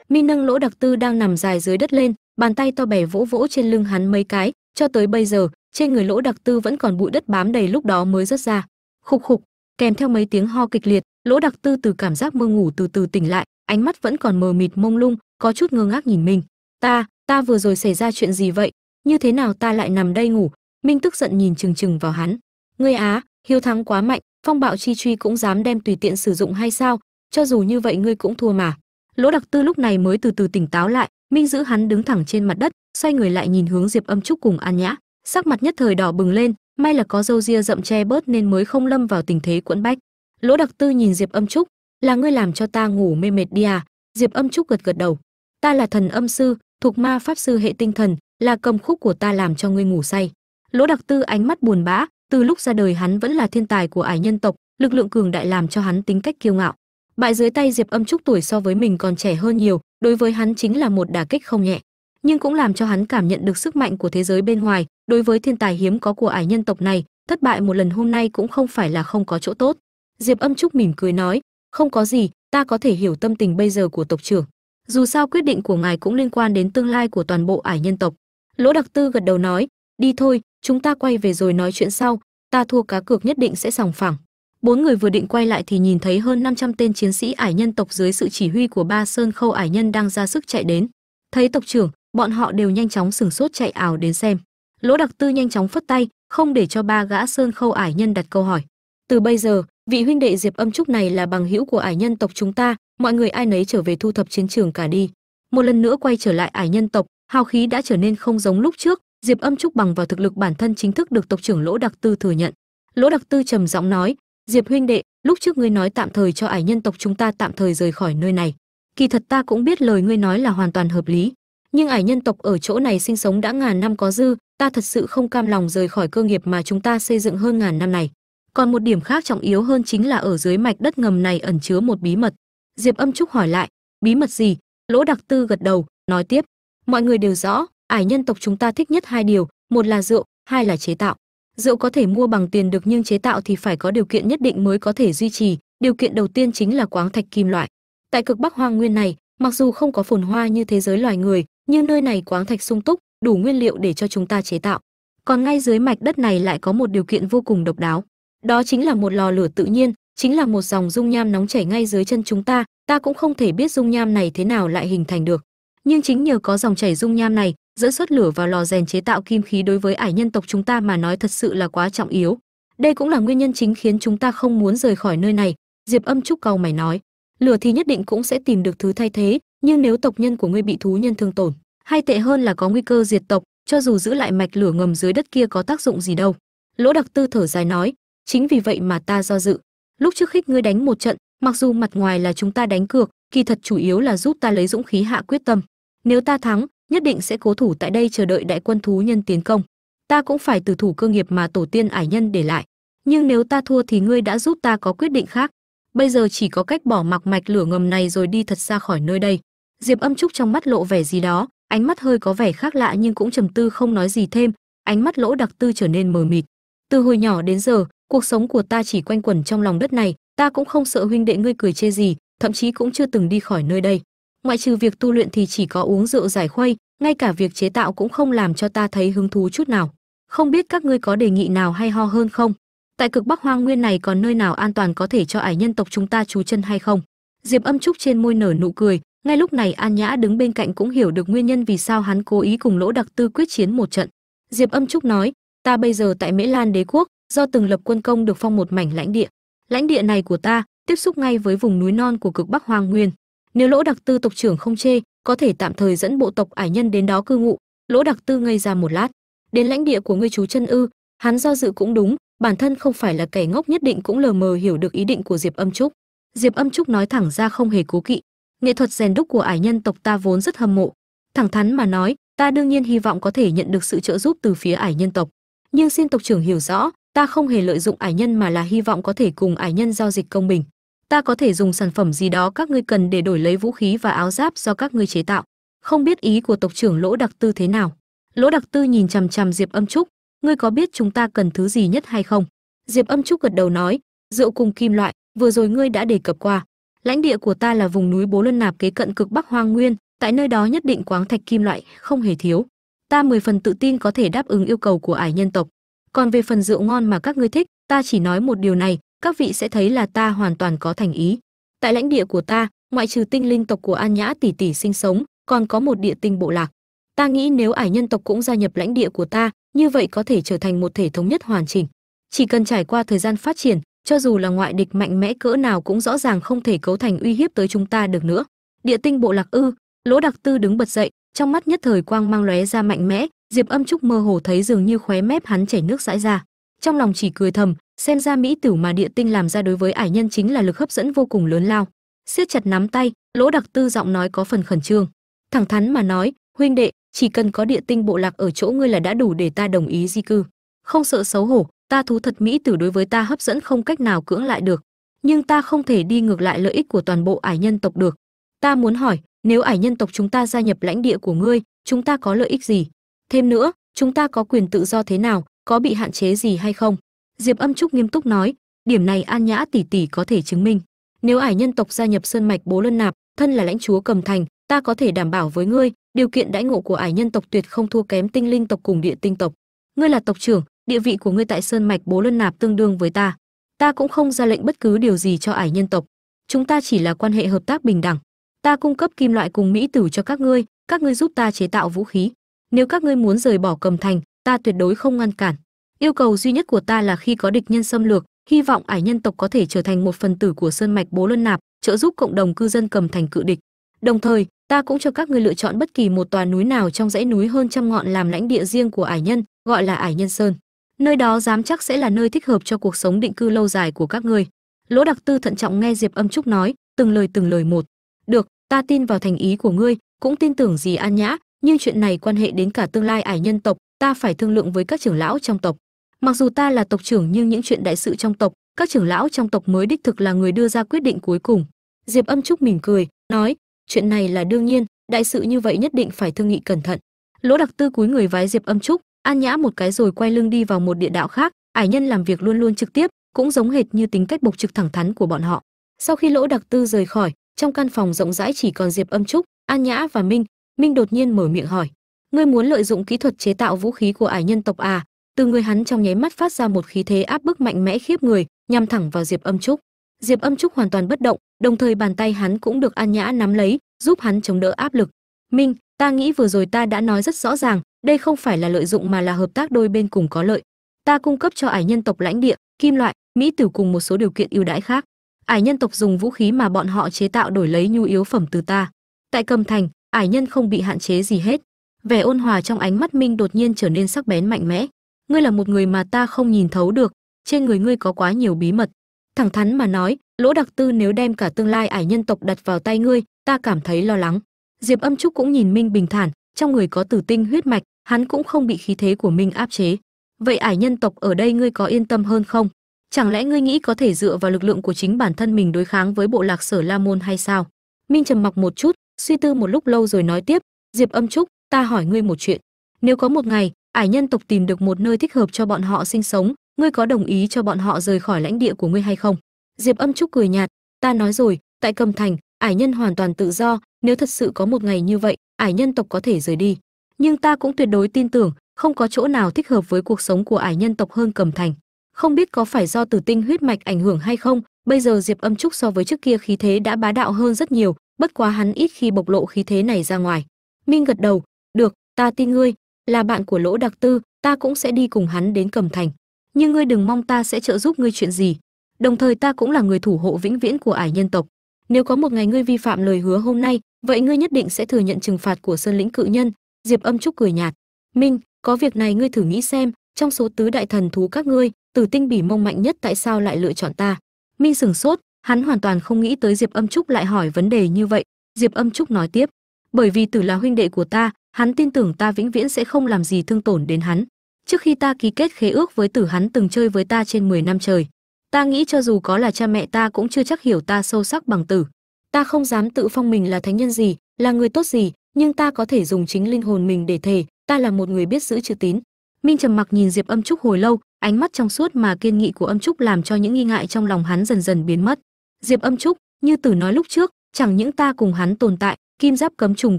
Mi nâng lỗ đặc tư đang nằm dài dưới đất lên, bàn tay to bè vỗ vỗ trên lưng hắn mấy cái. Cho tới bây giờ, trên người lỗ đặc tư vẫn còn bụi đất bám đầy lúc đó mới rớt ra. Khục khục kèm theo mấy tiếng ho kịch liệt, lỗ đặc tư từ cảm giác mơ ngủ từ từ tỉnh lại, ánh mắt vẫn còn mờ mịt mông lung, có chút ngơ ngác nhìn mình. Ta ta vừa rồi xảy ra chuyện gì vậy? Như thế nào ta lại nằm đây ngủ? Minh tức giận nhìn trừng trừng vào hắn. Ngươi á, hiếu thắng quá mạnh, phong bạo chi truy cũng dám đem tùy tiện sử dụng hay sao? Cho dù như vậy ngươi cũng thua mà. Lỗ đặc tư lúc này mới từ từ tỉnh táo lại, minh giữ hắn đứng thẳng trên mặt đất, xoay người lại nhìn hướng diệp âm trúc cùng an nhã, sắc mặt nhất thời đỏ bừng lên may là có dâu ria rậm che bớt nên mới không lâm vào tình thế quẫn bách. Lỗ đặc tư nhìn diệp âm trúc, là ngươi làm cho ta ngủ mê mệt đi à? Diệp âm trúc gật gật đầu, ta là thần âm sư, thuộc ma pháp sư hệ tinh thần, là cầm khúc của ta làm cho ngươi ngủ say. Lỗ đặc tư ánh mắt buồn bã, từ lúc ra đời hắn vẫn là thiên tài của ải nhân tộc, lực lượng cường đại làm cho hắn tính cách kiêu ngạo. Bại dưới tay diệp âm trúc tuổi so với mình còn trẻ hơn nhiều, đối với hắn chính là một đả kích không nhẹ nhưng cũng làm cho hắn cảm nhận được sức mạnh của thế giới bên ngoài. Đối với thiên tài hiếm có của ải nhân tộc này, thất bại một lần hôm nay cũng không phải là không có chỗ tốt. Diệp âm trúc mỉm cười nói, không có gì, ta có thể hiểu tâm tình bây giờ của tộc trưởng. Dù sao quyết định của ngài cũng liên quan đến tương lai của toàn bộ ải nhân tộc. Lỗ đặc tư gật đầu nói, đi thôi, chúng ta quay về rồi nói chuyện sau, ta thua cá cược nhất định sẽ sòng phẳng. Bốn người vừa định quay lại thì nhìn thấy hơn 500 tên chiến sĩ ải nhân tộc dưới sự chỉ huy của ba sơn khâu ải nhân đang ra sức chạy đến. Thấy tộc trưởng bọn họ đều nhanh chóng sừng sốt chạy ảo đến xem. Lỗ đặc tư nhanh chóng phất tay, không để cho ba gã sơn khâu ải nhân đặt câu hỏi. Từ bây giờ, vị huynh đệ diệp âm trúc này là bằng hữu của ải nhân tộc chúng ta, mọi người ai nấy trở về thu thập chiến trường cả đi. Một lần nữa quay trở lại ải nhân tộc, hào khí đã trở nên không giống lúc trước, diệp âm trúc bằng vào thực lực bản thân chính thức được tộc trưởng lỗ đặc tư thừa nhận. Lỗ đặc tư trầm giọng nói, diệp huynh đệ, lúc trước ngươi nói tạm thời cho ải nhân tộc chúng ta tạm thời rời khỏi nơi này. Kỳ thật ta cũng biết lời ngươi nói là hoàn toàn hợp lý nhưng ải nhân tộc ở chỗ này sinh sống đã ngàn năm có dư, ta thật sự không cam lòng rời khỏi cơ nghiệp mà chúng ta xây dựng hơn ngàn năm này. Còn một điểm khác trọng yếu hơn chính là ở dưới mạch đất ngầm này ẩn chứa một bí mật. Diệp âm trúc hỏi lại, bí mật gì? Lỗ đặc tư gật đầu, nói tiếp, mọi người đều rõ, ải nhân tộc chúng ta thích nhất hai điều, một là rượu, hai là chế tạo. Rượu có thể mua bằng tiền được nhưng chế tạo thì phải có điều kiện nhất định mới có thể duy trì, điều kiện đầu tiên chính là quáng thạch kim loại. Tại cực bắc hoang nguyên này, mặc dù không có phồn hoa như thế giới loài người nhưng nơi này quáng thạch sung túc, đủ nguyên liệu để cho chúng ta chế tạo. Còn ngay dưới mạch đất này lại có một điều kiện vô cùng độc đáo. Đó chính là một lò lửa tự nhiên, chính là một dòng dung nham nóng chảy ngay dưới chân chúng ta. Ta cũng không thể biết dung nham này thế nào lại hình thành được. Nhưng chính nhờ có dòng chảy dung nham này, dẫn xuất lửa vào lò rèn chế tạo kim khí đối với ải nhân tộc chúng ta mà nói thật sự là quá trọng yếu. Đây cũng là nguyên nhân chính khiến chúng ta không muốn rời khỏi nơi này, diệp âm trúc cầu mày nói. Lửa thì nhất định cũng sẽ tìm được thứ thay thế nhưng nếu tộc nhân của ngươi bị thú nhân thương tổn, hay tệ hơn là có nguy cơ diệt tộc, cho dù giữ lại mạch lửa ngầm dưới đất kia có tác dụng gì đâu. Lỗ đặc tư thở dài nói, chính vì vậy mà ta do dự. Lúc trước khích ngươi đánh một trận, mặc dù mặt ngoài là chúng ta đánh cược, kỳ thật chủ yếu là giúp ta lấy dũng khí hạ quyết tâm. Nếu ta thắng, nhất định sẽ cố thủ tại đây chờ đợi đại quân thú nhân tiến công. Ta cũng phải từ thủ cơ nghiệp mà tổ tiên ải nhân để lại. Nhưng nếu ta thua thì ngươi đã giúp ta có quyết định khác. Bây giờ chỉ có cách bỏ mặc mạch lửa ngầm này rồi đi thật xa khỏi nơi đây diệp âm trúc trong mắt lộ vẻ gì đó, ánh mắt hơi có vẻ khác lạ nhưng cũng trầm tư không nói gì thêm, ánh mắt lỗ đặc tư trở nên mờ mịt. Từ hồi nhỏ đến giờ, cuộc sống của ta chỉ quanh quẩn trong lòng đất này, ta cũng không sợ huynh đệ ngươi cười chê gì, thậm chí cũng chưa từng đi khỏi nơi đây. Ngoại trừ việc tu luyện thì chỉ có uống rượu giải khuây, ngay cả việc chế tạo cũng không làm cho ta thấy hứng thú chút nào. Không biết các ngươi có đề nghị nào hay ho hơn không? Tại cực bắc hoang nguyên này còn nơi nào an toàn có thể cho ải nhân tộc chúng ta trú chân hay không? Diệp âm trúc trên môi nở nụ cười ngay lúc này an nhã đứng bên cạnh cũng hiểu được nguyên nhân vì sao hắn cố ý cùng lỗ đặc tư quyết chiến một trận. Diệp âm trúc nói, ta bây giờ tại mễ lan đế quốc, do từng lập quân công được phong một mảnh lãnh địa. Lãnh địa này của ta tiếp xúc ngay với vùng núi non của cực bắc hoàng nguyên. Nếu lỗ đặc tư tộc trưởng không chê, có thể tạm thời dẫn bộ tộc ải nhân đến đó cư ngụ. Lỗ đặc tư ngây ra một lát. Đến lãnh địa của ngươi chú chân ư, hắn do dự cũng đúng, bản thân không phải là kẻ ngốc nhất định cũng lờ mờ hiểu được ý định của diệp âm trúc. Diệp âm trúc nói thẳng ra không hề cố kỵ nghệ thuật rèn đúc của ải nhân tộc ta vốn rất hâm mộ. Thẳng thắn mà nói, ta đương nhiên hy vọng có thể nhận được sự trợ giúp từ phía ải nhân tộc. Nhưng xin tộc trưởng hiểu rõ, ta không hề lợi dụng ải nhân mà là hy vọng có thể cùng ải nhân giao dịch công bình. Ta có thể dùng sản phẩm gì đó các ngươi cần để đổi lấy vũ khí và áo giáp do các ngươi chế tạo. Không biết ý của tộc trưởng lỗ đặc tư thế nào? Lỗ đặc tư nhìn chằm chằm diệp âm trúc. Ngươi có biết chúng ta cần thứ gì nhất hay không? Diệp âm trúc gật đầu nói, rượu cùng kim loại, vừa rồi ngươi đã đề cập qua lãnh địa của ta là vùng núi bố luân nạp kế cận cực bắc hoang nguyên, tại nơi đó nhất định quáng thạch kim loại, không hề thiếu. Ta mười phần tự tin có thể đáp ứng yêu cầu của ải nhân tộc. Còn về phần rượu ngon mà các ngươi thích, ta chỉ nói một điều này, các vị sẽ thấy là ta hoàn toàn có thành ý. Tại lãnh địa của ta, ngoại trừ tinh linh tộc của an nhã tỷ tỷ sinh sống, còn có một địa tinh bộ lạc. Ta nghĩ nếu ải nhân tộc cũng gia nhập lãnh địa của ta, như vậy có thể trở thành một thể thống nhất hoàn chỉnh. Chỉ cần trải qua thời gian phát triển cho dù là ngoại địch mạnh mẽ cỡ nào cũng rõ ràng không thể cấu thành uy hiếp tới chúng ta được nữa. Địa tinh bộ lạc ư, lỗ đặc tư đứng bật dậy, trong mắt nhất thời quang mang lóe ra mạnh mẽ, diệp âm trúc mơ hồ thấy dường như khóe mép hắn chảy nước dãi ra. Trong lòng chỉ cười thầm, xem ra mỹ tử mà địa tinh làm ra đối với ải nhân chính là lực hấp dẫn vô cùng lớn lao. Siết chặt nắm tay, lỗ đặc tư giọng nói có phần khẩn trương. Thẳng thắn mà nói, huynh đệ, chỉ cần có địa tinh bộ lạc ở chỗ ngươi là đã đủ để ta đồng ý di cư. Không sợ xấu hổ ta thú thật mỹ tử đối với ta hấp dẫn không cách nào cưỡng lại được. Nhưng ta không thể đi ngược lại lợi ích của toàn bộ ải nhân tộc được. Ta muốn hỏi, nếu ải nhân tộc chúng ta gia nhập lãnh địa của ngươi, chúng ta có lợi ích gì? Thêm nữa, chúng ta có quyền tự do thế nào? Có bị hạn chế gì hay không? Diệp âm trúc nghiêm túc nói, điểm này an nhã tỷ tỷ có thể chứng minh. Nếu ải nhân tộc gia nhập sơn mạch bố lân nạp, thân là lãnh chúa cầm thành, ta có thể đảm bảo với ngươi, điều kiện đãi ngộ của ải nhân tộc tuyệt không thua kém tinh linh tộc cùng địa tinh tộc. Ngươi là tộc trưởng địa vị của ngươi tại sơn mạch bố lân nạp tương đương với ta. Ta cũng không ra lệnh bất cứ điều gì cho ải nhân tộc. Chúng ta chỉ là quan hệ hợp tác bình đẳng. Ta cung cấp kim loại cùng mỹ tử cho các ngươi các ngươi giúp ta chế tạo vũ khí. Nếu các ngươi muốn rời bỏ cầm thành, ta tuyệt đối không ngăn cản. Yêu cầu duy nhất của ta là khi có địch nhân xâm lược, hy vọng ải nhân tộc có thể trở thành một phần tử của sơn mạch bố luân nạp, trợ giúp cộng đồng cư dân cầm thành cự địch. Đồng thời, ta cũng cho các ngươi lựa chọn bất kỳ một tòa núi nào trong dãy núi hơn trăm ngọn làm lãnh địa riêng của ải nhân, gọi là ải nhân sơn nơi đó dám chắc sẽ là nơi thích hợp cho cuộc sống định cư lâu dài của các ngươi. Lỗ đặc tư thận trọng nghe diệp âm trúc nói, từng lời từng lời một. Được, ta tin vào thành ý của ngươi, cũng tin tưởng gì an nhã, nhưng chuyện này quan hệ đến cả tương lai ải nhân tộc, ta phải thương lượng với các trưởng lão trong tộc. Mặc dù ta là tộc trưởng nhưng những chuyện đại sự trong tộc, các trưởng lão trong tộc mới đích thực là người đưa ra quyết định cuối cùng. Diệp âm trúc mỉm cười, nói, chuyện này là đương nhiên, đại sự như vậy nhất định phải thương nghị cẩn thận. Lỗ đặc tư cúi người vái diệp âm trúc an nhã một cái rồi quay lưng đi vào một địa đạo khác, ải nhân làm việc luôn luôn trực tiếp, cũng giống hệt như tính cách bộc trực thẳng thắn của bọn họ. Sau khi lỗ đặc tư rời khỏi, trong căn phòng rộng rãi chỉ còn diệp âm trúc, an nhã và minh minh đột nhiên mở miệng hỏi, ngươi muốn lợi dụng kỹ thuật chế tạo vũ khí của ải nhân tộc à? Từ người hắn trong nháy mắt phát ra một khí thế áp bức mạnh mẽ khiếp người, nhằm thẳng vào diệp âm trúc. Diệp âm trúc hoàn toàn bất động, đồng thời bàn tay hắn cũng được an nhã nắm lấy, giúp hắn chống đỡ áp lực. Minh, ta nghĩ vừa rồi ta đã nói rất rõ ràng đây không phải là lợi dụng mà là hợp tác đôi bên cùng có lợi. Ta cung cấp cho ải nhân tộc lãnh địa, kim loại, mỹ tử cùng một số điều kiện ưu đãi khác. Ải nhân tộc dùng vũ khí mà bọn họ chế tạo đổi lấy nhu yếu phẩm từ ta. Tại cầm thành, ải nhân không bị hạn chế gì hết. Vẻ ôn hòa trong ánh mắt minh đột nhiên trở nên sắc bén mạnh mẽ. Ngươi là một người mà ta không nhìn thấu được, trên người ngươi có quá nhiều bí mật. Thẳng thắn mà nói, lỗ đặc tư nếu đem cả tương lai ải nhân tộc đặt vào tay ngươi, ta cảm thấy lo lắng. Diệp âm trúc cũng nhìn minh bình thản, trong người có tử tinh huyết mạch hắn cũng không bị khí thế của minh áp chế. Vậy ải nhân tộc ở đây ngươi có yên tâm hơn không? Chẳng lẽ ngươi nghĩ có thể dựa vào lực lượng của chính bản thân mình đối kháng với bộ lạc sở la môn hay sao? Minh trầm mặc một chút, suy tư một lúc lâu rồi nói tiếp, diệp âm trúc, ta hỏi ngươi một chuyện. Nếu có một ngày, ải nhân tộc tìm được một nơi thích hợp cho bọn họ sinh sống, ngươi có đồng ý cho bọn họ rời khỏi lãnh địa của ngươi hay không? Diệp âm trúc cười nhạt, ta nói rồi, tại cầm thành, ải nhân hoàn toàn tự do, nếu thật sự có một ngày như vậy, ải nhân tộc có thể rời đi nhưng ta cũng tuyệt đối tin tưởng, không có chỗ nào thích hợp với cuộc sống của ải nhân tộc hơn cầm thành. Không biết có phải do tử tinh huyết mạch ảnh hưởng hay không, bây giờ diệp âm trúc so với trước kia khí thế đã bá đạo hơn rất nhiều, bất quá hắn ít khi bộc lộ khí thế này ra ngoài. Minh gật đầu, được, ta tin ngươi, là bạn của lỗ đặc tư, ta cũng sẽ đi cùng hắn đến cầm thành. Nhưng ngươi đừng mong ta sẽ trợ giúp ngươi chuyện gì. Đồng thời ta cũng là người thủ hộ vĩnh viễn của ải nhân tộc. Nếu có một ngày ngươi vi phạm lời hứa hôm nay, vậy ngươi nhất định sẽ thừa nhận trừng phạt của sơn lĩnh cự nhân diệp âm trúc cười nhạt. Minh, có việc này ngươi thử nghĩ xem, trong số tứ đại thần thú các ngươi, tử tinh bỉ mông mạnh nhất tại sao lại lựa chọn ta? Minh sửng sốt, hắn hoàn toàn không nghĩ tới diệp âm trúc lại hỏi vấn đề như vậy. Diệp âm trúc nói tiếp, bởi vì tử là huynh đệ của ta, hắn tin tưởng ta vĩnh viễn sẽ không làm gì thương tổn đến hắn. Trước khi ta ký kết khế ước với tử hắn từng chơi với ta trên 10 năm trời, ta nghĩ cho dù có là cha mẹ ta cũng chưa chắc hiểu ta sâu sắc bằng tử. Ta không dám tự phong mình là thánh nhân gì, là người tốt gì nhưng ta có thể dùng chính linh hồn mình để thề, ta là một người biết giữ chữ tín. Minh trầm mặc nhìn diệp âm trúc hồi lâu, ánh mắt trong suốt mà kiên nghị của âm trúc làm cho những nghi ngại trong lòng hắn dần dần biến mất. Diệp âm trúc, như tử nói lúc trước, chẳng những ta cùng hắn tồn tại, kim giáp cấm trùng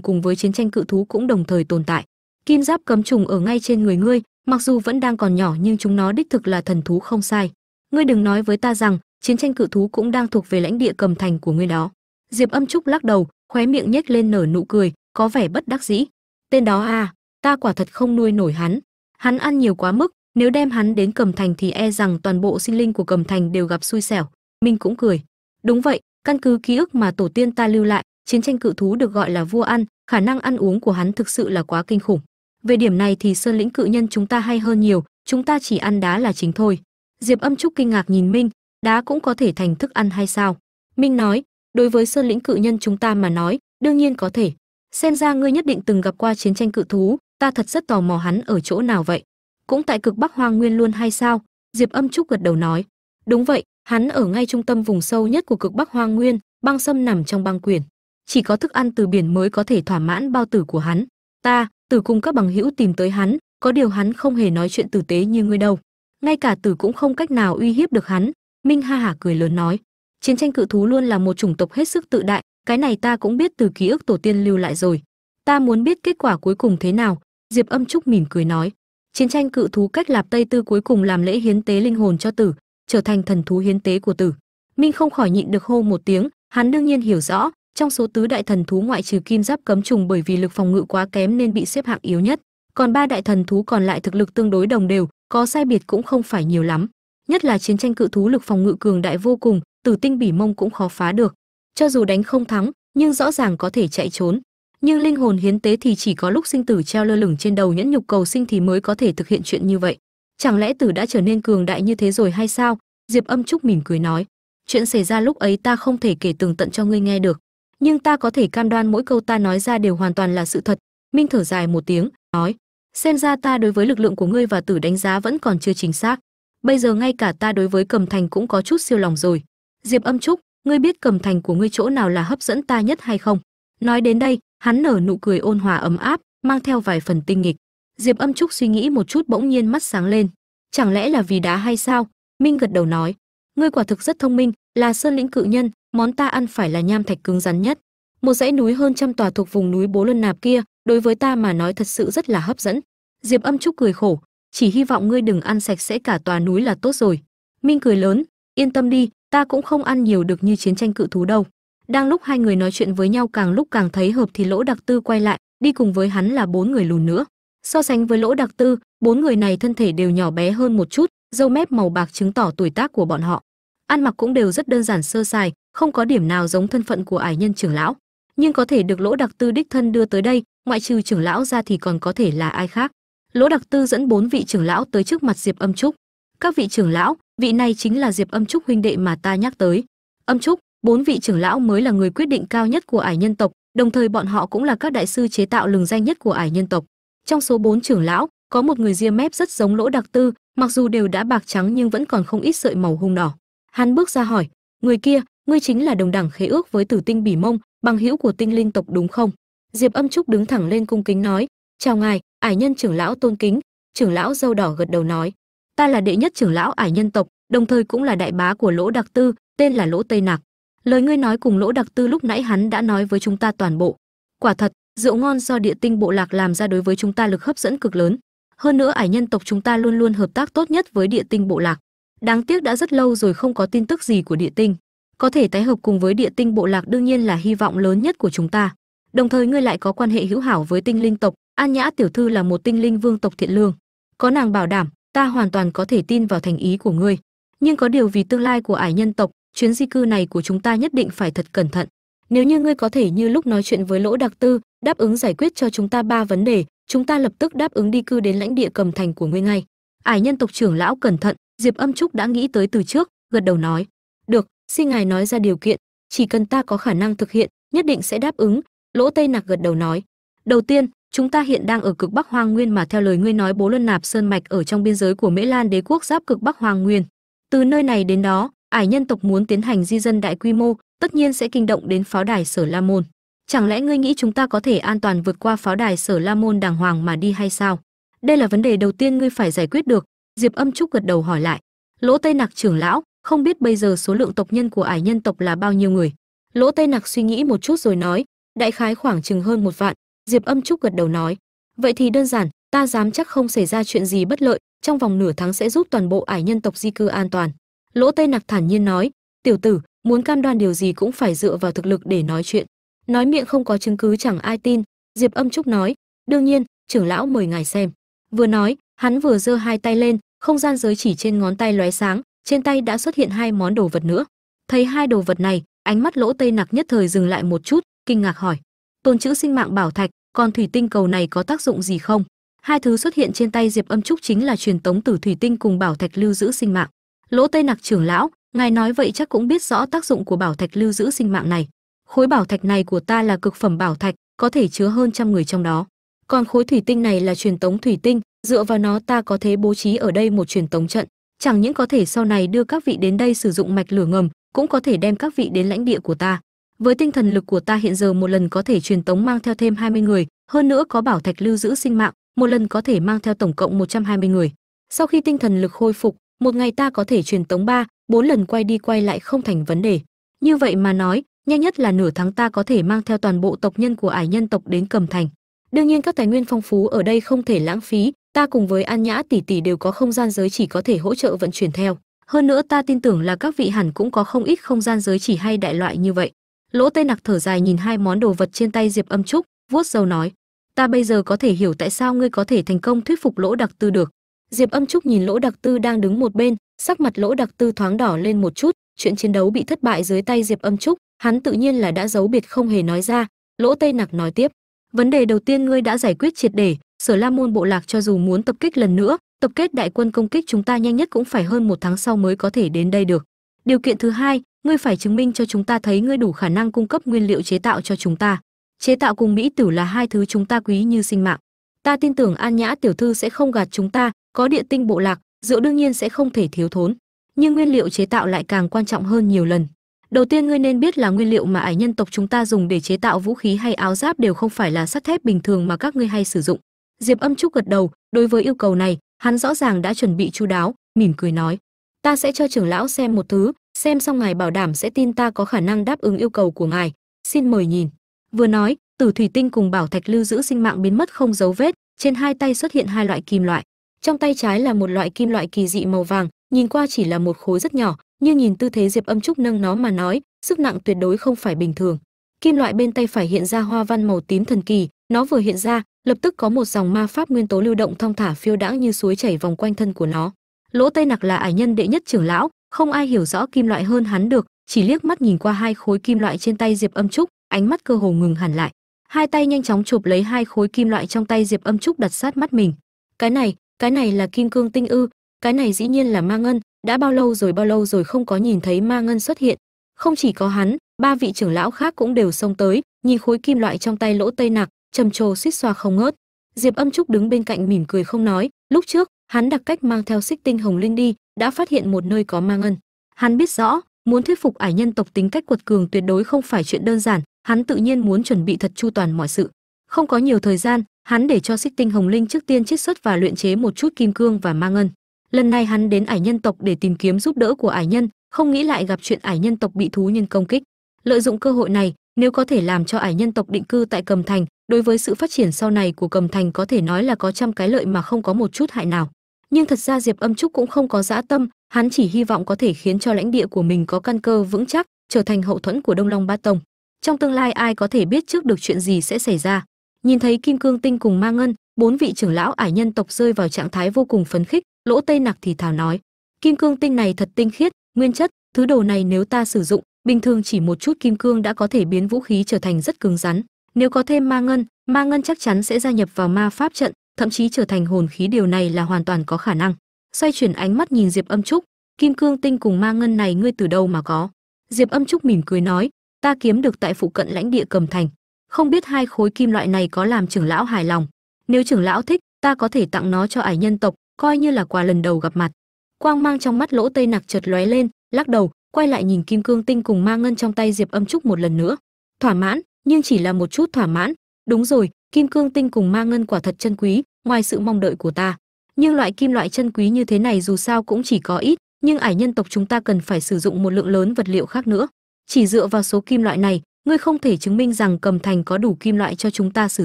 cùng với chiến tranh cự thú cũng đồng thời tồn tại. Kim giáp cấm trùng ở ngay trên người ngươi, mặc dù vẫn đang còn nhỏ nhưng chúng nó đích thực là thần thú không sai. Ngươi đừng nói với ta rằng, chiến tranh cự thú cũng đang thuộc về lãnh địa cầm thành của ngươi đó. Diệp âm trúc lắc đầu, khóe miệng nhếch lên nở nụ cười có vẻ bất đắc dĩ. Tên đó à ta quả thật không nuôi nổi hắn. Hắn ăn nhiều quá mức, nếu đem hắn đến cầm thành thì e rằng toàn bộ sinh linh của cầm thành đều gặp xui xẻo. Minh cũng cười. Đúng vậy, căn cứ ký ức mà tổ tiên ta lưu lại, chiến tranh cự thú được gọi là vua ăn, khả năng ăn uống của hắn thực sự là quá kinh khủng. Về điểm này thì sơn lĩnh cự nhân chúng ta hay hơn nhiều, chúng ta chỉ ăn đá là chính thôi. Diệp âm trúc kinh ngạc nhìn minh, đá cũng có thể thành thức ăn hay sao? Minh nói, đối với sơn lĩnh cự nhân chúng ta mà nói, đương nhiên có thể xem ra ngươi nhất định từng gặp qua chiến tranh cự thú, ta thật rất tò mò hắn ở chỗ nào vậy. Cũng tại cực bắc hoang nguyên luôn hay sao? Diệp âm trúc gật đầu nói. Đúng vậy, hắn ở ngay trung tâm vùng sâu nhất của cực bắc hoang nguyên, băng sâm nằm trong băng quyển. Chỉ có thức ăn từ biển mới có thể thỏa mãn bao tử của hắn. Ta, tử cùng các bằng hữu tìm tới hắn, có điều hắn không hề nói chuyện tử tế như ngươi đâu. Ngay cả tử cũng không cách nào uy hiếp được hắn. Minh ha hả cười lớn nói. Chiến tranh cự thú luôn là một chủng tộc hết sức tự đại cái này ta cũng biết từ ký ức tổ tiên lưu lại rồi. Ta muốn biết kết quả cuối cùng thế nào, diệp âm trúc mỉm cười nói. Chiến tranh cự thú cách lạp tây tư cuối cùng làm lễ hiến tế linh hồn cho tử, trở thành thần thú hiến tế của tử. Minh không khỏi nhịn được hô một tiếng, hắn đương nhiên hiểu rõ, trong số tứ đại thần thú ngoại trừ kim giáp cấm trùng bởi vì lực phòng ngự quá kém nên bị xếp hạng yếu nhất, còn ba đại thần thú còn lại thực lực tương đối đồng đều, có sai biệt cũng không phải nhiều lắm. Nhất là chiến tranh cự thú lực phòng ngự cường đại vô cùng, tử tinh bỉ mông cũng khó phá được cho dù đánh không thắng, nhưng rõ ràng có thể chạy trốn. Nhưng linh hồn hiến tế thì chỉ có lúc sinh tử treo lơ lửng trên đầu nhẫn nhục cầu sinh thì mới có thể thực hiện chuyện như vậy. Chẳng lẽ tử đã trở nên cường đại như thế rồi hay sao? Diệp âm trúc mỉm cười nói, chuyện xảy ra lúc ấy ta không thể kể tường tận cho ngươi nghe được. Nhưng ta có thể cam đoan mỗi câu ta nói ra đều hoàn toàn là sự thật. Minh thở dài một tiếng, nói, xem ra ta đối với lực lượng của ngươi và tử đánh giá vẫn còn chưa chính xác. Bây giờ ngay cả ta đối với cầm thành cũng có chút siêu lòng rồi. Diệp âm trúc ngươi biết cầm thành của ngươi chỗ nào là hấp dẫn ta nhất hay không? Nói đến đây, hắn nở nụ cười ôn hòa ấm áp, mang theo vài phần tinh nghịch. Diệp âm trúc suy nghĩ một chút bỗng nhiên mắt sáng lên. Chẳng lẽ là vì đá hay sao? Minh gật đầu nói. Ngươi quả thực rất thông minh, là sơn lĩnh cự nhân, món ta ăn phải là nham thạch cứng rắn nhất. Một dãy núi hơn trăm tòa thuộc vùng núi bố luân nạp kia, đối với ta mà nói thật sự rất là hấp dẫn. Diệp âm trúc cười khổ. Chỉ hy vọng ngươi đừng ăn sạch sẽ cả tòa núi là tốt rồi. Minh cười lớn. Yên tâm đi ta cũng không ăn nhiều được như chiến tranh cự thú đâu. Đang lúc hai người nói chuyện với nhau càng lúc càng thấy hợp thì lỗ đặc tư quay lại, đi cùng với hắn là bốn người lùn nữa. So sánh với lỗ đặc tư, bốn người này thân thể đều nhỏ bé hơn một chút dâu mép màu bạc chứng tỏ tuổi tác của bọn họ. Ăn mặc cũng đều rất đơn giản sơ sài, không có điểm nào giống thân phận của ải nhân trưởng lão. Nhưng có thể được lỗ đặc tư đích thân đưa tới đây, ngoại trừ trưởng lão ra thì còn có thể là ai khác. Lỗ đặc tư dẫn bốn vị trưởng lão tới trước mặt diệp âm trúc. Các vị trưởng lão vị này chính là diệp âm trúc huynh đệ mà ta nhắc tới. Âm trúc, bốn vị trưởng lão mới là người quyết định cao nhất của ải nhân tộc, đồng thời bọn họ cũng là các đại sư chế tạo lừng danh nhất của ải nhân tộc. Trong số bốn trưởng lão, có một người ria mép rất giống lỗ đặc tư, mặc dù đều đã bạc trắng nhưng vẫn còn không ít sợi màu hung đỏ. Hắn bước ra hỏi, người kia, ngươi chính là đồng đẳng khế ước với tử tinh bỉ mông, bằng hữu của tinh linh tộc đúng không? Diệp âm trúc đứng thẳng lên cung kính nói, chào ngài, ải nhân trưởng lão tôn kính. Trưởng lão dâu đỏ gật đầu nói ta là đệ nhất trưởng lão ải nhân tộc, đồng thời cũng là đại bá của lỗ đặc tư, tên là lỗ tây nạc. Lời ngươi nói cùng lỗ đặc tư lúc nãy hắn đã nói với chúng ta toàn bộ. Quả thật, rượu ngon do địa tinh bộ lạc làm ra đối với chúng ta lực hấp dẫn cực lớn. Hơn nữa ải nhân tộc chúng ta luôn luôn hợp tác tốt nhất với địa tinh bộ lạc. Đáng tiếc đã rất lâu rồi không có tin tức gì của địa tinh. Có thể tái hợp cùng với địa tinh bộ lạc đương nhiên là hy vọng lớn nhất của chúng ta. Đồng thời ngươi lại có quan hệ hữu hảo với tinh linh tộc. An nhã tiểu thư là một tinh linh vương tộc thiện lương. Có nàng bảo đảm ta hoàn toàn có thể tin vào thành ý của ngươi. Nhưng có điều vì tương lai của ải nhân tộc, chuyến di cư này của chúng ta nhất định phải thật cẩn thận. Nếu như ngươi có thể như lúc nói chuyện với lỗ đặc tư, đáp ứng giải quyết cho chúng ta ba vấn đề, chúng ta lập tức đáp ứng đi cư đến lãnh địa cầm thành của ngươi ngay. Ải nhân tộc trưởng lão cẩn thận, diệp âm trúc đã nghĩ tới từ trước, gật đầu nói, được, xin ngài nói ra điều kiện, chỉ cần ta có khả năng thực hiện, nhất định sẽ đáp ứng. Lỗ tây nặc gật đầu nói, đầu tiên chúng ta hiện đang ở cực bắc hoang nguyên mà theo lời ngươi nói bố luân nạp sơn mạch ở trong biên giới của mễ lan đế quốc giáp cực bắc hoang nguyên. Từ nơi này đến đó, ải nhân tộc muốn tiến hành di dân đại quy mô, tất nhiên sẽ kinh động đến pháo đài sở la môn. Chẳng lẽ ngươi nghĩ chúng ta có thể an toàn vượt qua pháo đài sở la môn đàng hoàng mà đi hay sao? Đây là vấn đề đầu tiên ngươi phải giải quyết được. Diệp âm trúc gật đầu hỏi lại. Lỗ tây nặc trưởng lão, không biết bây giờ số lượng tộc nhân của ải nhân tộc là bao nhiêu người? Lỗ tây nặc suy nghĩ một chút rồi nói. Đại khái khoảng chừng hơn một vạn diệp âm trúc gật đầu nói, vậy thì đơn giản, ta dám chắc không xảy ra chuyện gì bất lợi, trong vòng nửa tháng sẽ giúp toàn bộ ải nhân tộc di cư an toàn. Lỗ tây nặc thản nhiên nói, tiểu tử, muốn cam đoan điều gì cũng phải dựa vào thực lực để nói chuyện. Nói miệng không có chứng cứ chẳng ai tin, diệp âm trúc nói, đương nhiên, trưởng lão mời ngài xem. Vừa nói, hắn vừa giơ hai tay lên, không gian giới chỉ trên ngón tay lóe sáng, trên tay đã xuất hiện hai món đồ vật nữa. Thấy hai đồ vật này, ánh mắt lỗ tây nặc nhất thời dừng lại một chút, kinh ngạc hỏi tôn trữ sinh mạng bảo thạch còn thủy tinh cầu này có tác dụng gì không? Hai thứ xuất hiện trên tay diệp âm trúc chính là truyền tống tử thủy tinh cùng bảo thạch lưu giữ sinh mạng. Lỗ tây nặc trưởng lão, ngài nói vậy chắc cũng biết rõ tác dụng của bảo thạch lưu giữ sinh mạng này. Khối bảo thạch này của ta là cực phẩm bảo thạch, có thể chứa hơn trăm người trong đó. Còn khối thủy tinh này là truyền tống thủy tinh, dựa vào nó ta có thể bố trí ở đây một truyền tống trận. Chẳng những có thể sau này đưa các vị đến đây sử dụng mạch lửa ngầm, cũng có thể đem các vị đến lãnh địa của ta với tinh thần lực của ta hiện giờ một lần có thể truyền tống mang theo thêm 20 người, hơn nữa có bảo thạch lưu giữ sinh mạng, một lần có thể mang theo tổng cộng 120 người. Sau khi tinh thần lực khôi phục, một ngày ta có thể truyền tống ba, bốn lần quay đi quay lại không thành vấn đề. Như vậy mà nói, nhanh nhất là nửa tháng ta có thể mang theo toàn bộ tộc nhân của ải nhân tộc đến cầm thành. Đương nhiên các tài nguyên phong phú ở đây không thể lãng phí, ta cùng với an nhã tỷ tỷ đều có không gian giới chỉ có thể hỗ trợ vận chuyển theo. Hơn nữa ta tin tưởng là các vị hẳn cũng có không ít không gian giới chỉ hay đại loại như vậy lỗ tây nặc thở dài nhìn hai món đồ vật trên tay diệp âm trúc, vuốt râu nói, ta bây giờ có thể hiểu tại sao ngươi có thể thành công thuyết phục lỗ đặc tư được. Diệp âm trúc nhìn lỗ đặc tư đang đứng một bên, sắc mặt lỗ đặc tư thoáng đỏ lên một chút, chuyện chiến đấu bị thất bại dưới tay diệp âm trúc, hắn tự nhiên là đã giấu biệt không hề nói ra. Lỗ tây nặc nói tiếp, vấn đề đầu tiên ngươi đã giải quyết triệt để, sở la môn bộ lạc cho dù muốn tập kích lần nữa, tập kết đại quân công kích chúng ta nhanh nhất cũng phải hơn một tháng sau mới có thể đến đây được. Điều kiện thứ hai ngươi phải chứng minh cho chúng ta thấy ngươi đủ khả năng cung cấp nguyên liệu chế tạo cho chúng ta. Chế tạo cùng mỹ tử là hai thứ chúng ta quý như sinh mạng. Ta tin tưởng an nhã tiểu thư sẽ không gạt chúng ta, có địa tinh bộ lạc, rượu đương nhiên sẽ không thể thiếu thốn. Nhưng nguyên liệu chế tạo lại càng quan trọng hơn nhiều lần. Đầu tiên ngươi nên biết là nguyên liệu mà ải nhân tộc chúng ta dùng để chế tạo vũ khí hay áo giáp đều không phải là sắt thép bình thường mà các ngươi hay sử dụng. Diệp âm trúc gật đầu, đối với yêu cầu này, hắn rõ ràng đã chuẩn bị chu đáo, mỉm cười nói. Ta sẽ cho trưởng lão xem một thứ xem xong ngài bảo đảm sẽ tin ta có khả năng đáp ứng yêu cầu của ngài. Xin mời nhìn. Vừa nói, tử thủy tinh cùng bảo thạch lưu giữ sinh mạng biến mất không dấu vết, trên hai tay xuất hiện hai loại kim loại. Trong tay trái là một loại kim loại kỳ dị màu vàng, nhìn qua chỉ là một khối rất nhỏ, nhưng nhìn tư thế diệp âm trúc nâng nó mà nói, sức nặng tuyệt đối không phải bình thường. Kim loại bên tay phải hiện ra hoa văn màu tím thần kỳ, nó vừa hiện ra, lập tức có một dòng ma pháp nguyên tố lưu động thong thả phiêu đãng như suối chảy vòng quanh thân của nó. Lỗ tây nặc là ải nhân đệ nhất trưởng lão không ai hiểu rõ kim loại hơn hắn được, chỉ liếc mắt nhìn qua hai khối kim loại trên tay diệp âm trúc, ánh mắt cơ hồ ngừng hẳn lại. Hai tay nhanh chóng chụp lấy hai khối kim loại trong tay diệp âm trúc đặt sát mắt mình. Cái này cái này là kim cương tinh ư, cái này dĩ nhiên là ma ngân, đã bao lâu rồi, bao lâu rồi không có nhìn thấy ma ngân xuất hiện. Không chỉ có hắn, ba vị trưởng lão khác cũng đều xông tới, nhìn khối kim loại trong tay lỗ tây nặc trầm trồ suýt xoa không ngớt. Diệp âm trúc đứng bên cạnh mỉm cười không nói, lúc trước, hắn đặc cách mang theo xích tinh hồng linh đi đã phát hiện một nơi có mang ân hắn biết rõ, muốn thuyết phục ải nhân tộc tính cách quật cường tuyệt đối không phải chuyện đơn giản, hắn tự nhiên muốn chuẩn bị thật chu toàn mọi sự. Không có nhiều thời gian, hắn để cho xích tinh hồng linh trước tiên chiết xuất và luyện chế một chút kim cương và mang ngân. Lần này hắn đến ải nhân tộc để tìm kiếm giúp đỡ của ải nhân, không nghĩ lại gặp chuyện ải nhân tộc bị thú nhân công kích. Lợi dụng cơ hội này, nếu có thể làm cho ải nhân tộc định cư tại cầm thành, đối với sự phát triển sau này của cầm thành có thể nói là có trăm cái lợi mà không có một chút hại nào nhưng thật ra diệp âm trúc cũng không có dã tâm, hắn chỉ hy vọng có thể khiến cho lãnh địa của mình có căn cơ vững chắc, trở thành hậu thuẫn của đông long ba tông. Trong tương lai ai có thể biết trước được chuyện gì sẽ xảy ra. Nhìn thấy kim cương tinh cùng ma ngân, bốn vị trưởng lão ải nhân tộc rơi vào trạng thái vô cùng phấn khích, lỗ tây nặc thì thào nói, kim cương tinh này thật tinh khiết, nguyên chất, thứ đồ này nếu ta sử dụng, bình thường chỉ một chút kim cương đã có thể biến vũ khí trở thành rất cứng rắn. Nếu có thêm ma ngân ma ngân chắc chắn sẽ gia nhập vào ma pháp trận thậm chí trở thành hồn khí điều này là hoàn toàn có khả năng. Xoay chuyển ánh mắt nhìn diệp âm trúc, kim cương tinh cùng ma ngân này ngươi từ đâu mà có? Diệp âm trúc mỉm cười nói, ta kiếm được tại phụ cận lãnh địa cầm thành. Không biết hai khối kim loại này có làm trưởng lão hài lòng? Nếu trưởng lão thích, ta có thể tặng nó cho ải nhân tộc, coi như là quà lần đầu gặp mặt. Quang mang trong mắt lỗ tây nặc chợt lóe lên, lắc đầu, quay lại nhìn kim cương tinh cùng ma ngân trong tay diệp âm trúc một lần nữa. Thỏa mãn, nhưng chỉ là một chút thỏa mãn đúng rồi, kim cương tinh cùng ma ngân quả thật chân quý, ngoài sự mong đợi của ta. Nhưng loại kim loại chân quý như thế này dù sao cũng chỉ có ít, nhưng ải nhân tộc chúng ta cần phải sử dụng một lượng lớn vật liệu khác nữa. Chỉ dựa vào số kim loại này, ngươi không thể chứng minh rằng cầm thành có đủ kim loại cho chúng ta sử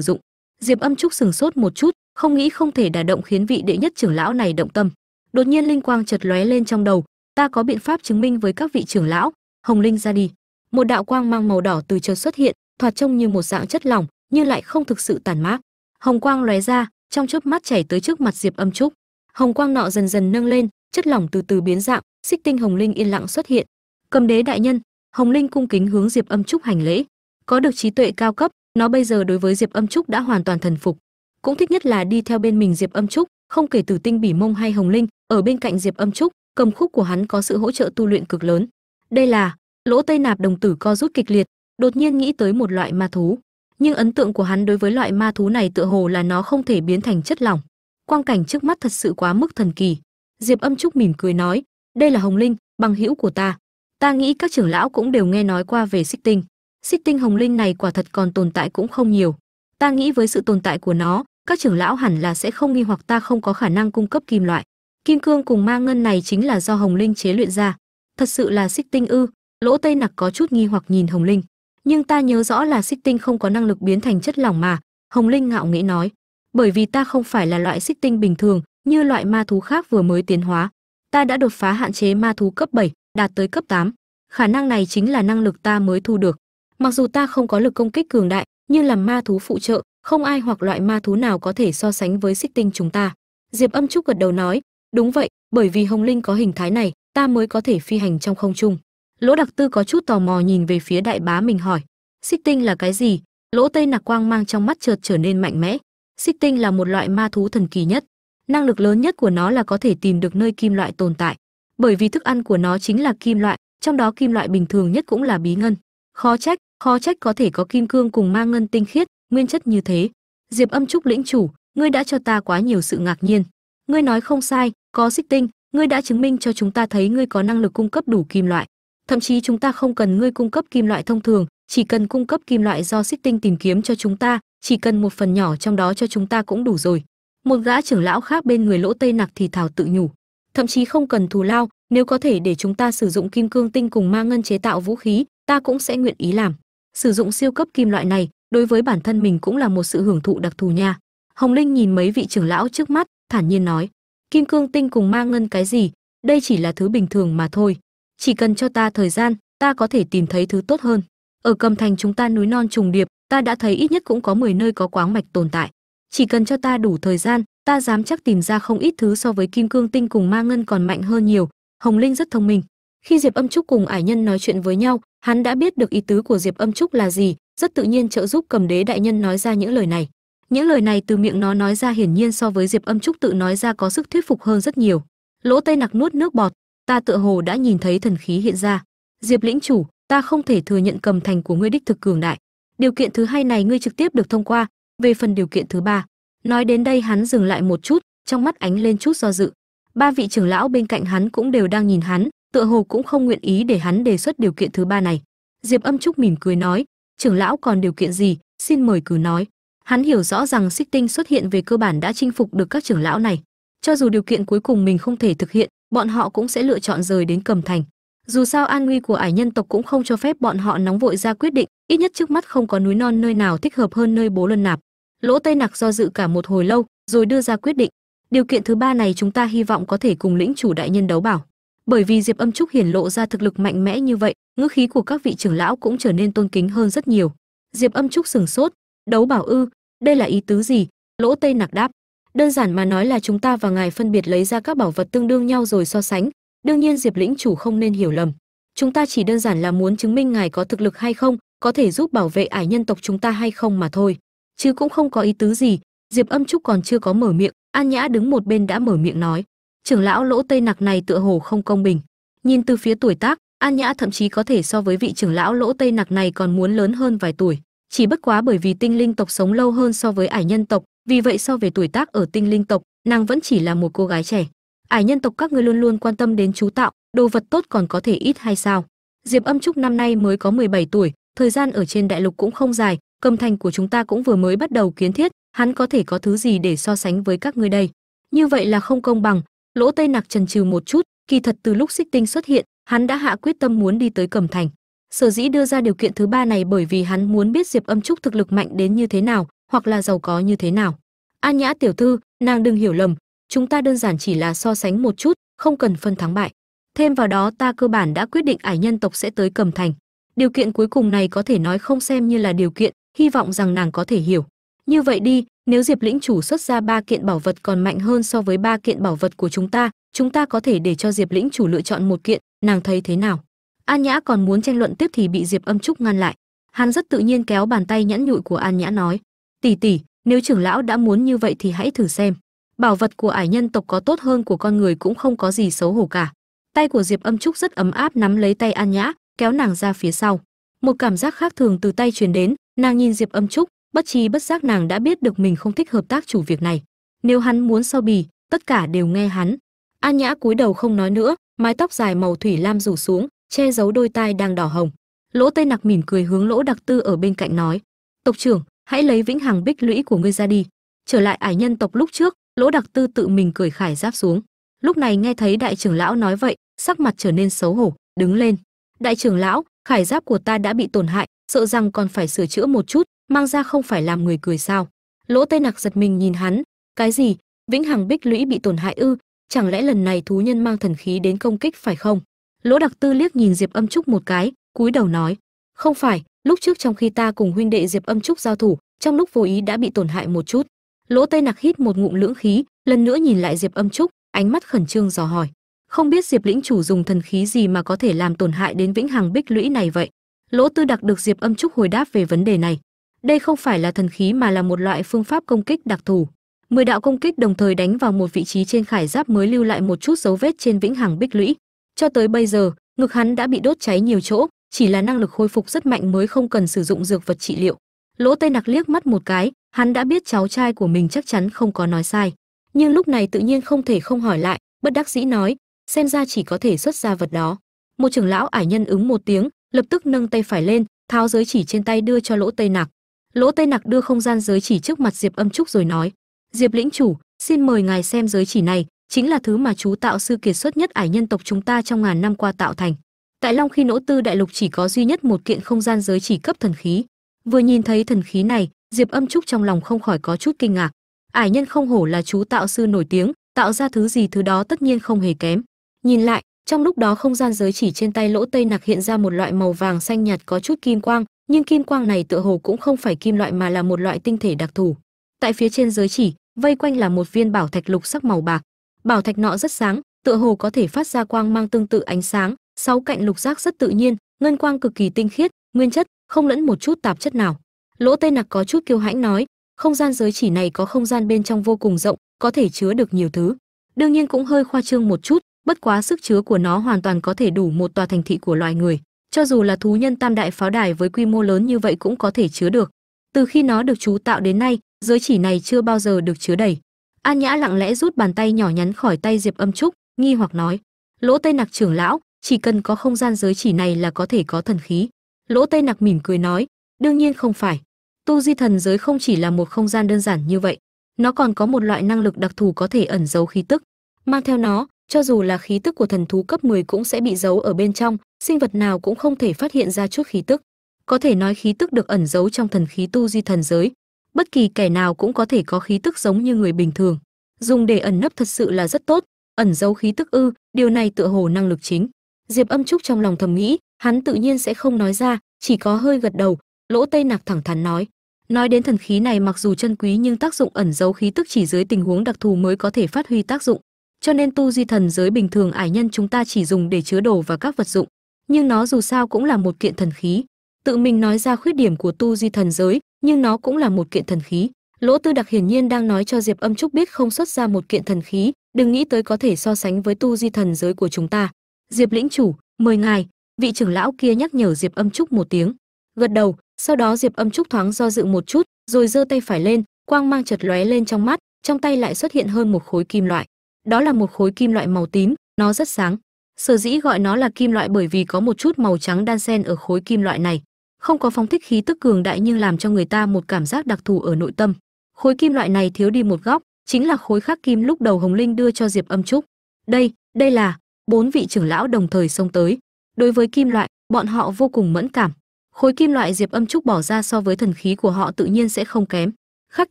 dụng. Diệp âm trúc sừng sốt một chút, không nghĩ không thể đả động khiến vị đệ nhất trưởng lão này động tâm. Đột nhiên linh quang chợt lóe lên trong đầu, ta có biện pháp chứng minh với các vị trưởng lão. Hồng linh ra đi. Một đạo quang mang màu đỏ từ chợt xuất hiện, thoạt trông như một dạng chất lỏng nhưng lại không thực sự tàn mát. Hồng quang lóe ra, trong chớp mắt chảy tới trước mặt diệp âm trúc. Hồng quang nọ dần dần nâng lên, chất lỏng từ từ biến dạng, xích tinh hồng linh yên lặng xuất hiện. Cầm đế đại nhân, hồng linh cung kính hướng diệp âm trúc hành lễ. Có được trí tuệ cao cấp, nó bây giờ đối với diệp âm trúc đã hoàn toàn thần phục. Cũng thích nhất là đi theo bên mình diệp âm trúc, không kể từ tinh bỉ mông hay hồng linh, ở bên cạnh diệp âm trúc, cầm khúc của hắn có sự hỗ trợ tu luyện cực lớn. Đây là, lỗ tây nạp đồng tử co rút kịch liệt, đột nhiên nghĩ tới một loại ma thú nhưng ấn tượng của hắn đối với loại ma thú này tựa hồ là nó không thể biến thành chất lỏng. Quang cảnh trước mắt thật sự quá mức thần kỳ. Diệp âm trúc mỉm cười nói, đây là hồng linh, bằng hữu của ta. Ta nghĩ các trưởng lão cũng đều nghe nói qua về xích tinh. Xích tinh hồng linh này quả thật còn tồn tại cũng không nhiều. Ta nghĩ với sự tồn tại của nó, các trưởng lão hẳn là sẽ không nghi hoặc ta không có khả năng cung cấp kim loại. Kim cương cùng ma ngân này chính là do hồng linh chế luyện ra. Thật sự là xích tinh ư? Lỗ tây nặc có chút nghi hoặc nhìn hồng linh nhưng ta nhớ rõ là xích tinh không có năng lực biến thành chất lỏng mà hồng linh ngạo nghĩ nói. Bởi vì ta không phải là loại xích tinh bình thường như loại ma thú khác vừa mới tiến hóa. Ta đã đột phá hạn chế ma thú cấp 7, đạt tới cấp 8. khả năng này chính là năng lực ta mới thu được. Mặc dù ta không có lực công kích cường đại nhưng làm ma thú phụ trợ không ai hoặc loại ma thú nào có thể so sánh với xích tinh chúng ta. Diệp âm trúc gật đầu nói đúng vậy bởi vì hồng linh có hình thái này ta mới có thể phi hành trong không trung lỗ đặc tư có chút tò mò nhìn về phía đại bá mình hỏi, xích tinh là cái gì? Lỗ tây nặc quang mang trong mắt chợt trở nên mạnh mẽ, xích tinh là một loại ma thú thần kỳ nhất. Năng lực lớn nhất của nó là có thể tìm được nơi kim loại tồn tại, bởi vì thức ăn của nó chính là kim loại, trong đó kim loại bình thường nhất cũng là bí ngân. Khó trách khó trách có thể có kim cương cùng ma ngân tinh khiết, nguyên chất như thế. Diệp âm trúc lĩnh chủ, ngươi đã cho ta quá nhiều sự ngạc nhiên. Ngươi nói không sai, có xích tinh, ngươi đã chứng minh cho chúng ta thấy ngươi có năng lực cung cấp đủ kim loại thậm chí chúng ta không cần ngươi cung cấp kim loại thông thường, chỉ cần cung cấp kim loại do xích tinh tìm kiếm cho chúng ta, chỉ cần một phần nhỏ trong đó cho chúng ta cũng đủ rồi. Một gã trưởng lão khác bên người lỗ tây nặc thì thảo tự nhủ. Thậm chí không cần thù lao, nếu có thể để chúng ta sử dụng kim cương tinh cùng ma ngân chế tạo vũ khí, ta cũng sẽ nguyện ý làm. Sử dụng siêu cấp kim loại này, đối với bản thân mình cũng là một sự hưởng thụ đặc thù nha. Hồng linh nhìn mấy vị trưởng lão trước mắt, thản nhiên nói. Kim cương tinh cùng ma ngân cái gì? Đây chỉ là thứ bình thường mà thôi chỉ cần cho ta thời gian, ta có thể tìm thấy thứ tốt hơn. Ở cầm thành chúng ta núi non trùng điệp, ta đã thấy ít nhất cũng có 10 nơi có quáng mạch tồn tại. Chỉ cần cho ta đủ thời gian, ta dám chắc tìm ra không ít thứ so với kim cương tinh cùng ma ngân còn mạnh hơn nhiều. Hồng linh rất thông minh. Khi diệp âm trúc cùng ải nhân nói chuyện với nhau, hắn đã biết được ý tứ của diệp âm trúc là gì, rất tự nhiên trợ giúp cầm đế đại nhân nói ra những lời này. Những lời này từ miệng nó nói ra hiển nhiên so với diệp âm trúc tự nói ra có sức thuyết phục hơn rất nhiều. Lỗ tây nặc nuốt nước bọt ta tựa hồ đã nhìn thấy thần khí hiện ra. Diệp lĩnh chủ, ta không thể thừa nhận cầm thành của ngươi đích thực cường đại. Điều kiện thứ hai này ngươi trực tiếp được thông qua. Về phần điều kiện thứ ba, nói đến đây hắn dừng lại một chút, trong mắt ánh lên chút do dự. Ba vị trưởng lão bên cạnh hắn cũng đều đang nhìn hắn, tựa hồ cũng không nguyện ý để hắn đề xuất điều kiện thứ ba này. Diệp âm trúc mỉm cười nói, trưởng lão còn điều kiện gì? Xin mời cứ nói. Hắn hiểu rõ rằng xích tinh xuất hiện về cơ bản đã chinh phục được các trưởng lão này. Cho dù điều kiện cuối cùng mình không thể thực hiện bọn họ cũng sẽ lựa chọn rời đến cầm thành. Dù sao an nguy của ải nhân tộc cũng không cho phép bọn họ nóng vội ra quyết định, ít nhất trước mắt không có núi non nơi nào thích hợp hơn nơi bố luân nạp. Lỗ tây nặc do dự cả một hồi lâu, rồi đưa ra quyết định. Điều kiện thứ ba này chúng ta hy vọng có thể cùng lĩnh chủ đại nhân đấu bảo. Bởi vì diệp âm trúc hiển lộ ra thực lực mạnh mẽ như vậy, ngữ khí của các vị trưởng lão cũng trở nên tôn kính hơn rất nhiều. Diệp âm trúc sừng sốt, đấu bảo ư? Đây là ý tứ gì? Lỗ tây nặc đáp đơn giản mà nói là chúng ta và ngài phân biệt lấy ra các bảo vật tương đương nhau rồi so sánh. Đương nhiên diệp lĩnh chủ không nên hiểu lầm. Chúng ta chỉ đơn giản là muốn chứng minh ngài có thực lực hay không, có thể giúp bảo vệ ải nhân tộc chúng ta hay không mà thôi. Chứ cũng không có ý tứ gì. Diệp âm trúc còn chưa có mở miệng, an nhã đứng một bên đã mở miệng nói. Trưởng lão lỗ tây nặc này tựa hồ không công bình. Nhìn từ phía tuổi tác, an nhã thậm chí có thể so với vị trưởng lão lỗ tây nặc này còn muốn lớn hơn vài tuổi. Chỉ bất quá bởi vì tinh linh tộc sống lâu hơn so với ải nhân tộc vì vậy so về tuổi tác ở tinh linh tộc, nàng vẫn chỉ là một cô gái trẻ. Ải nhân tộc các ngươi luôn luôn quan tâm đến chú tạo, đồ vật tốt còn có thể ít hay sao? Diệp âm trúc năm nay mới có 17 tuổi, thời gian ở trên đại lục cũng không dài, cầm thành của chúng ta cũng vừa mới bắt đầu kiến thiết, hắn có thể có thứ gì để so sánh với các ngươi đây? Như vậy là không công bằng. Lỗ tây nặc trần trừ một chút, kỳ thật từ lúc xích tinh xuất hiện, hắn đã hạ quyết tâm muốn đi tới cầm thành. Sở dĩ đưa ra điều kiện thứ ba này bởi vì hắn muốn biết diệp âm trúc thực lực mạnh đến như thế nào hoặc là giàu có như thế nào. An nhã tiểu thư, nàng đừng hiểu lầm, chúng ta đơn giản chỉ là so sánh một chút, không cần phân thắng bại. Thêm vào đó, ta cơ bản đã quyết định ải nhân tộc sẽ tới cầm thành. Điều kiện cuối cùng này có thể nói không xem như là điều kiện, hy vọng rằng nàng có thể hiểu. Như vậy đi, nếu diệp lĩnh chủ xuất ra ba kiện bảo vật còn mạnh hơn so với ba kiện bảo vật của chúng ta chúng ta có thể để cho diệp lĩnh chủ lựa chọn một kiện, nàng thấy thế nào? An nhã còn muốn tranh luận tiếp thì bị diệp âm trúc ngăn lại. Hắn rất tự nhiên kéo bàn tay nhẫn nhụi của an nhã nói tỷ tỷ, nếu trưởng lão đã muốn như vậy thì hãy thử xem. Bảo vật của ải nhân tộc có tốt hơn của con người cũng không có gì xấu hổ cả. Tay của diệp âm trúc rất ấm áp nắm lấy tay an nhã, kéo nàng ra phía sau. Một cảm giác khác thường từ tay truyền đến, nàng nhìn diệp âm trúc, bất chi bất giác nàng đã biết được mình không thích hợp tác chủ việc này. Nếu hắn muốn so bì, tất cả đều nghe hắn. An nhã cúi đầu không nói nữa, mái tóc dài màu thủy lam rủ xuống, che giấu đôi tai đang đỏ hồng. Lỗ tây nặc mỉm cười hướng lỗ đặc tư ở bên cạnh nói, tộc trưởng hãy lấy vĩnh hằng bích lũy của ngươi ra đi. Trở lại ải nhân tộc lúc trước, lỗ đặc tư tự mình cười khải giáp xuống. Lúc này nghe thấy đại trưởng lão nói vậy, sắc mặt trở nên xấu hổ, đứng lên. Đại trưởng lão, khải giáp của ta đã bị tổn hại, sợ rằng còn phải sửa chữa một chút, mang ra không phải làm người cười sao? Lỗ tây nặc giật mình nhìn hắn. Cái gì? Vĩnh hằng bích lũy bị tổn hại ư? Chẳng lẽ lần này thú nhân mang thần khí đến công kích phải không? Lỗ đặc tư liếc nhìn diệp âm trúc một cái, cúi đầu nói. Không phải lúc trước trong khi ta cùng huynh đệ diệp âm trúc giao thủ, trong lúc vô ý đã bị tổn hại một chút. Lỗ tây nặc hít một ngụm lưỡng khí, lần nữa nhìn lại diệp âm trúc, ánh mắt khẩn trương dò hỏi. Không biết diệp lĩnh chủ dùng thần khí gì mà có thể làm tổn hại đến vĩnh hằng bích lũy này vậy? Lỗ tư đặc được diệp âm trúc hồi đáp về vấn đề này. Đây không phải là thần khí mà là một loại phương pháp công kích đặc thù. Mười đạo công kích đồng thời đánh vào một vị trí trên khải giáp mới lưu lại một chút dấu vết trên vĩnh hằng bích lũy. Cho tới bây giờ, ngực hắn đã bị đốt cháy nhiều chỗ chỉ là năng lực khôi phục rất mạnh mới không cần sử dụng dược vật trị liệu. Lỗ tây nặc liếc mắt một cái, hắn đã biết cháu trai của mình chắc chắn không có nói sai. Nhưng lúc này tự nhiên không thể không hỏi lại, bất đắc dĩ nói, xem ra chỉ có thể xuất ra vật đó. Một trưởng lão ải nhân ứng một tiếng, lập tức nâng tay phải lên, tháo giới chỉ trên tay đưa cho lỗ tây nặc. Lỗ tây nặc đưa không gian giới chỉ trước mặt diệp âm trúc rồi nói, diệp lĩnh chủ, xin mời ngài xem giới chỉ này, chính là thứ mà chú tạo sư kiệt xuất nhất ải nhân tộc chúng ta trong ngàn năm qua tạo thành tại long khi nỗ tư, đại lục chỉ có duy nhất một kiện không gian giới chỉ cấp thần khí. Vừa nhìn thấy thần khí này, diệp âm trúc trong lòng không khỏi có chút kinh ngạc. Ải nhân không hổ là chú tạo sư nổi tiếng, tạo ra thứ gì thứ đó tất nhiên không hề kém. Nhìn lại, trong lúc đó không gian giới chỉ trên tay lỗ tây nặc hiện ra một loại màu vàng xanh nhạt có chút kim quang, nhưng kim quang này tựa hồ cũng không phải kim loại mà là một loại tinh thể đặc thù. Tại phía trên giới chỉ, vây quanh là một viên bảo thạch lục sắc màu bạc. Bảo thạch nọ rất sáng, tựa hồ có thể phát ra quang mang tương tự ánh sáng sáu cạnh lục giác rất tự nhiên, ngân quang cực kỳ tinh khiết, nguyên chất, không lẫn một chút tạp chất nào. Lỗ tây nặc có chút kiêu hãnh nói, không gian giới chỉ này có không gian bên trong vô cùng rộng, có thể chứa được nhiều thứ. Đương nhiên cũng hơi khoa trương một chút, bất quá sức chứa của nó hoàn toàn có thể đủ một tòa thành thị của loài người. Cho dù là thú nhân tam đại pháo đài với quy mô lớn như vậy cũng có thể chứa được. Từ khi nó được chú tạo đến nay, giới chỉ này chưa bao giờ được chứa đầy. An nhã lặng lẽ rút bàn tay nhỏ nhắn khỏi tay diệp âm trúc, nghi hoặc nói, lỗ tây nặc trưởng lão chỉ cần có không gian giới chỉ này là có thể có thần khí. Lỗ tây nặc mỉm cười nói, đương nhiên không phải. Tu di thần giới không chỉ là một không gian đơn giản như vậy, nó còn có một loại năng lực đặc thù có thể ẩn giấu khí tức. Mang theo nó, cho dù là khí tức của thần thú cấp 10 cũng sẽ bị giấu ở bên trong, sinh vật nào cũng không thể phát hiện ra chút khí tức. Có thể nói khí tức được ẩn giấu trong thần khí tu di thần giới, bất kỳ kẻ nào cũng có thể có khí tức giống như người bình thường. Dùng để ẩn nấp thật sự là rất tốt, ẩn giấu khí tức ư, điều này tựa hồ năng lực chính diệp âm trúc trong lòng thầm nghĩ, hắn tự nhiên sẽ không nói ra, chỉ có hơi gật đầu, lỗ tây nặc thẳng thắn nói. Nói đến thần khí này mặc dù chân quý nhưng tác dụng ẩn giấu khí tức chỉ dưới tình huống đặc thù mới có thể phát huy tác dụng. Cho nên tu di thần giới bình thường ải nhân chúng ta chỉ dùng để chứa đồ và các vật dụng. Nhưng nó dù sao cũng là một kiện thần khí. Tự mình nói ra khuyết điểm của tu di thần giới, nhưng nó cũng là một kiện thần khí. Lỗ tư đặc hiển nhiên đang nói cho diệp âm trúc biết không xuất ra một kiện thần khí, đừng nghĩ tới có thể so sánh với tu di thần giới của chúng ta diệp lĩnh chủ, mời ngài. Vị trưởng lão kia nhắc nhở diệp âm trúc một tiếng. Gật đầu, sau đó diệp âm trúc thoáng do dự một chút, rồi giơ tay phải lên, quang mang chật lóe lên trong mắt, trong tay lại xuất hiện hơn một khối kim loại. Đó là một khối kim loại màu tím, nó rất sáng. Sở dĩ gọi nó là kim loại bởi vì có một chút màu trắng đan xen ở khối kim loại này. Không có phóng thích khí tức cường đại nhưng làm cho người ta một cảm giác đặc thù ở nội tâm. Khối kim loại này thiếu đi một góc, chính là khối khắc kim lúc đầu hồng linh đưa cho diệp âm trúc. Đây đây là bốn vị trưởng lão đồng thời xông tới. Đối với kim loại, bọn họ vô cùng mẫn cảm. Khối kim loại diệp âm trúc bỏ ra so với thần khí của họ tự nhiên sẽ không kém. Khắc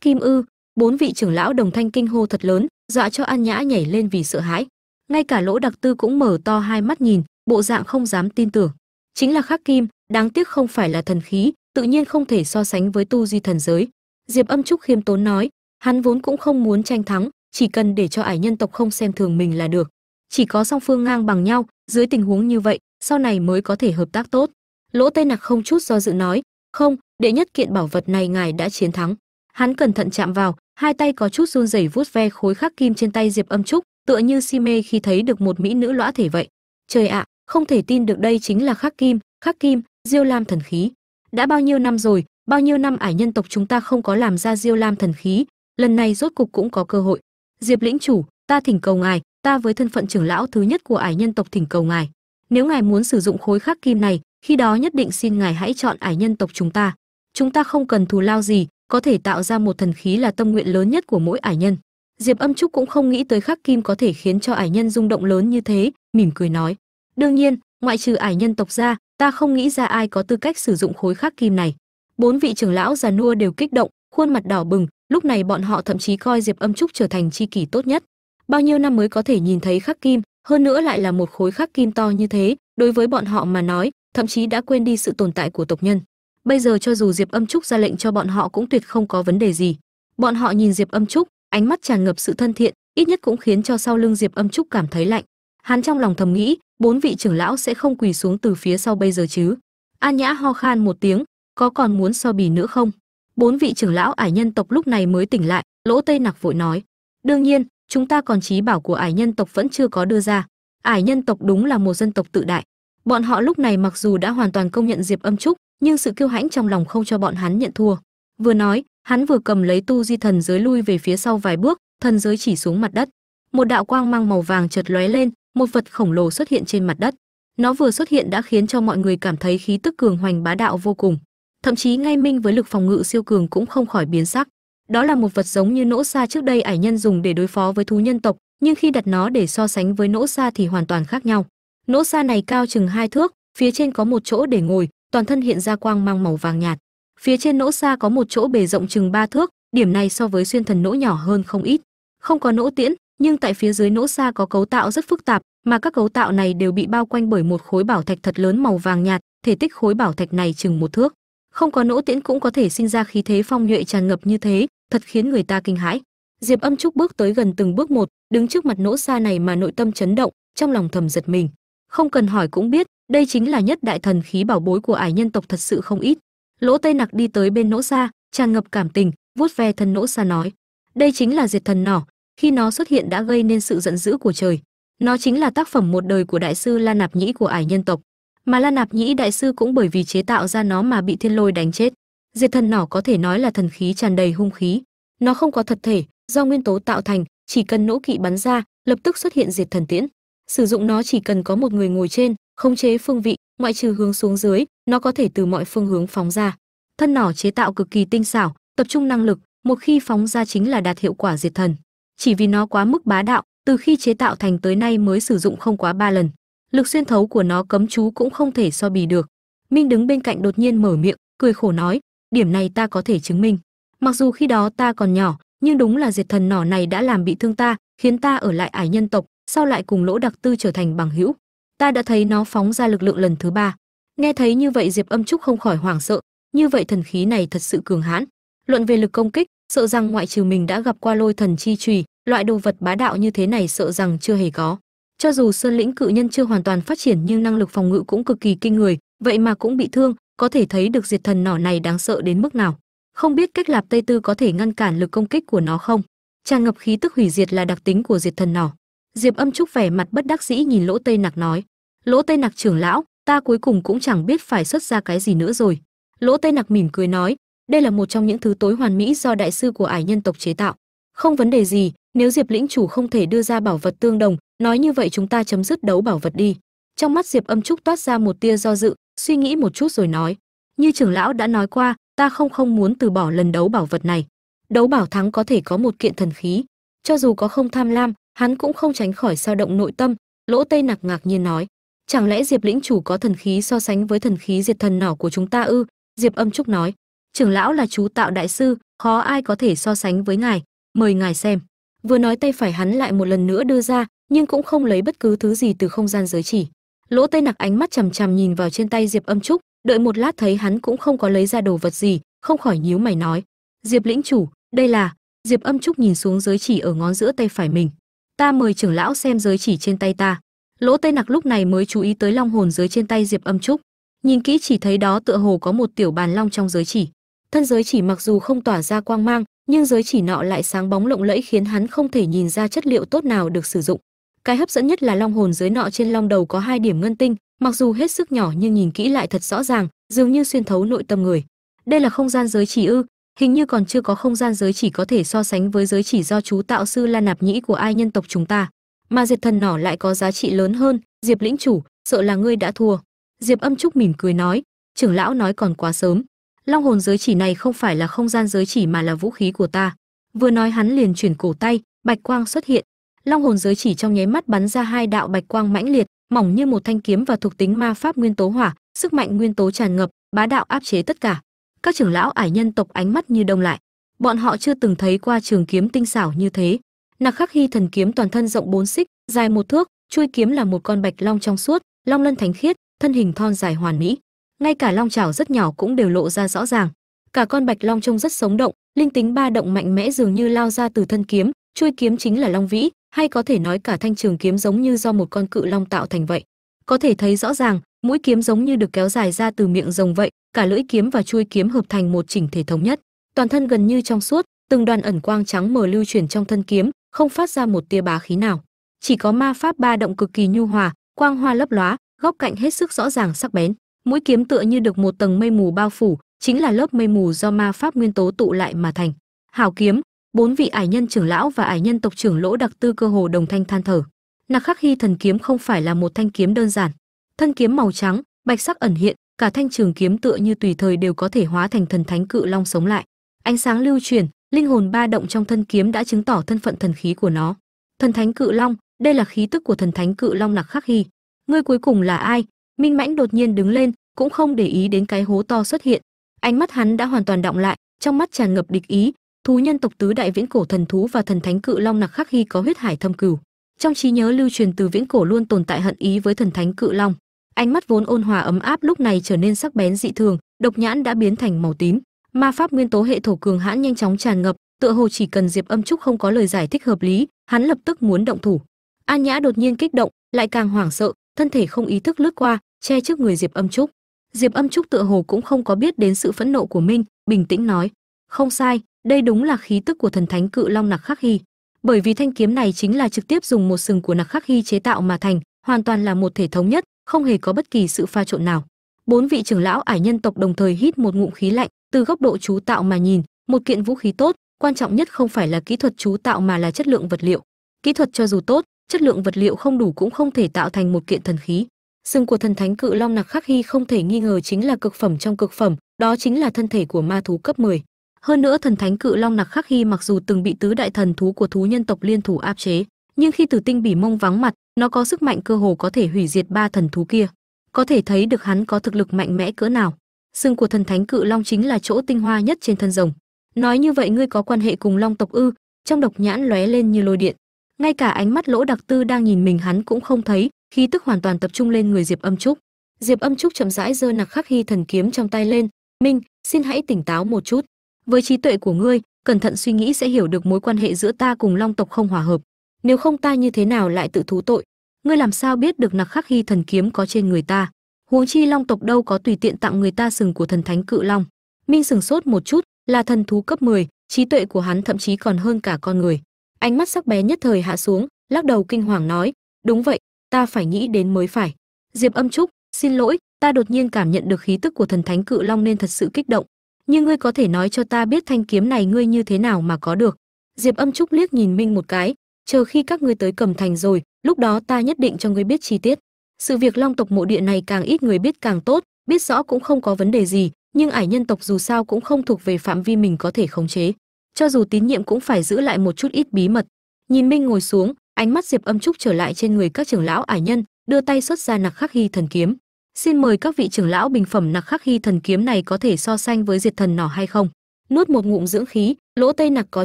kim ư, bốn vị trưởng lão đồng thanh kinh hô thật lớn, dọa cho an nhã nhảy lên vì sợ hãi. Ngay cả lỗ đặc tư cũng mở to hai mắt nhìn, bộ dạng không dám tin tưởng. Chính là khắc kim, đáng tiếc không phải là thần khí, tự nhiên không thể so sánh với tu di thần giới. Diệp âm trúc khiêm tốn nói, hắn vốn cũng không muốn tranh thắng, chỉ cần để cho ải nhân tộc không xem thường mình là được chỉ có song phương ngang bằng nhau, dưới tình huống như vậy, sau này mới có thể hợp tác tốt. Lỗ tây nặc không chút do dự nói, không, đệ nhất kiện bảo vật này ngài đã chiến thắng. Hắn cẩn thận chạm vào, hai tay có chút run rẩy vuốt ve khối khắc kim trên tay diệp âm trúc, tựa như si mê khi thấy được một mỹ nữ lõa thể vậy. Trời ạ, không thể tin được đây chính là khắc kim khắc kim, diêu lam thần khí. Đã bao nhiêu năm rồi, bao nhiêu năm ải nhân tộc chúng ta không có làm ra diêu lam thần khí, lần này rốt cục cũng có cơ hội. Diệp lĩnh chủ, ta thỉnh cầu ngài ta với thân phận trưởng lão thứ nhất của ải nhân tộc thỉnh cầu ngài. Nếu ngài muốn sử dụng khối khắc kim này, khi đó nhất định xin ngài hãy chọn ải nhân tộc chúng ta. Chúng ta không cần thù lao gì, có thể tạo ra một thần khí là tâm nguyện lớn nhất của mỗi ải nhân. Diệp âm trúc cũng không nghĩ tới khắc kim có thể khiến cho ải nhân rung động lớn như thế, mỉm cười nói. Đương nhiên, ngoại trừ ải nhân tộc ra, ta không nghĩ ra ai có tư cách sử dụng khối khắc kim này. Bốn vị trưởng lão già nua đều kích động, khuôn mặt đỏ bừng, lúc này bọn họ thậm chí coi diệp âm trúc trở thành chi kỷ tốt nhất bao nhiêu năm mới có thể nhìn thấy khắc kim, hơn nữa lại là một khối khắc kim to như thế, đối với bọn họ mà nói, thậm chí đã quên đi sự tồn tại của tộc nhân. Bây giờ cho dù diệp âm trúc ra lệnh cho bọn họ cũng tuyệt không có vấn đề gì. Bọn họ nhìn diệp âm trúc, ánh mắt tràn ngập sự thân thiện, ít nhất cũng khiến cho sau lưng diệp âm trúc cảm thấy lạnh. Hắn trong lòng thầm nghĩ, bốn vị trưởng lão sẽ không quỳ xuống từ phía sau bây giờ chứ? An nhã ho khan một tiếng, có còn muốn so bì nữa không? Bốn vị trưởng lão ải nhân tộc lúc này mới tỉnh lại, lỗ tây nặc vội nói, đương nhiên chúng ta còn trí bảo của ải nhân tộc vẫn chưa có đưa ra. Ải nhân tộc đúng là một dân tộc tự đại. Bọn họ lúc này mặc dù đã hoàn toàn công nhận diệp âm trúc, nhưng sự kiêu hãnh trong lòng không cho bọn hắn nhận thua. Vừa nói, hắn vừa cầm lấy tu di thần giới lui về phía sau vài bước, thần giới chỉ xuống mặt đất. Một đạo quang mang màu vàng chợt lóe lên, một vật khổng lồ xuất hiện trên mặt đất. Nó vừa xuất hiện đã khiến cho mọi người cảm thấy khí tức cường hoành bá đạo vô cùng. Thậm chí ngay minh với lực phòng ngự siêu cường cũng không khỏi biến sắc đó là một vật giống như nỗ xa trước đây ải nhân dùng để đối phó với thú nhân tộc, nhưng khi đặt nó để so sánh với nỗ xa thì hoàn toàn khác nhau. Nỗ xa này cao chừng hai thước, phía trên có một chỗ để ngồi, toàn thân hiện ra quang mang màu vàng nhạt. Phía trên nỗ xa có một chỗ bề rộng chừng ba thước, điểm này so với xuyên thần nỗ nhỏ hơn không ít. Không có nỗ tiễn, nhưng tại phía dưới nỗ xa có cấu tạo rất phức tạp, mà các cấu tạo này đều bị bao quanh bởi một khối bảo thạch thật lớn màu vàng nhạt, thể tích khối bảo thạch này chừng một thước. Không có nỗ tiễn cũng có thể sinh ra khí thế phong nhuệ tràn ngập như thế thật khiến người ta kinh hãi. Diệp âm trúc bước tới gần từng bước một, đứng trước mặt nỗ xa này mà nội tâm chấn động, trong lòng thầm giật mình. Không cần hỏi cũng biết, đây chính là nhất đại thần khí bảo bối của ải nhân tộc thật sự không ít. Lỗ tây nặc đi tới bên nỗ xa tràn ngập cảm tình, vuốt ve thân nỗ xa nói, đây chính là diệt thần nỏ. Khi nó xuất hiện đã gây nên sự giận dữ của trời. Nó chính là tác phẩm một đời của đại sư la nạp nhĩ của ải nhân tộc. Mà la nạp nhĩ đại sư cũng bởi vì chế tạo ra nó mà bị thiên lôi đánh chết diệt thần nỏ có thể nói là thần khí tràn đầy hung khí. Nó không có thật thể, do nguyên tố tạo thành, chỉ cần nỗ kỵ bắn ra, lập tức xuất hiện diệt thần tiễn. Sử dụng nó chỉ cần có một người ngồi trên, khống chế phương vị, ngoại trừ hướng xuống dưới, nó có thể từ mọi phương hướng phóng ra. Thân nỏ chế tạo cực kỳ tinh xảo, tập trung năng lực, một khi phóng ra chính là đạt hiệu quả diệt thần. Chỉ vì nó quá mức bá đạo, từ khi chế tạo thành tới nay mới sử dụng không quá ba lần. Lực xuyên thấu của nó cấm chú cũng không thể so bì được. Minh đứng bên cạnh đột nhiên mở miệng, cười khổ nói điểm này ta có thể chứng minh. Mặc dù khi đó ta còn nhỏ, nhưng đúng là diệt thần nỏ này đã làm bị thương ta, khiến ta ở lại ải nhân tộc, sau lại cùng lỗ đặc tư trở thành bằng hữu. Ta đã thấy nó phóng ra lực lượng lần thứ ba. Nghe thấy như vậy diệp âm trúc không khỏi hoảng sợ. Như vậy thần khí này thật sự cường hãn. Luận về lực công kích, sợ rằng ngoại trừ mình đã gặp qua lôi thần chi trùy, loại đồ vật bá đạo như thế này sợ rằng chưa hề có. Cho dù sơn lĩnh cự nhân chưa hoàn toàn phát triển nhưng năng lực phòng ngự cũng cực kỳ kinh người, vậy mà cũng bị thương có thể thấy được diệt thần nỏ này đáng sợ đến mức nào. Không biết cách lạp tây tư có thể ngăn cản lực công kích của nó không? Tràn ngập khí tức hủy diệt là đặc tính của diệt thần nỏ. Diệp âm trúc vẻ mặt bất đắc dĩ nhìn lỗ tây nặc nói, lỗ tây nặc trưởng lão, ta cuối cùng cũng chẳng biết phải xuất ra cái gì nữa rồi. Lỗ tây nặc mỉm cười nói, đây là một trong những thứ tối hoàn mỹ do đại sư của ải nhân tộc chế tạo. Không vấn đề gì, nếu diệp lĩnh chủ không thể đưa ra bảo vật tương đồng, nói như vậy chúng ta chấm dứt đấu bảo vật đi. Trong mắt diệp âm trúc toát ra một tia do dự suy nghĩ một chút rồi nói, như trưởng lão đã nói qua, ta không không muốn từ bỏ lần đấu bảo vật này. Đấu bảo thắng có thể có một kiện thần khí. Cho dù có không tham lam, hắn cũng không tránh khỏi sao động nội tâm. Lỗ tây nặc ngạc nhiên nói, chẳng lẽ diệp lĩnh chủ có thần khí so sánh với thần khí diệt thần nỏ của chúng ta ư? Diệp âm trúc nói, trưởng lão là chú tạo đại sư, khó ai có thể so sánh với ngài. Mời ngài xem. Vừa nói tay phải hắn lại một lần nữa đưa ra, nhưng cũng không lấy bất cứ thứ gì từ không gian giới chỉ lỗ tây nặc ánh mắt chằm chằm nhìn vào trên tay diệp âm trúc, đợi một lát thấy hắn cũng không có lấy ra đồ vật gì, không khỏi nhíu mày nói, diệp lĩnh chủ, đây là diệp âm trúc nhìn xuống giới chỉ ở ngón giữa tay phải mình, ta mời trưởng lão xem giới chỉ trên tay ta. Lỗ tây nặc lúc này mới chú ý tới long hồn giới trên tay diệp âm trúc, nhìn kỹ chỉ thấy đó tựa hồ có một tiểu bàn long trong giới chỉ. Thân giới chỉ mặc dù không tỏa ra quang mang, nhưng giới chỉ nọ lại sáng bóng lộng lẫy khiến hắn không thể nhìn ra chất liệu tốt nào được sử dụng cái hấp dẫn nhất là long hồn dưới nọ trên long đầu có hai điểm ngân tinh, mặc dù hết sức nhỏ nhưng nhìn kỹ lại thật rõ ràng, dường như xuyên thấu nội tâm người. Đây là không gian giới chỉ ư? Hình như còn chưa có không gian giới chỉ có thể so sánh với giới chỉ do chú tạo sư la nạp nhĩ của ai nhân tộc chúng ta. Mà diệt thần nỏ lại có giá trị lớn hơn, diệp lĩnh chủ, sợ là ngươi đã thua. Diệp âm trúc mỉm cười nói, trưởng lão nói còn quá sớm. Long hồn giới chỉ này không phải là không gian giới chỉ mà là vũ khí của ta. Vừa nói hắn liền chuyển cổ tay, bạch quang xuất hiện long hồn giới chỉ trong nháy mắt bắn ra hai đạo bạch quang mãnh liệt, mỏng như một thanh kiếm và thuộc tính ma pháp nguyên tố hỏa, sức mạnh nguyên tố tràn ngập, bá đạo áp chế tất cả. Các trưởng lão ải nhân tộc ánh mắt như đông lại. Bọn họ chưa từng thấy qua trường kiếm tinh xảo như thế. Nặc khắc hy thần kiếm toàn thân rộng bốn xích, dài một thước, chuôi kiếm là một con bạch long trong suốt, long lân thánh khiết, thân hình thon dài hoàn mỹ. Ngay cả long chảo rất nhỏ cũng đều lộ ra rõ ràng. Cả con bạch long trông rất sống động, linh tính ba động mạnh mẽ dường như lao ra từ thân kiếm, chuôi kiếm chính là long vĩ hay có thể nói cả thanh trường kiếm giống như do một con cự long tạo thành vậy. Có thể thấy rõ ràng, mũi kiếm giống như được kéo dài ra từ miệng rồng vậy, cả lưỡi kiếm và chuôi kiếm hợp thành một chỉnh thể thống nhất. Toàn thân gần như trong suốt, từng đoàn ẩn quang trắng mờ lưu chuyển trong thân kiếm, không phát ra một tia bá khí nào. Chỉ có ma pháp ba động cực kỳ nhu hòa, quang hoa lấp lóa, góc cạnh hết sức rõ ràng sắc bén. Mũi kiếm tựa như được một tầng mây mù bao phủ, chính là lớp mây mù do ma pháp nguyên tố tụ lại mà thành. Hảo kiếm bốn vị ải nhân trưởng lão và ải nhân tộc trưởng lỗ đặc tư cơ hồ đồng thanh than thở. Nặc khắc hy thần kiếm không phải là một thanh kiếm đơn giản. Thân kiếm màu trắng, bạch sắc ẩn hiện, cả thanh trường kiếm tựa như tùy thời đều có thể hóa thành thần thánh cự long sống lại. Ánh sáng lưu truyền linh hồn ba động trong thân kiếm đã chứng tỏ thân phận thần khí của nó. Thần thánh cự long, đây là khí tức của thần thánh cự long nặc khắc hy ngươi cuối cùng là ai? Minh mãnh đột nhiên đứng lên, cũng không để ý đến cái hố to xuất hiện. Ánh mắt hắn đã hoàn toàn động lại, trong mắt tràn ngập địch ý thú nhân tộc tứ đại viễn cổ thần thú và thần thánh cự long nặc khắc hy có huyết hải thâm cửu trong trí nhớ lưu truyền từ viễn cổ luôn tồn tại hận ý với thần thánh cự long. Ánh mắt vốn ôn hòa ấm áp lúc này trở nên sắc bén dị thường, độc nhãn đã biến thành màu tím. Ma pháp nguyên tố hệ thổ cường hãn nhanh chóng tràn ngập, tựa hồ chỉ cần diệp âm trúc không có lời giải thích hợp lý, hắn lập tức muốn động thủ. An nhã đột nhiên kích động, lại càng hoảng sợ, thân thể không ý thức lướt qua, che trước người diệp âm trúc. Diệp âm trúc tựa hồ cũng không có biết đến sự phẫn nộ của minh bình tĩnh nói không sai, đây đúng là khí tức của thần thánh cự long nặc khắc hy. Bởi vì thanh kiếm này chính là trực tiếp dùng một sừng của nặc khắc hy chế tạo mà thành, hoàn toàn là một thể thống nhất, không hề có bất kỳ sự pha trộn nào. Bốn vị trưởng lão ải nhân tộc đồng thời hít một ngụm khí lạnh, từ góc độ chú tạo mà nhìn, một kiện vũ khí tốt, quan trọng nhất không phải là kỹ thuật chú tạo mà là chất lượng vật liệu. Kỹ thuật cho dù tốt, chất lượng vật liệu không đủ cũng không thể tạo thành một kiện thần khí. Sừng của thần thánh cự long nặc khắc hy không thể nghi ngờ chính là cực phẩm trong cực phẩm, đó chính là thân thể của ma thú cấp 10 hơn nữa thần thánh cự long nặc khắc hy mặc dù từng bị tứ đại thần thú của thú nhân tộc liên thủ áp chế, nhưng khi tử tinh bỉ mông vắng mặt, nó có sức mạnh cơ hồ có thể hủy diệt ba thần thú kia. Có thể thấy được hắn có thực lực mạnh mẽ cỡ nào. Xương của thần thánh cự long chính là chỗ tinh hoa nhất trên thân rồng. Nói như vậy ngươi có quan hệ cùng long tộc ư? Trong độc nhãn lóe lên như lôi điện. Ngay cả ánh mắt lỗ đặc tư đang nhìn mình hắn cũng không thấy, khí tức hoàn toàn tập trung lên người diệp âm trúc. Diệp âm trúc chậm rãi giơ nặc khắc hy thần kiếm trong tay lên. Minh, xin hãy tỉnh táo một chút với trí tuệ của ngươi cẩn thận suy nghĩ sẽ hiểu được mối quan hệ giữa ta cùng long tộc không hòa hợp. Nếu không ta như thế nào lại tự thú tội? Ngươi làm sao biết được nặc khắc hy thần kiếm có trên người ta? Huống chi long tộc đâu có tùy tiện tặng người ta sừng của thần thánh cự long. Minh sừng sốt một chút là thần thú cấp 10, trí tuệ của hắn thậm chí còn hơn cả con người. Ánh mắt sắc bé nhất thời hạ xuống lắc đầu kinh hoàng nói đúng vậy ta phải nghĩ đến mới phải. Diệp âm trúc xin lỗi ta đột nhiên cảm nhận được khí tức của thần thánh cự long nên thật sự kích động nhưng ngươi có thể nói cho ta biết thanh kiếm này ngươi như thế nào mà có được? Diệp âm trúc liếc nhìn minh một cái, chờ khi các ngươi tới cầm thành rồi, lúc đó ta nhất định cho ngươi biết chi tiết. Sự việc long tộc mộ địa này càng ít người biết càng tốt, biết rõ cũng không có vấn đề gì, nhưng ải nhân tộc dù sao cũng không thuộc về phạm vi mình có thể khống chế. Cho dù tín nhiệm cũng phải giữ lại một chút ít bí mật. Nhìn minh ngồi xuống, ánh mắt diệp âm trúc trở lại trên người các trưởng lão ải nhân, đưa tay xuất ra nặc khắc hy thần kiếm xin mời các vị trưởng lão bình phẩm nặc khắc hy thần kiếm này có thể so sánh với diệt thần nỏ hay không? Nuốt một ngụm dưỡng khí, lỗ tây nặc có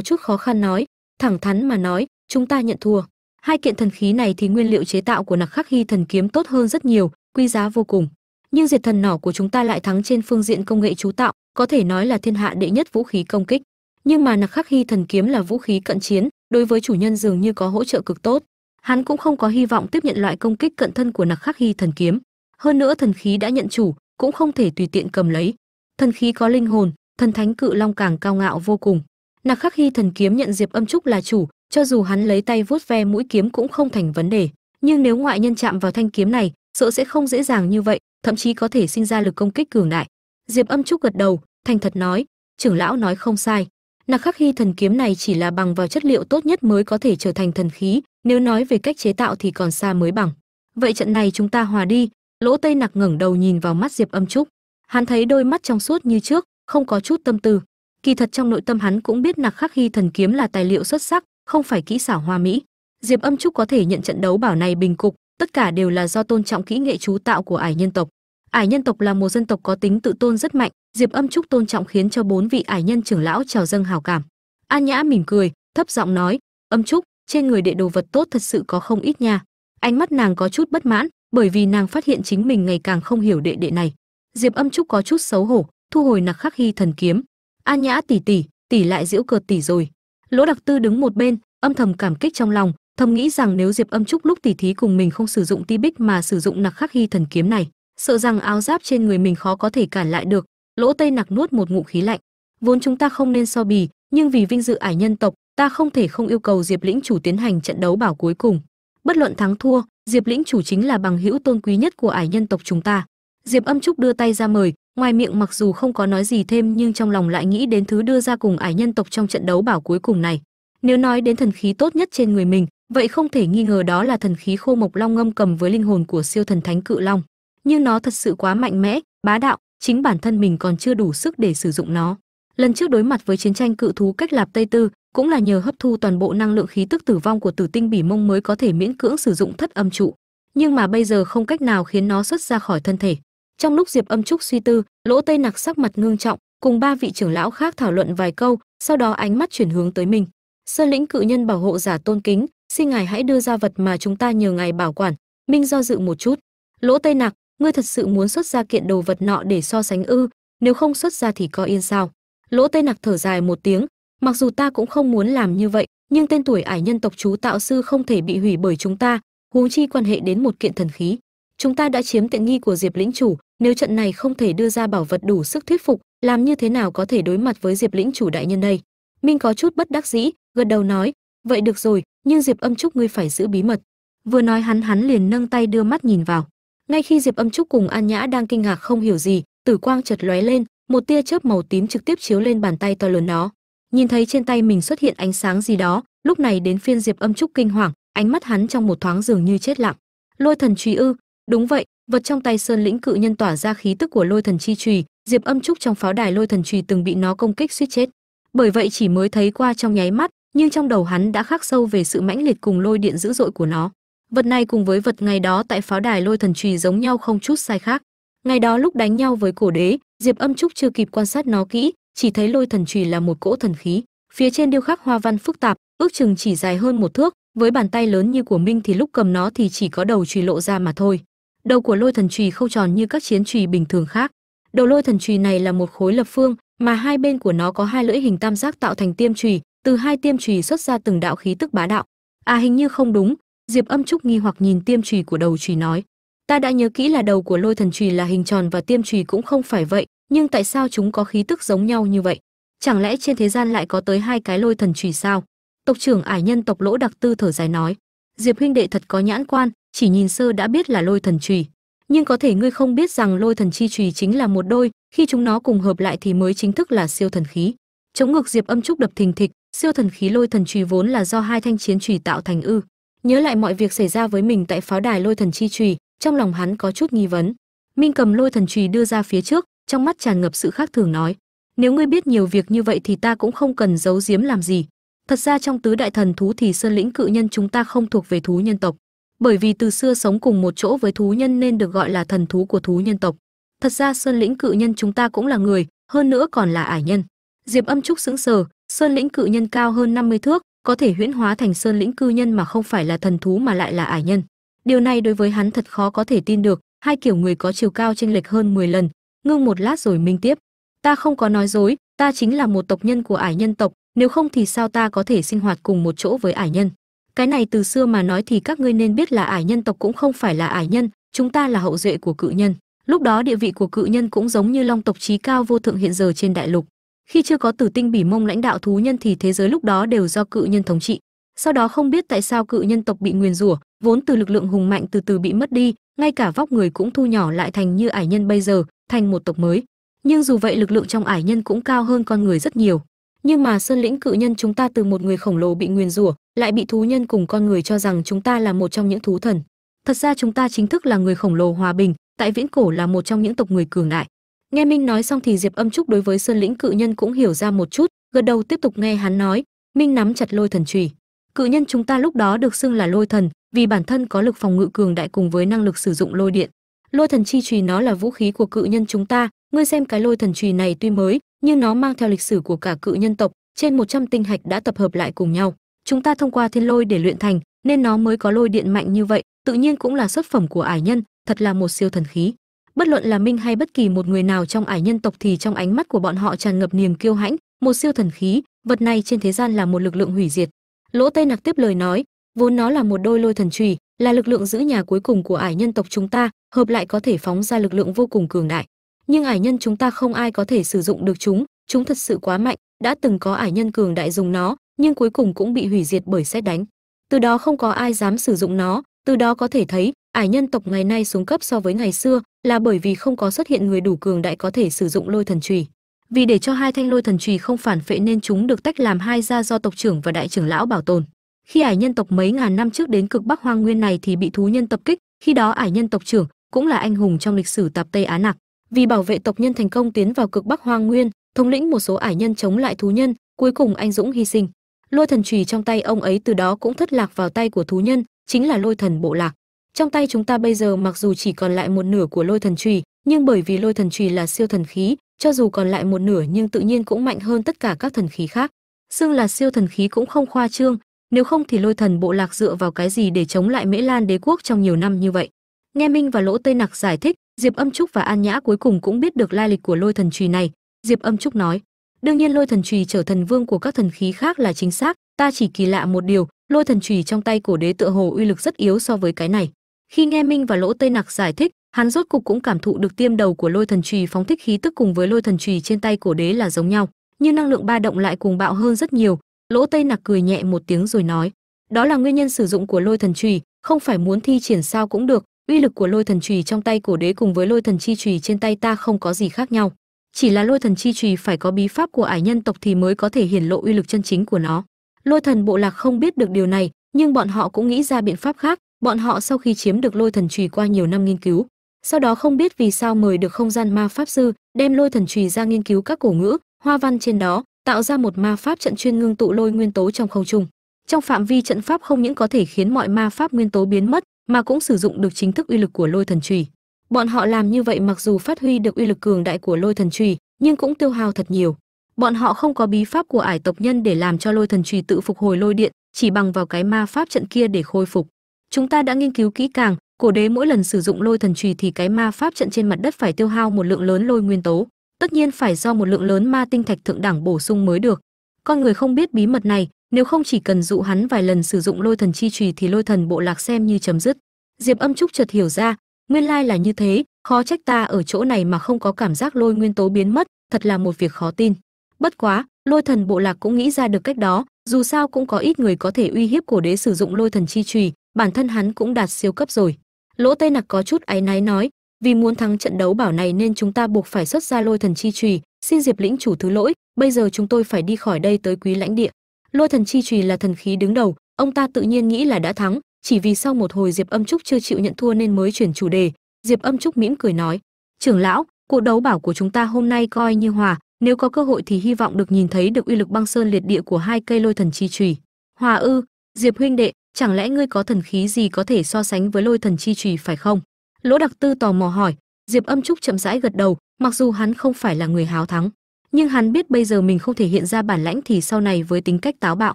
chút khó khăn nói, thẳng thắn mà nói, chúng ta nhận thua. Hai kiện thần khí này thì nguyên liệu chế tạo của nặc khắc hy thần kiếm tốt hơn rất nhiều, quý giá vô cùng. Nhưng diệt thần nỏ của chúng ta lại thắng trên phương diện công nghệ chú tạo, có thể nói là thiên hạ đệ nhất vũ khí công kích. Nhưng mà nặc khắc hy thần kiếm là vũ khí cận chiến, đối với chủ nhân dường như có hỗ trợ cực tốt. Hắn cũng không có hy vọng tiếp nhận loại công kích cận thân của nặc khắc hy thần kiếm hơn nữa thần khí đã nhận chủ, cũng không thể tùy tiện cầm lấy. Thần khí có linh hồn, thần thánh cự long càng cao ngạo vô cùng. Nặc khắc hy thần kiếm nhận diệp âm trúc là chủ, cho dù hắn lấy tay vuốt ve mũi kiếm cũng không thành vấn đề. Nhưng nếu ngoại nhân chạm vào thanh kiếm này, sợ sẽ không dễ dàng như vậy, thậm chí có thể sinh ra lực công kích cường đại. Diệp âm trúc gật đầu, thành thật nói, trưởng lão nói không sai. Nặc khắc hy thần kiếm này chỉ là bằng vào chất liệu tốt nhất mới có thể trở thành thần khí, nếu nói về cách chế tạo thì còn xa mới bằng. Vậy trận này chúng ta hòa đi lỗ tây nặc ngẩng đầu nhìn vào mắt diệp âm trúc. Hắn thấy đôi mắt trong suốt như trước, không có chút tâm tư. Kỳ thật trong nội tâm hắn cũng biết nặc khắc hy thần kiếm là tài liệu xuất sắc, không phải kỹ xảo hoa mỹ. Diệp âm trúc có thể nhận trận đấu bảo này bình cục, tất cả đều là do tôn trọng kỹ nghệ chú tạo của ải nhân tộc. Ải nhân tộc là một dân tộc có tính tự tôn rất mạnh, diệp âm trúc tôn trọng khiến cho bốn vị ải nhân trưởng lão trào dâng hào cảm. An nhã mỉm cười, thấp giọng nói, âm trúc, trên người đệ đồ vật tốt thật sự có không ít nha. Ánh mắt nàng có chút bất mãn bởi vì nàng phát hiện chính mình ngày càng không hiểu đệ đệ này. Diệp âm trúc có chút xấu hổ, thu hồi nặc khắc hy thần kiếm. A nhã tỷ tỷ tỷ lại giễu cợt tỷ rồi. Lỗ đặc tư đứng một bên, âm thầm cảm kích trong lòng, thầm nghĩ rằng nếu diệp âm trúc lúc tỷ thí cùng mình không sử dụng ti bích mà sử dụng nặc khắc hy thần kiếm này, sợ rằng áo giáp trên người mình khó có thể cản lại được. Lỗ tây nặc nuốt một ngụm khí lạnh. Vốn chúng ta không nên so bì, nhưng vì vinh dự ải nhân tộc, ta không thể không yêu cầu diệp lĩnh chủ tiến hành trận đấu bảo cuối cùng. Bất luận thắng thua diệp lĩnh chủ chính là bằng hữu tôn quý nhất của ải nhân tộc chúng ta. Diệp âm trúc đưa tay ra mời, ngoài miệng mặc dù không có nói gì thêm nhưng trong lòng lại nghĩ đến thứ đưa ra cùng ải nhân tộc trong trận đấu bảo cuối cùng này. Nếu nói đến thần khí tốt nhất trên người mình, vậy không thể nghi ngờ đó là thần khí khô mộc long ngâm cầm với linh hồn của siêu thần thánh cự long. Nhưng nó thật sự quá mạnh mẽ, bá đạo, chính bản thân mình còn chưa đủ sức để sử dụng nó. Lần trước đối mặt với chiến tranh cự thú cách lạp tây tư cũng là nhờ hấp thu toàn bộ năng lượng khí tức tử vong của tử tinh bỉ mông mới có thể miễn cưỡng sử dụng thất âm trụ. Nhưng mà bây giờ không cách nào khiến nó xuất ra khỏi thân thể. Trong lúc diệp âm trúc suy tư, lỗ tây nặc sắc mặt ngưng trọng, cùng ba vị trưởng lão khác thảo luận vài câu, sau đó ánh mắt chuyển hướng tới mình. Sơn lĩnh cự nhân bảo hộ giả tôn kính, xin ngài hãy đưa ra vật mà chúng ta nhờ ngài bảo quản. Minh do dự một chút. Lỗ tây nặc, ngươi thật sự muốn xuất ra kiện đồ vật nọ để so sánh ư? Nếu không xuất ra thì có yên sao? Lỗ tây nặc thở dài một tiếng mặc dù ta cũng không muốn làm như vậy, nhưng tên tuổi ải nhân tộc chú tạo sư không thể bị hủy bởi chúng ta, huống chi quan hệ đến một kiện thần khí. Chúng ta đã chiếm tiện nghi của diệp lĩnh chủ, nếu trận này không thể đưa ra bảo vật đủ sức thuyết phục, làm như thế nào có thể đối mặt với diệp lĩnh chủ đại nhân đây? Minh có chút bất đắc dĩ, gật đầu nói, vậy được rồi, nhưng diệp âm trúc ngươi phải giữ bí mật. Vừa nói hắn hắn liền nâng tay đưa mắt nhìn vào. Ngay khi diệp âm trúc cùng an nhã đang kinh ngạc không hiểu gì, tử quang chợt lóe lên, một tia chớp màu tím trực tiếp chiếu lên bàn tay to lớn đó nhìn thấy trên tay mình xuất hiện ánh sáng gì đó, lúc này đến phiên diệp âm trúc kinh hoàng, ánh mắt hắn trong một thoáng dường như chết lặng. Lôi thần trùy ư? Đúng vậy, vật trong tay sơn lĩnh cự nhân tỏa ra khí tức của lôi thần chi trùy, diệp âm trúc trong pháo đài lôi thần trùy từng bị nó công kích suýt chết. Bởi vậy chỉ mới thấy qua trong nháy mắt, nhưng trong đầu hắn đã khắc sâu về sự mãnh liệt cùng lôi điện dữ dội của nó. Vật này cùng với vật ngày đó tại pháo đài lôi thần trùy giống nhau không chút sai khác. Ngày đó lúc đánh nhau với cổ đế, diệp âm trúc chưa kịp quan sát nó kỹ chỉ thấy lôi thần trùy là một cỗ thần khí, phía trên điêu khắc hoa văn phức tạp, ước chừng chỉ dài hơn một thước, với bàn tay lớn như của minh thì lúc cầm nó thì chỉ có đầu trùy lộ ra mà thôi. Đầu của lôi thần trùy không tròn như các chiến trùy bình thường khác. Đầu lôi thần trùy này là một khối lập phương, mà hai bên của nó có hai lưỡi hình tam giác tạo thành tiêm trùy từ hai tiêm trùy xuất ra từng đạo khí tức bá đạo. À hình như không đúng, diệp âm trúc nghi hoặc nhìn tiêm trùy của đầu trùy nói. Ta đã nhớ kỹ là đầu của lôi thần trùy là hình tròn và tiêm trùy cũng không phải vậy nhưng tại sao chúng có khí tức giống nhau như vậy? Chẳng lẽ trên thế gian lại có tới hai cái lôi thần trùy sao? Tộc trưởng ải nhân tộc lỗ đặc tư thở dài nói. Diệp huynh đệ thật có nhãn quan, chỉ nhìn sơ đã biết là lôi thần trùy nhưng có thể ngươi không biết rằng lôi thần chi trùy chính là một đôi, khi chúng nó cùng hợp lại thì mới chính thức là siêu thần khí. Chống ngực diệp âm trúc đập thình thịch, siêu thần khí lôi thần chùy vốn là do hai thanh chiến chùy tạo thành ư. Nhớ lại mọi việc xảy ra với mình tại pháo đài lôi thần chi chùy, trong lòng hắn có chút nghi vấn. Minh cầm lôi thần chùy đưa ra phía trước trong mắt tràn ngập sự khác thường nói, nếu ngươi biết nhiều việc như vậy thì ta cũng không cần giấu giếm làm gì. Thật ra trong tứ đại thần thú thì sơn lĩnh cự nhân chúng ta không thuộc về thú nhân tộc. Bởi vì từ xưa sống cùng một chỗ với thú nhân nên được gọi là thần thú của thú nhân tộc. Thật ra sơn lĩnh cự nhân chúng ta cũng là người, hơn nữa còn là ải nhân. Diệp âm trúc sững sờ, sơn lĩnh cự nhân cao hơn 50 thước, có thể huyễn hóa thành sơn lĩnh cư nhân mà không phải là thần thú mà lại là ải nhân. Điều này đối với hắn thật khó có thể tin được, hai kiểu người có chiều cao chênh lệch hơn 10 lần ngưng một lát rồi minh tiếp. Ta không có nói dối, ta chính là một tộc nhân của ải nhân tộc, nếu không thì sao ta có thể sinh hoạt cùng một chỗ với ải nhân? Cái này từ xưa mà nói thì các ngươi nên biết là ải nhân tộc cũng không phải là ải nhân, chúng ta là hậu duệ của cự nhân. Lúc đó địa vị của cự nhân cũng giống như long tộc trí cao vô thượng hiện giờ trên đại lục. Khi chưa có tử tinh bỉ mông lãnh đạo thú nhân thì thế giới lúc đó đều do cự nhân thống trị. Sau đó không biết tại sao cự nhân tộc bị nguyền rủa, vốn từ lực lượng hùng mạnh từ từ bị mất đi, ngay cả vóc người cũng thu nhỏ lại thành như ải nhân bây giờ thành một tộc mới. Nhưng dù vậy, lực lượng trong ải nhân cũng cao hơn con người rất nhiều. Nhưng mà sơn lĩnh cự nhân chúng ta từ một người khổng lồ bị nguyền rủa, lại bị thú nhân cùng con người cho rằng chúng ta là một trong những thú thần. Thật ra chúng ta chính thức là người khổng lồ hòa bình, tại viễn cổ là một trong những tộc người cường đại. Nghe minh nói xong thì diệp âm trúc đối với sơn lĩnh cự nhân cũng hiểu ra một chút, gật đầu tiếp tục nghe hắn nói. Minh nắm chặt lôi thần chùy. Cự nhân chúng ta lúc đó được xưng là lôi thần, vì bản thân có lực phòng ngự cường đại cùng với năng lực sử dụng lôi điện lôi thần chi chùy nó là vũ khí của cự nhân chúng ta. Ngươi xem cái lôi thần chùy này tuy mới, nhưng nó mang theo lịch sử của cả cự nhân tộc, trên 100 tinh hạch đã tập hợp lại cùng nhau. Chúng ta thông qua thiên lôi để luyện thành, nên nó mới có lôi điện mạnh như vậy, tự nhiên cũng là xuất phẩm của ải nhân, thật là một siêu thần khí. Bất luận là minh hay bất kỳ một người nào trong ải nhân tộc thì trong ánh mắt của bọn họ tràn ngập niềm kiêu hãnh, một siêu thần khí, vật này trên thế gian là một lực lượng hủy diệt. Lỗ tây nặc tiếp lời nói, vốn nó là một đôi lôi thần chùy là lực lượng giữ nhà cuối cùng của ải nhân tộc chúng ta, hợp lại có thể phóng ra lực lượng vô cùng cường đại. Nhưng ải nhân chúng ta không ai có thể sử dụng được chúng chúng thật sự quá mạnh, đã từng có ải nhân cường đại dùng nó, nhưng cuối cùng cũng bị hủy diệt bởi xét đánh. Từ đó không có ai dám sử dụng nó, từ đó có thể thấy, ải nhân tộc ngày nay xuống cấp so với ngày xưa, là bởi vì không có xuất hiện người đủ cường đại có thể sử dụng lôi thần chùy. Vì để cho hai thanh lôi thần chùy không phản phệ nên chúng được tách làm hai ra do tộc trưởng và đại trưởng lão bảo tồn khi ải nhân tộc mấy ngàn năm trước đến cực bắc hoang nguyên này thì bị thú nhân tập kích, khi đó ải nhân tộc trưởng cũng là anh hùng trong lịch sử tạp tây á nặc. Vì bảo vệ tộc nhân thành công tiến vào cực bắc hoang nguyên, thống lĩnh một số ải nhân chống lại thú nhân, cuối cùng anh dũng hy sinh. Lôi thần chùy trong tay ông ấy từ đó cũng thất lạc vào tay của thú nhân, chính là lôi thần bộ lạc. Trong tay chúng ta bây giờ mặc dù chỉ còn lại một nửa của lôi thần chùy, nhưng bởi vì lôi thần chùy là siêu thần khí, cho dù còn lại một nửa nhưng tự nhiên cũng mạnh hơn tất cả các thần khí khác. Xưng là siêu thần khí cũng không khoa trương nếu không thì lôi thần bộ lạc dựa vào cái gì để chống lại mễ lan đế quốc trong nhiều năm như vậy? Nghe minh và lỗ tây nặc giải thích, diệp âm trúc và an nhã cuối cùng cũng biết được lai lịch của lôi thần chùy này. Diệp âm trúc nói, đương nhiên lôi thần chùy trở thần vương của các thần khí khác là chính xác, ta chỉ kỳ lạ một điều, lôi thần chùy trong tay cổ đế tựa hồ uy lực rất yếu so với cái này. Khi nghe minh và lỗ tây nặc giải thích, hắn rốt cục cũng cảm thụ được tiêm đầu của lôi thần chùy phóng thích khí tức cùng với lôi thần chùy trên tay cổ đế là giống nhau, nhưng năng lượng ba động lại cùng bạo hơn rất nhiều lỗ tây nặc cười nhẹ một tiếng rồi nói, đó là nguyên nhân sử dụng của lôi thần chùy, không phải muốn thi triển sao cũng được, uy lực của lôi thần chùy trong tay cổ đế cùng với lôi thần chi chùy trên tay ta không có gì khác nhau. Chỉ là lôi thần chi chùy phải có bí pháp của ải nhân tộc thì mới có thể hiển lộ uy lực chân chính của nó. Lôi thần bộ lạc không biết được điều này, nhưng bọn họ cũng nghĩ ra biện pháp khác. Bọn họ sau khi chiếm được lôi thần chùy qua nhiều năm nghiên cứu, sau đó không biết vì sao mời được không gian ma pháp sư, đem lôi thần chùy ra nghiên cứu các cổ ngữ, hoa văn trên đó tạo ra một ma pháp trận chuyên ngưng tụ lôi nguyên tố trong không trung. Trong phạm vi trận pháp không những có thể khiến mọi ma pháp nguyên tố biến mất, mà cũng sử dụng được chính thức uy lực của lôi thần chùy. Bọn họ làm như vậy mặc dù phát huy được uy lực cường đại của lôi thần chùy, nhưng cũng tiêu hao thật nhiều. Bọn họ không có bí pháp của ải tộc nhân để làm cho lôi thần chùy tự phục hồi lôi điện, chỉ bằng vào cái ma pháp trận kia để khôi phục. Chúng ta đã nghiên cứu kỹ càng, cổ đế mỗi lần sử dụng lôi thần chùy thì cái ma pháp trận trên mặt đất phải tiêu hao một lượng lớn lôi nguyên tố tất nhiên phải do một lượng lớn ma tinh thạch thượng đẳng bổ sung mới được. Con người không biết bí mật này, nếu không chỉ cần dụ hắn vài lần sử dụng lôi thần chi trùy thì lôi thần bộ lạc xem như chấm dứt. Diệp âm trúc chợt hiểu ra, nguyên lai là như thế, khó trách ta ở chỗ này mà không có cảm giác lôi nguyên tố biến mất, thật là một việc khó tin. Bất quá, lôi thần bộ lạc cũng nghĩ ra được cách đó, dù sao cũng có ít người có thể uy hiếp cổ đế sử dụng lôi thần chi trùy bản thân hắn cũng đạt siêu cấp rồi. Lỗ tây nặc có chút áy náy nói vì muốn thắng trận đấu bảo này nên chúng ta buộc phải xuất ra lôi thần chi trùy, xin diệp lĩnh chủ thứ lỗi, bây giờ chúng tôi phải đi khỏi đây tới quý lãnh địa. Lôi thần chi trùy là thần khí đứng đầu, ông ta tự nhiên nghĩ là đã thắng, chỉ vì sau một hồi diệp âm trúc chưa chịu nhận thua nên mới chuyển chủ đề. Diệp âm trúc mỉm cười nói, trưởng lão, cuộc đấu bảo của chúng ta hôm nay coi như hòa, nếu có cơ hội thì hy vọng được nhìn thấy được uy lực băng sơn liệt địa của hai cây lôi thần chi trùy. Hòa ư, diệp huynh đệ, chẳng lẽ ngươi có thần khí gì có thể so sánh với lôi thần chi trùy phải không? Lỗ đặc tư tò mò hỏi. Diệp âm trúc chậm rãi gật đầu, mặc dù hắn không phải là người háo thắng, nhưng hắn biết bây giờ mình không thể hiện ra bản lãnh thì sau này với tính cách táo bạo,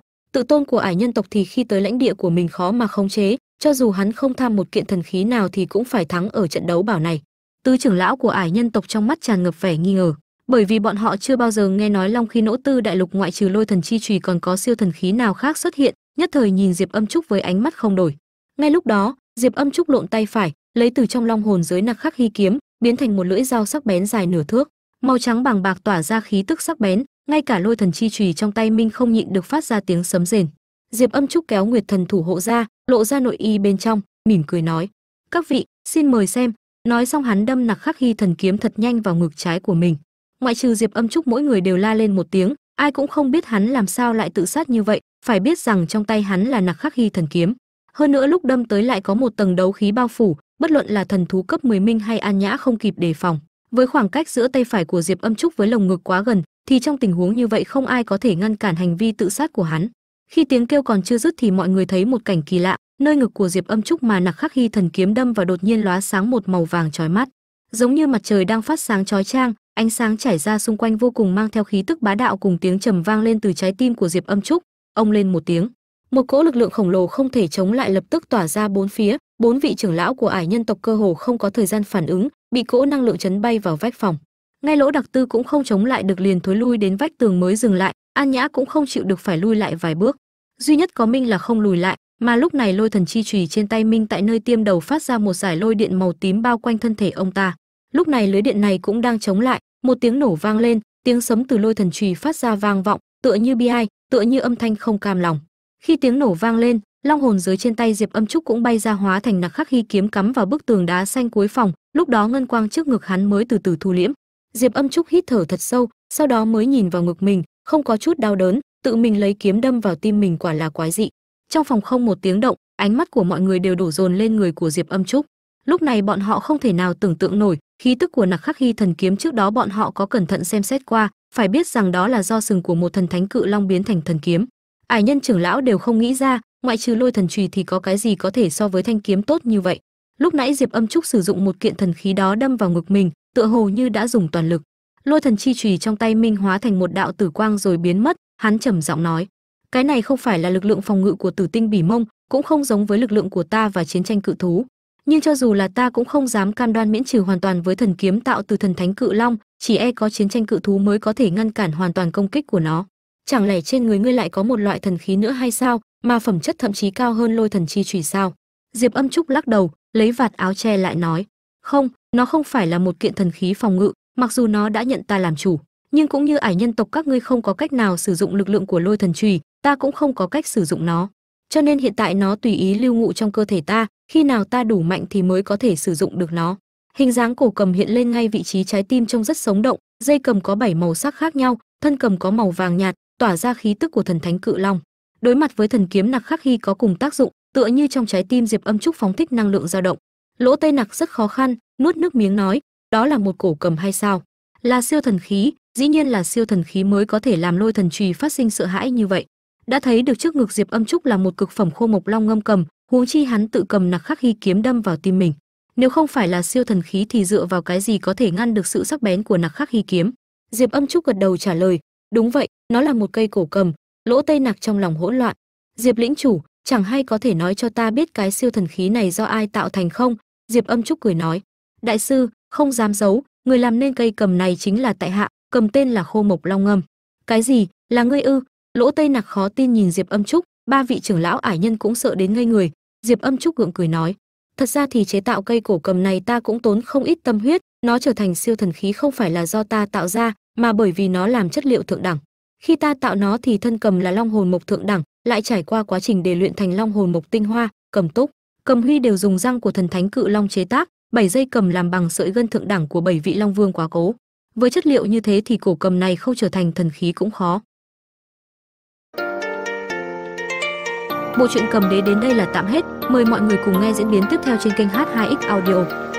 tự tôn của ải nhân tộc thì khi tới lãnh địa của mình khó mà khống chế, cho dù hắn không tham một kiện thần khí nào thì cũng phải thắng ở trận đấu bảo này. Tứ trưởng lão của ải nhân tộc trong mắt tràn ngập vẻ nghi ngờ, bởi vì bọn họ chưa bao giờ nghe nói long khi nỗ tư đại lục ngoại trừ lôi thần chi trùy còn có siêu thần khí nào khác xuất hiện, nhất thời nhìn diệp âm trúc với ánh mắt không đổi. Ngay lúc đó, diệp âm trúc lộn tay phải lấy từ trong long hồn giới nặc khắc hy kiếm, biến thành một lưỡi dao sắc bén dài nửa thước, màu trắng bằng bạc tỏa ra khí tức sắc bén, ngay cả lôi thần chi trùy trong tay minh không nhịn được phát ra tiếng sấm rền. Diệp âm trúc kéo nguyệt thần thủ hộ ra, lộ ra nội y bên trong, mỉm cười nói, các vị, xin mời xem. Nói xong hắn đâm nặc khắc hy thần kiếm thật nhanh vào ngực trái của mình. Ngoại trừ diệp âm trúc mỗi người đều la lên một tiếng, ai cũng không biết hắn làm sao lại tự sát như vậy, phải biết rằng trong tay hắn là nặc khắc hy thần kiếm. Hơn nữa lúc đâm tới lại có một tầng đấu khí bao phủ bất luận là thần thú cấp 10 minh hay an nhã không kịp đề phòng. Với khoảng cách giữa tay phải của diệp âm trúc với lồng ngực quá gần, thì trong tình huống như vậy không ai có thể ngăn cản hành vi tự sát của hắn. Khi tiếng kêu còn chưa dứt thì mọi người thấy một cảnh kỳ lạ, nơi ngực của diệp âm trúc mà nặc khắc hy thần kiếm đâm và đột nhiên lóa sáng một màu vàng chói mắt. Giống như mặt trời đang phát sáng chói chang, ánh sáng chảy ra xung quanh vô cùng mang theo khí tức bá đạo cùng tiếng trầm vang lên từ trái tim của diệp âm trúc. Ông lên một tiếng. Một cỗ lực lượng khổng lồ không thể chống lại lập tức tỏa ra bốn phía bốn vị trưởng lão của ải nhân tộc cơ hồ không có thời gian phản ứng, bị cỗ năng lượng chấn bay vào vách phòng. Ngay lỗ đặc tư cũng không chống lại được liền thối lui đến vách tường mới dừng lại, an nhã cũng không chịu được phải lui lại vài bước. Duy nhất có minh là không lùi lại, mà lúc này lôi thần chi trùy trên tay minh tại nơi tiêm đầu phát ra một giải lôi điện màu tím bao quanh thân thể ông ta. Lúc này lưới điện này cũng đang chống lại, một tiếng nổ vang lên, tiếng sấm từ lôi thần trùy phát ra vang vọng, tựa như bi ai, tựa như âm thanh không cam lòng. Khi tiếng nổ vang lên long hồn giới trên tay diệp âm trúc cũng bay ra hóa thành nặc khắc hy kiếm cắm vào bức tường đá xanh cuối phòng, lúc đó ngân quang trước ngực hắn mới từ từ thu liễm. Diệp âm trúc hít thở thật sâu, sau đó mới nhìn vào ngực mình, không có chút đau đớn, tự mình lấy kiếm đâm vào tim mình quả là quái dị. Trong phòng không một tiếng động, ánh mắt của mọi người đều đổ dồn lên người của diệp âm trúc. Lúc này bọn họ không thể nào tưởng tượng nổi, khí tức của nặc khắc hy thần kiếm trước đó bọn họ có cẩn thận xem xét qua, phải biết rằng đó là do sừng của một thần thánh cự long biến thành thần kiếm. Ải nhân trưởng lão đều không nghĩ ra ngoại trừ lôi thần chùy thì có cái gì có thể so với thanh kiếm tốt như vậy? Lúc nãy diệp âm trúc sử dụng một kiện thần khí đó đâm vào ngực mình, tựa hồ như đã dùng toàn lực. Lôi thần chi chùy trong tay minh hóa thành một đạo tử quang rồi biến mất, hắn trầm giọng nói. Cái này không phải là lực lượng phòng ngự của tử tinh bỉ mông, cũng không giống với lực lượng của ta và chiến tranh cự thú. Nhưng cho dù là ta cũng không dám cam đoan miễn trừ hoàn toàn với thần kiếm tạo từ thần thánh cự long, chỉ e có chiến tranh cự thú mới có thể ngăn cản hoàn toàn công kích của nó. Chẳng lẽ trên người ngươi lại có một loại thần khí nữa hay sao? Mà phẩm chất thậm chí cao hơn lôi thần chi chủy sao? Diệp âm trúc lắc đầu, lấy vạt áo che lại nói, không, nó không phải là một kiện thần khí phòng ngự, mặc dù nó đã nhận ta làm chủ, nhưng cũng như ải nhân tộc các ngươi không có cách nào sử dụng lực lượng của lôi thần chùy ta cũng không có cách sử dụng nó. Cho nên hiện tại nó tùy ý lưu ngụ trong cơ thể ta, khi nào ta đủ mạnh thì mới có thể sử dụng được nó. Hình dáng cổ cầm hiện lên ngay vị trí trái tim trông rất sống động, dây cầm có bảy màu sắc khác nhau, thân cầm có màu vàng nhạt, tỏa ra khí tức của thần thánh cự long đối mặt với thần kiếm nặc khắc khi có cùng tác dụng, tựa như trong trái tim diệp âm trúc phóng thích năng lượng dao động. Lỗ tây nặc rất khó khăn, nuốt nước miếng nói, đó là một cổ cầm hay sao? Là siêu thần khí, dĩ nhiên là siêu thần khí mới có thể làm lôi thần trùy phát sinh sợ hãi như vậy. Đã thấy được trước ngực diệp âm trúc là một cực phẩm khô mộc long ngâm cầm, huống chi hắn tự cầm nặc khắc hy kiếm đâm vào tim mình. Nếu không phải là siêu thần khí thì dựa vào cái gì có thể ngăn được sự sắc bén của nặc khắc hy kiếm? Diệp âm trúc gật đầu trả lời, đúng vậy, nó là một cây cổ cầm lỗ tây nặc trong lòng hỗn loạn. Diệp lĩnh chủ, chẳng hay có thể nói cho ta biết cái siêu thần khí này do ai tạo thành không? Diệp âm trúc cười nói. Đại sư, không dám giấu, người làm nên cây cầm này chính là tại hạ, cầm tên là khô mộc long ngâm. Cái gì? Là ngươi ư? Lỗ tây nặc khó tin nhìn diệp âm trúc, ba vị trưởng lão ải nhân cũng sợ đến ngây người. Diệp âm trúc gượng cười nói. Thật ra thì chế tạo cây cổ cầm này ta cũng tốn không ít tâm huyết, nó trở thành siêu thần khí không phải là do ta tạo ra, mà bởi vì nó làm chất liệu thượng đẳng khi ta tạo nó thì thân cầm là long hồn mộc thượng đẳng lại trải qua quá trình để luyện thành long hồn mộc tinh hoa cầm túc. Cầm huy đều dùng răng của thần thánh cự long chế tác bảy dây cầm làm bằng sợi gân thượng đẳng của bảy vị long vương quá cố. Với chất liệu như thế thì cổ cầm này không trở thành thần khí cũng khó. Bộ truyện cầm đế đến đây là tạm hết, mời mọi người cùng nghe diễn biến tiếp theo trên kênh H2X Audio.